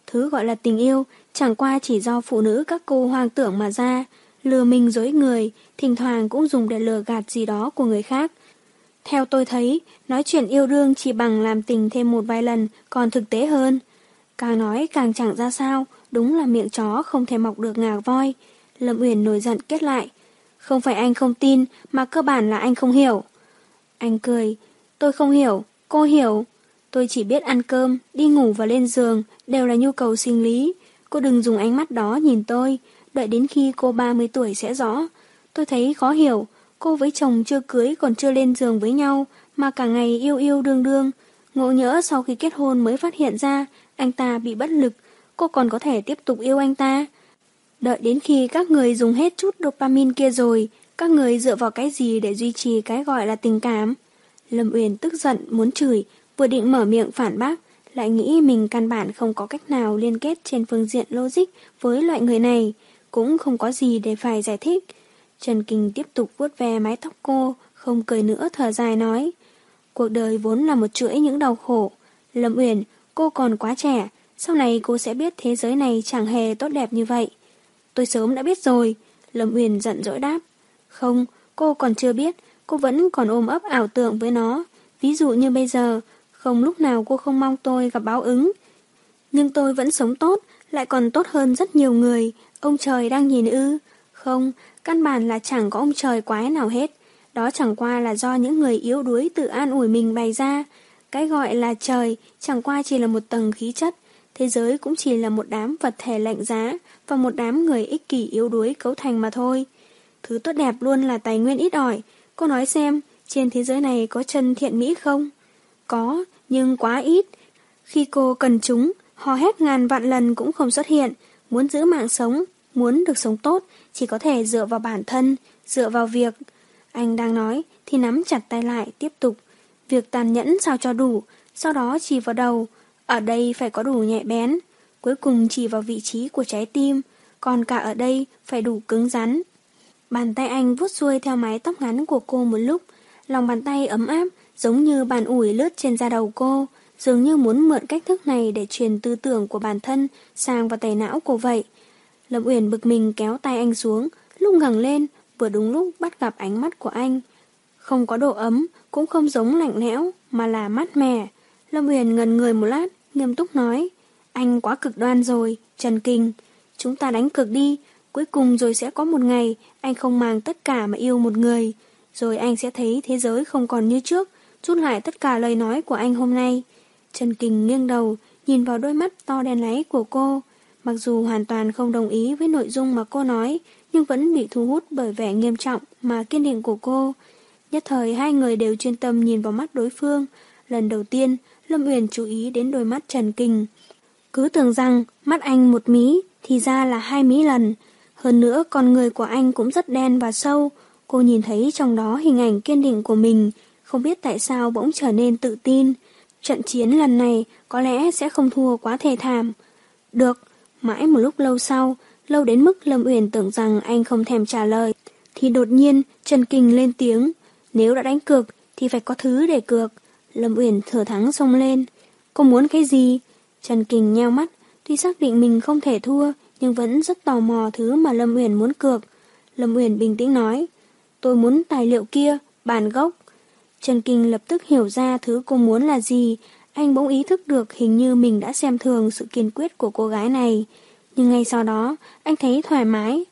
Thứ gọi là tình yêu chẳng qua chỉ do phụ nữ các cô hoang tưởng mà ra, lừa mình dối người, thỉnh thoảng cũng dùng để lừa gạt gì đó của người khác. Theo tôi thấy, nói chuyện yêu đương chỉ bằng làm tình thêm một vài lần còn thực tế hơn. Càng nói càng chẳng ra sao, đúng là miệng chó không thể mọc được ngà voi. Lâm Uyển nổi giận kết lại. Không phải anh không tin, mà cơ bản là anh không hiểu. Anh cười. Tôi không hiểu, cô hiểu. Tôi chỉ biết ăn cơm, đi ngủ và lên giường, đều là nhu cầu sinh lý. Cô đừng dùng ánh mắt đó nhìn tôi, đợi đến khi cô 30 tuổi sẽ rõ. Tôi thấy khó hiểu, cô với chồng chưa cưới còn chưa lên giường với nhau, mà cả ngày yêu yêu đương đương. Ngộ nhỡ sau khi kết hôn mới phát hiện ra, anh ta bị bất lực, cô còn có thể tiếp tục yêu anh ta. Đợi đến khi các người dùng hết chút dopamine kia rồi, các người dựa vào cái gì để duy trì cái gọi là tình cảm? Lâm Uyển tức giận, muốn chửi, vừa định mở miệng phản bác, lại nghĩ mình căn bản không có cách nào liên kết trên phương diện logic với loại người này, cũng không có gì để phải giải thích. Trần Kinh tiếp tục vuốt ve mái tóc cô, không cười nữa thở dài nói. Cuộc đời vốn là một chuỗi những đau khổ. Lâm Uyển, cô còn quá trẻ, sau này cô sẽ biết thế giới này chẳng hề tốt đẹp như vậy. Tôi sớm đã biết rồi, Lâm Uyển giận dỗi đáp. Không, cô còn chưa biết, cô vẫn còn ôm ấp ảo tưởng với nó. Ví dụ như bây giờ, không lúc nào cô không mong tôi gặp báo ứng. Nhưng tôi vẫn sống tốt, lại còn tốt hơn rất nhiều người. Ông trời đang nhìn ư. Không, căn bản là chẳng có ông trời quái nào hết. Đó chẳng qua là do những người yếu đuối tự an ủi mình bày ra. Cái gọi là trời chẳng qua chỉ là một tầng khí chất. Thế giới cũng chỉ là một đám vật thể lạnh giá và một đám người ích kỷ yếu đuối cấu thành mà thôi. Thứ tốt đẹp luôn là tài nguyên ít ỏi. Cô nói xem, trên thế giới này có chân thiện mỹ không? Có, nhưng quá ít. Khi cô cần chúng, hò hét ngàn vạn lần cũng không xuất hiện. Muốn giữ mạng sống, muốn được sống tốt, chỉ có thể dựa vào bản thân, dựa vào việc. Anh đang nói, thì nắm chặt tay lại, tiếp tục. Việc tàn nhẫn sao cho đủ, sau đó chỉ vào đầu. Ở đây phải có đủ nhẹ bén. Cuối cùng chỉ vào vị trí của trái tim, còn cả ở đây phải đủ cứng rắn. Bàn tay anh vuốt xuôi theo mái tóc ngắn của cô một lúc, lòng bàn tay ấm áp, giống như bàn ủi lướt trên da đầu cô, dường như muốn mượn cách thức này để truyền tư tưởng của bản thân sang vào tẩy não cô vậy. Lâm Uyển bực mình kéo tay anh xuống, lúc ngẩng lên, vừa đúng lúc bắt gặp ánh mắt của anh. Không có độ ấm, cũng không giống lạnh lẽo, mà là mát mẻ. Lâm Uyển ngần người một lát, nghiêm túc nói, anh quá cực đoan rồi, Trần Kinh, chúng ta đánh cực đi, cuối cùng rồi sẽ có một ngày anh không mang tất cả mà yêu một người, rồi anh sẽ thấy thế giới không còn như trước, rút lại tất cả lời nói của anh hôm nay. Trần Kình nghiêng đầu, nhìn vào đôi mắt to đen láy của cô. Mặc dù hoàn toàn không đồng ý với nội dung mà cô nói, nhưng vẫn bị thu hút bởi vẻ nghiêm trọng mà kiên định của cô. Nhất thời hai người đều chuyên tâm nhìn vào mắt đối phương. Lần đầu tiên, Lâm Uyển chú ý đến đôi mắt Trần Kình. Cứ tưởng rằng mắt anh một mí, thì ra là hai mí lần. Hơn nữa, con người của anh cũng rất đen và sâu. Cô nhìn thấy trong đó hình ảnh kiên định của mình, không biết tại sao bỗng trở nên tự tin. Trận chiến lần này có lẽ sẽ không thua quá thề thảm. Được, mãi một lúc lâu sau, lâu đến mức Lâm Uyển tưởng rằng anh không thèm trả lời, thì đột nhiên Trần Kinh lên tiếng, nếu đã đánh cược thì phải có thứ để cược. Lâm Uyển thừa thắng xông lên, cô muốn cái gì? Trần Kinh nheo mắt, tuy xác định mình không thể thua, nhưng vẫn rất tò mò thứ mà Lâm Uyển muốn cược. Lâm Uyển bình tĩnh nói, tôi muốn tài liệu kia, bản gốc. Trần Kinh lập tức hiểu ra thứ cô muốn là gì, anh bỗng ý thức được hình như mình đã xem thường sự kiên quyết của cô gái này. Nhưng ngay sau đó, anh thấy thoải mái.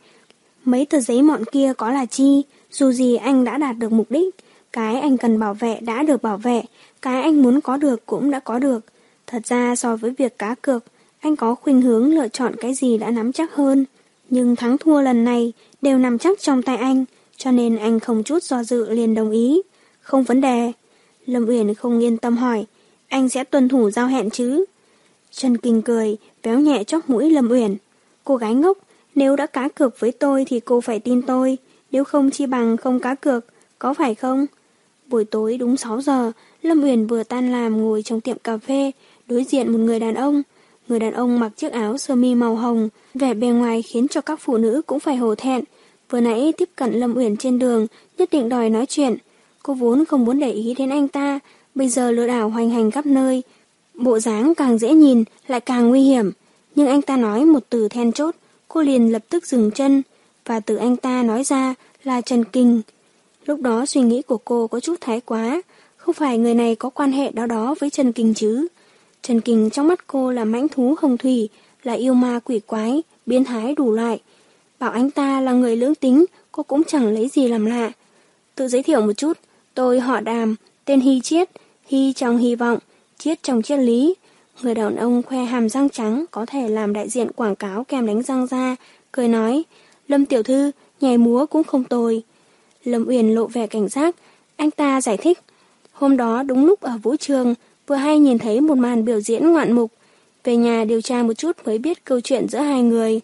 Mấy tờ giấy mọn kia có là chi, dù gì anh đã đạt được mục đích. Cái anh cần bảo vệ đã được bảo vệ, cái anh muốn có được cũng đã có được. Thật ra so với việc cá cược, anh có khuynh hướng lựa chọn cái gì đã nắm chắc hơn. Nhưng thắng thua lần này đều nằm chắc trong tay anh, cho nên anh không chút do dự liền đồng ý. Không vấn đề. Lâm Uyển không yên tâm hỏi, anh sẽ tuân thủ giao hẹn chứ? Trần Kinh cười, véo nhẹ chóc mũi Lâm Uyển. Cô gái ngốc, nếu đã cá cược với tôi thì cô phải tin tôi, nếu không chi bằng không cá cược, có phải không? Buổi tối đúng 6 giờ, Lâm Uyển vừa tan làm ngồi trong tiệm cà phê, đối diện một người đàn ông. Người đàn ông mặc chiếc áo sơ mi màu hồng, vẻ bề ngoài khiến cho các phụ nữ cũng phải hổ thẹn. Vừa nãy tiếp cận Lâm Uyển trên đường, nhất định đòi nói chuyện. Cô vốn không muốn để ý đến anh ta, bây giờ lừa đảo hoành hành khắp nơi. Bộ dáng càng dễ nhìn, lại càng nguy hiểm. Nhưng anh ta nói một từ then chốt, cô liền lập tức dừng chân, và từ anh ta nói ra là Trần Kinh. Lúc đó suy nghĩ của cô có chút thái quá, không phải người này có quan hệ đó đó với Trần Kinh chứ. Trần Kinh trong mắt cô là mãnh thú hồng thủy, là yêu ma quỷ quái, biến thái đủ loại. Bảo anh ta là người lưỡng tính, cô cũng chẳng lấy gì làm lạ. Tự giới thiệu một chút, tôi họ đàm, tên Hy Chiết, Hy trong hy vọng, Chiết trong triết lý. Người đàn ông khoe hàm răng trắng có thể làm đại diện quảng cáo kèm đánh răng ra, cười nói, Lâm tiểu thư, nhảy múa cũng không tồi. Lâm Uyển lộ vẻ cảnh giác, anh ta giải thích, hôm đó đúng lúc ở vũ trường, vừa hay nhìn thấy một màn biểu diễn ngoạn mục, về nhà điều tra một chút mới biết câu chuyện giữa hai người.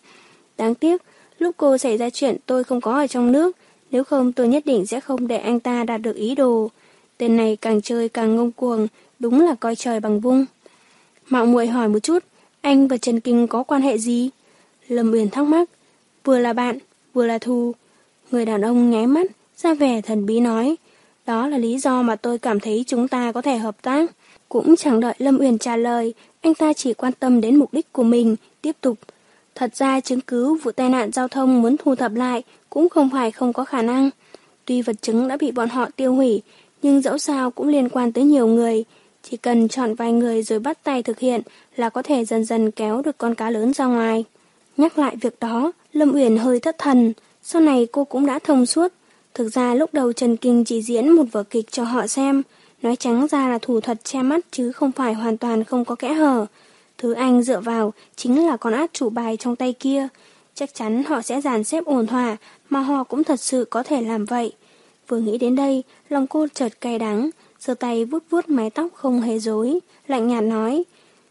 Đáng tiếc, lúc cô xảy ra chuyện tôi không có ở trong nước, nếu không tôi nhất định sẽ không để anh ta đạt được ý đồ. Tên này càng chơi càng ngông cuồng, đúng là coi trời bằng vung. Mạo muội hỏi một chút, anh và Trần Kinh có quan hệ gì? Lâm Uyển thắc mắc, vừa là bạn, vừa là thù. Người đàn ông nháy mắt, ra vẻ thần bí nói, đó là lý do mà tôi cảm thấy chúng ta có thể hợp tác. Cũng chẳng đợi Lâm Uyển trả lời, anh ta chỉ quan tâm đến mục đích của mình, tiếp tục. Thật ra chứng cứ vụ tai nạn giao thông muốn thu thập lại cũng không phải không có khả năng. Tuy vật chứng đã bị bọn họ tiêu hủy, nhưng dẫu sao cũng liên quan tới nhiều người. Chỉ cần chọn vài người rồi bắt tay thực hiện là có thể dần dần kéo được con cá lớn ra ngoài. Nhắc lại việc đó, Lâm Uyển hơi thất thần. Sau này cô cũng đã thông suốt. Thực ra lúc đầu Trần Kinh chỉ diễn một vở kịch cho họ xem. Nói trắng ra là thủ thuật che mắt chứ không phải hoàn toàn không có kẽ hở. Thứ anh dựa vào chính là con át chủ bài trong tay kia. Chắc chắn họ sẽ dàn xếp ổn thỏa mà họ cũng thật sự có thể làm vậy. Vừa nghĩ đến đây, lòng cô chợt cay đắng, giơ tay vuốt vuốt mái tóc không hề dối, lạnh nhạt nói.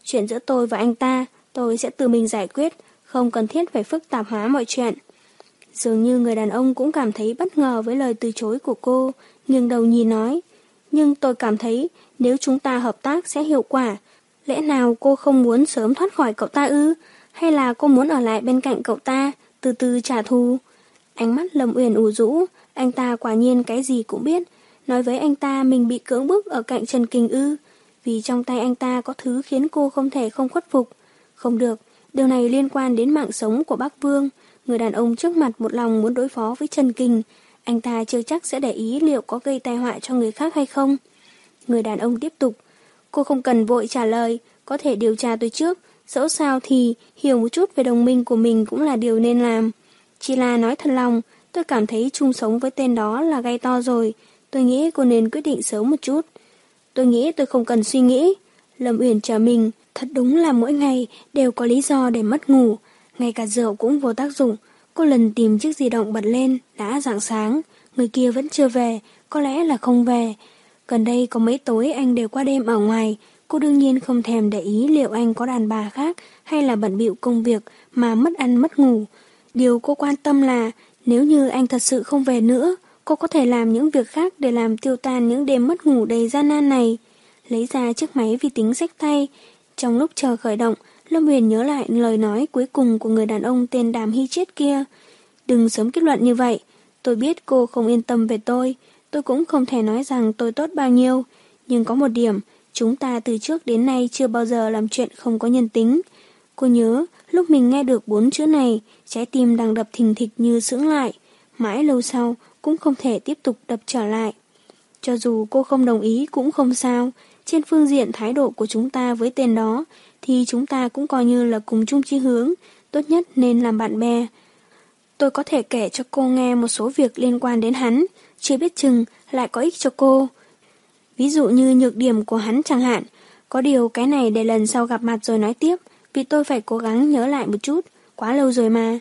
Chuyện giữa tôi và anh ta, tôi sẽ tự mình giải quyết, không cần thiết phải phức tạp hóa mọi chuyện. Dường như người đàn ông cũng cảm thấy bất ngờ với lời từ chối của cô, nghiêng đầu nhìn nói. Nhưng tôi cảm thấy nếu chúng ta hợp tác sẽ hiệu quả. Lẽ nào cô không muốn sớm thoát khỏi cậu ta ư? Hay là cô muốn ở lại bên cạnh cậu ta, từ từ trả thù? Ánh mắt Lâm Uyển ủ rũ, anh ta quả nhiên cái gì cũng biết. Nói với anh ta mình bị cưỡng bức ở cạnh Trần Kình ư. Vì trong tay anh ta có thứ khiến cô không thể không khuất phục. Không được, điều này liên quan đến mạng sống của bác Vương. Người đàn ông trước mặt một lòng muốn đối phó với Trần Kình. Anh ta chưa chắc sẽ để ý liệu có gây tai họa cho người khác hay không. Người đàn ông tiếp tục. Cô không cần vội trả lời, có thể điều tra tôi trước. Dẫu sao thì hiểu một chút về đồng minh của mình cũng là điều nên làm. Chỉ là nói thật lòng, tôi cảm thấy chung sống với tên đó là gay to rồi. Tôi nghĩ cô nên quyết định sớm một chút. Tôi nghĩ tôi không cần suy nghĩ. Lâm Uyển trả mình, thật đúng là mỗi ngày đều có lý do để mất ngủ. Ngay cả rượu cũng vô tác dụng. Cô lần tìm chiếc di động bật lên, đã rạng sáng. Người kia vẫn chưa về, có lẽ là không về. Gần đây có mấy tối anh đều qua đêm ở ngoài. Cô đương nhiên không thèm để ý liệu anh có đàn bà khác hay là bận bịu công việc mà mất ăn mất ngủ. Điều cô quan tâm là nếu như anh thật sự không về nữa, cô có thể làm những việc khác để làm tiêu tan những đêm mất ngủ đầy gian nan này. Lấy ra chiếc máy vi tính sách tay. Trong lúc chờ khởi động, Lâm Huyền nhớ lại lời nói cuối cùng của người đàn ông tên Đàm Hy chết kia. Đừng sớm kết luận như vậy. Tôi biết cô không yên tâm về tôi. Tôi cũng không thể nói rằng tôi tốt bao nhiêu. Nhưng có một điểm, chúng ta từ trước đến nay chưa bao giờ làm chuyện không có nhân tính. Cô nhớ, lúc mình nghe được bốn chữ này, trái tim đang đập thình thịch như sững lại. Mãi lâu sau, cũng không thể tiếp tục đập trở lại. Cho dù cô không đồng ý cũng không sao, trên phương diện thái độ của chúng ta với tên đó, thì chúng ta cũng coi như là cùng chung chí hướng, tốt nhất nên làm bạn bè. Tôi có thể kể cho cô nghe một số việc liên quan đến hắn, chưa biết chừng lại có ích cho cô. Ví dụ như nhược điểm của hắn chẳng hạn, có điều cái này để lần sau gặp mặt rồi nói tiếp, vì tôi phải cố gắng nhớ lại một chút, quá lâu rồi mà.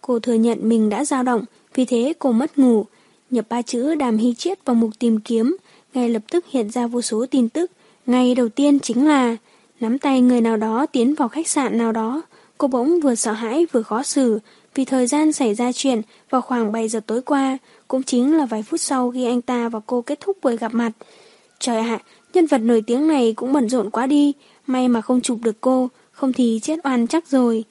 Cô thừa nhận mình đã dao động, vì thế cô mất ngủ, nhập ba chữ đàm hy chiết vào mục tìm kiếm, ngay lập tức hiện ra vô số tin tức. Ngày đầu tiên chính là nắm tay người nào đó tiến vào khách sạn nào đó, cô bỗng vừa sợ hãi vừa khó xử, vì thời gian xảy ra chuyện vào khoảng 7 giờ tối qua, cũng chính là vài phút sau khi anh ta và cô kết thúc buổi gặp mặt. Trời ạ, nhân vật nổi tiếng này cũng bận rộn quá đi, may mà không chụp được cô, không thì chết oan chắc rồi.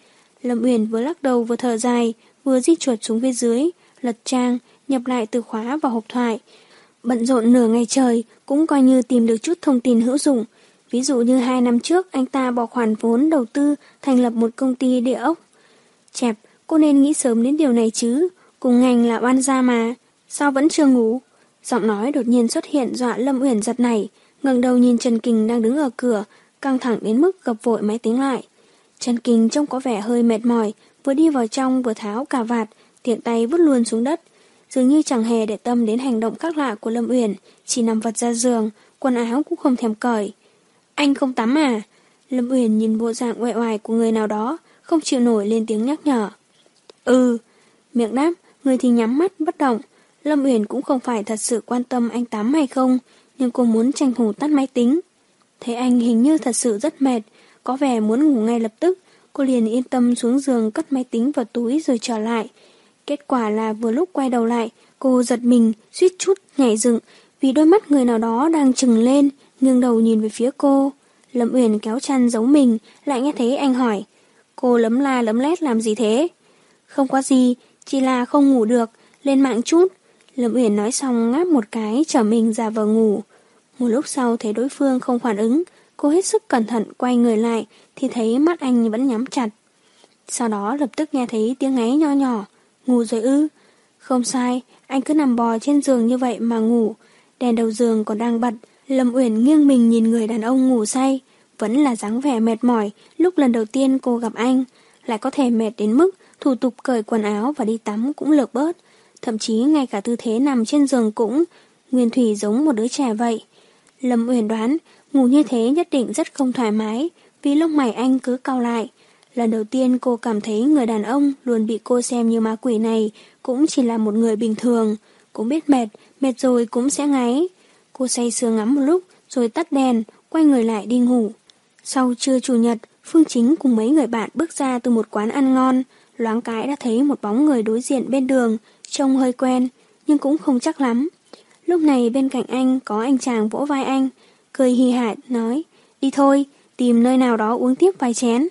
Lâm Uyển vừa lắc đầu vừa thở dài, vừa di chuột xuống phía dưới, lật trang, nhập lại từ khóa vào hộp thoại. Bận rộn nửa ngày trời, cũng coi như tìm được chút thông tin hữu dụng. Ví dụ như hai năm trước anh ta bỏ khoản vốn đầu tư thành lập một công ty địa ốc. Chẹp, cô nên nghĩ sớm đến điều này chứ, cùng ngành là oan gia mà, sao vẫn chưa ngủ? Giọng nói đột nhiên xuất hiện dọa Lâm Uyển giật này, ngẩng đầu nhìn Trần Kình đang đứng ở cửa, căng thẳng đến mức gập vội máy tính lại. Trần Kình trông có vẻ hơi mệt mỏi, vừa đi vào trong vừa tháo cà vạt, tiện tay vứt luôn xuống đất, dường như chẳng hề để tâm đến hành động khác lạ của Lâm Uyển, chỉ nằm vật ra giường, quần áo cũng không thèm cởi. Anh không tắm à? Lâm Uyển nhìn bộ dạng uể oải của người nào đó, không chịu nổi lên tiếng nhắc nhở. Ừ, miệng đáp, người thì nhắm mắt bất động. Lâm Uyển cũng không phải thật sự quan tâm anh tắm hay không, nhưng cô muốn tranh thủ tắt máy tính. Thấy anh hình như thật sự rất mệt, có vẻ muốn ngủ ngay lập tức, cô liền yên tâm xuống giường cất máy tính vào túi rồi trở lại. Kết quả là vừa lúc quay đầu lại, cô giật mình, suýt chút nhảy dựng vì đôi mắt người nào đó đang trừng lên, nghiêng đầu nhìn về phía cô. Lâm Uyển kéo chăn giống mình, lại nghe thấy anh hỏi. Cô lấm la lấm lét làm gì thế? Không có gì, chỉ là không ngủ được, lên mạng chút. Lâm Uyển nói xong ngáp một cái, trở mình ra vờ ngủ. Một lúc sau thấy đối phương không phản ứng, cô hết sức cẩn thận quay người lại, thì thấy mắt anh vẫn nhắm chặt. Sau đó lập tức nghe thấy tiếng ngáy nho nhỏ. Ngủ rồi ư? Không sai, anh cứ nằm bò trên giường như vậy mà ngủ. Đèn đầu giường còn đang bật, Lâm Uyển nghiêng mình nhìn người đàn ông ngủ say, vẫn là dáng vẻ mệt mỏi lúc lần đầu tiên cô gặp anh, lại có thể mệt đến mức thủ tục cởi quần áo và đi tắm cũng lược bớt, thậm chí ngay cả tư thế nằm trên giường cũng Nguyên Thủy giống một đứa trẻ vậy. Lâm Uyển đoán, ngủ như thế nhất định rất không thoải mái, vì lông mày anh cứ cau lại. Lần đầu tiên cô cảm thấy người đàn ông luôn bị cô xem như ma quỷ này cũng chỉ là một người bình thường, cũng biết mệt, mệt rồi cũng sẽ ngáy. Cô say sưa ngắm một lúc, rồi tắt đèn, quay người lại đi ngủ. Sau trưa chủ nhật, Phương Chính cùng mấy người bạn bước ra từ một quán ăn ngon, loáng cái đã thấy một bóng người đối diện bên đường, trông hơi quen, nhưng cũng không chắc lắm. Lúc này bên cạnh anh có anh chàng vỗ vai anh, cười hì hạt nói, đi thôi, tìm nơi nào đó uống tiếp vài chén.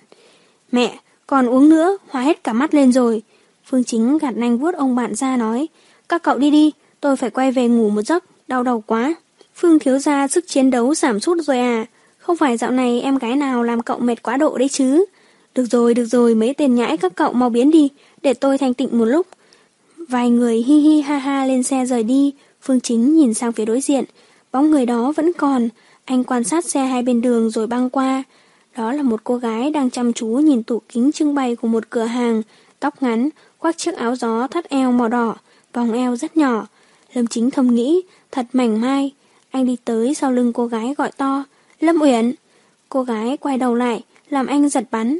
Mẹ, còn uống nữa, hóa hết cả mắt lên rồi. Phương Chính gạt nanh vuốt ông bạn ra nói, các cậu đi đi, tôi phải quay về ngủ một giấc, đau đầu quá. Phương thiếu gia sức chiến đấu giảm sút rồi à, không phải dạo này em gái nào làm cậu mệt quá độ đấy chứ. Được rồi, được rồi, mấy tên nhãi các cậu mau biến đi, để tôi thanh tịnh một lúc. Vài người hi hi ha ha lên xe rời đi, Phương Chính nhìn sang phía đối diện, bóng người đó vẫn còn, anh quan sát xe hai bên đường rồi băng qua. Đó là một cô gái đang chăm chú nhìn tủ kính trưng bày của một cửa hàng, tóc ngắn, khoác chiếc áo gió thắt eo màu đỏ, vòng eo rất nhỏ. Lâm Chính thầm nghĩ, thật mảnh mai. Anh đi tới sau lưng cô gái gọi to, Lâm Uyển. Cô gái quay đầu lại, làm anh giật bắn.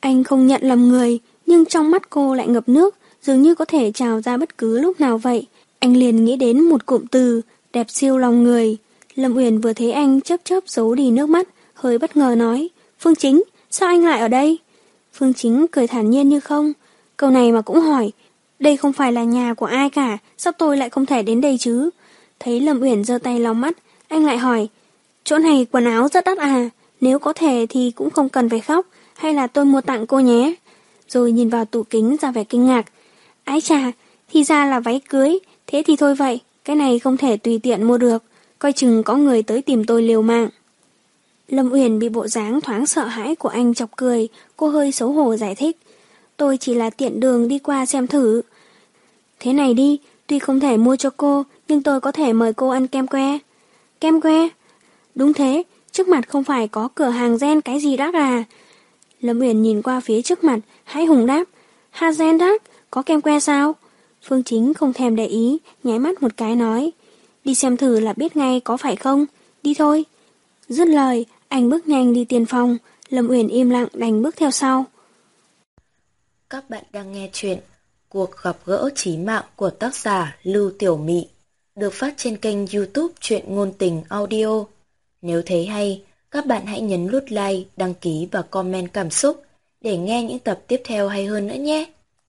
Anh không nhận làm người, nhưng trong mắt cô lại ngập nước, dường như có thể trào ra bất cứ lúc nào vậy. Anh liền nghĩ đến một cụm từ, đẹp siêu lòng người. Lâm Uyển vừa thấy anh chớp chớp giấu đi nước mắt, hơi bất ngờ nói, Phương Chính, sao anh lại ở đây? Phương Chính cười thản nhiên như không. Câu này mà cũng hỏi, đây không phải là nhà của ai cả, sao tôi lại không thể đến đây chứ? Thấy Lâm Uyển giơ tay lau mắt, anh lại hỏi, chỗ này quần áo rất đắt à, nếu có thể thì cũng không cần phải khóc, hay là tôi mua tặng cô nhé? Rồi nhìn vào tủ kính ra vẻ kinh ngạc. Ái chà, thì ra là váy cưới, thế thì thôi vậy, cái này không thể tùy tiện mua được, coi chừng có người tới tìm tôi liều mạng. Lâm Uyển bị bộ dáng thoáng sợ hãi của anh chọc cười, cô hơi xấu hổ giải thích. Tôi chỉ là tiện đường đi qua xem thử. Thế này đi, tuy không thể mua cho cô, nhưng tôi có thể mời cô ăn kem que. Kem que? Đúng thế, trước mặt không phải có cửa hàng gen cái gì đắt à. Lâm Uyển nhìn qua phía trước mặt, hãy hùng đáp. Ha gen đắt, có kem que sao? Phương Chính không thèm để ý, nháy mắt một cái nói. Đi xem thử là biết ngay có phải không? Đi thôi. Dứt lời, anh bước nhanh đi tiền phòng, Lâm Uyển im lặng đành bước theo sau. Các bạn đang nghe chuyện Cuộc gặp gỡ trí mạng của tác giả Lưu Tiểu Mị được phát trên kênh youtube Chuyện Ngôn Tình Audio. Nếu thấy hay, các bạn hãy nhấn nút like, đăng ký và comment cảm xúc để nghe những tập tiếp theo hay hơn nữa nhé.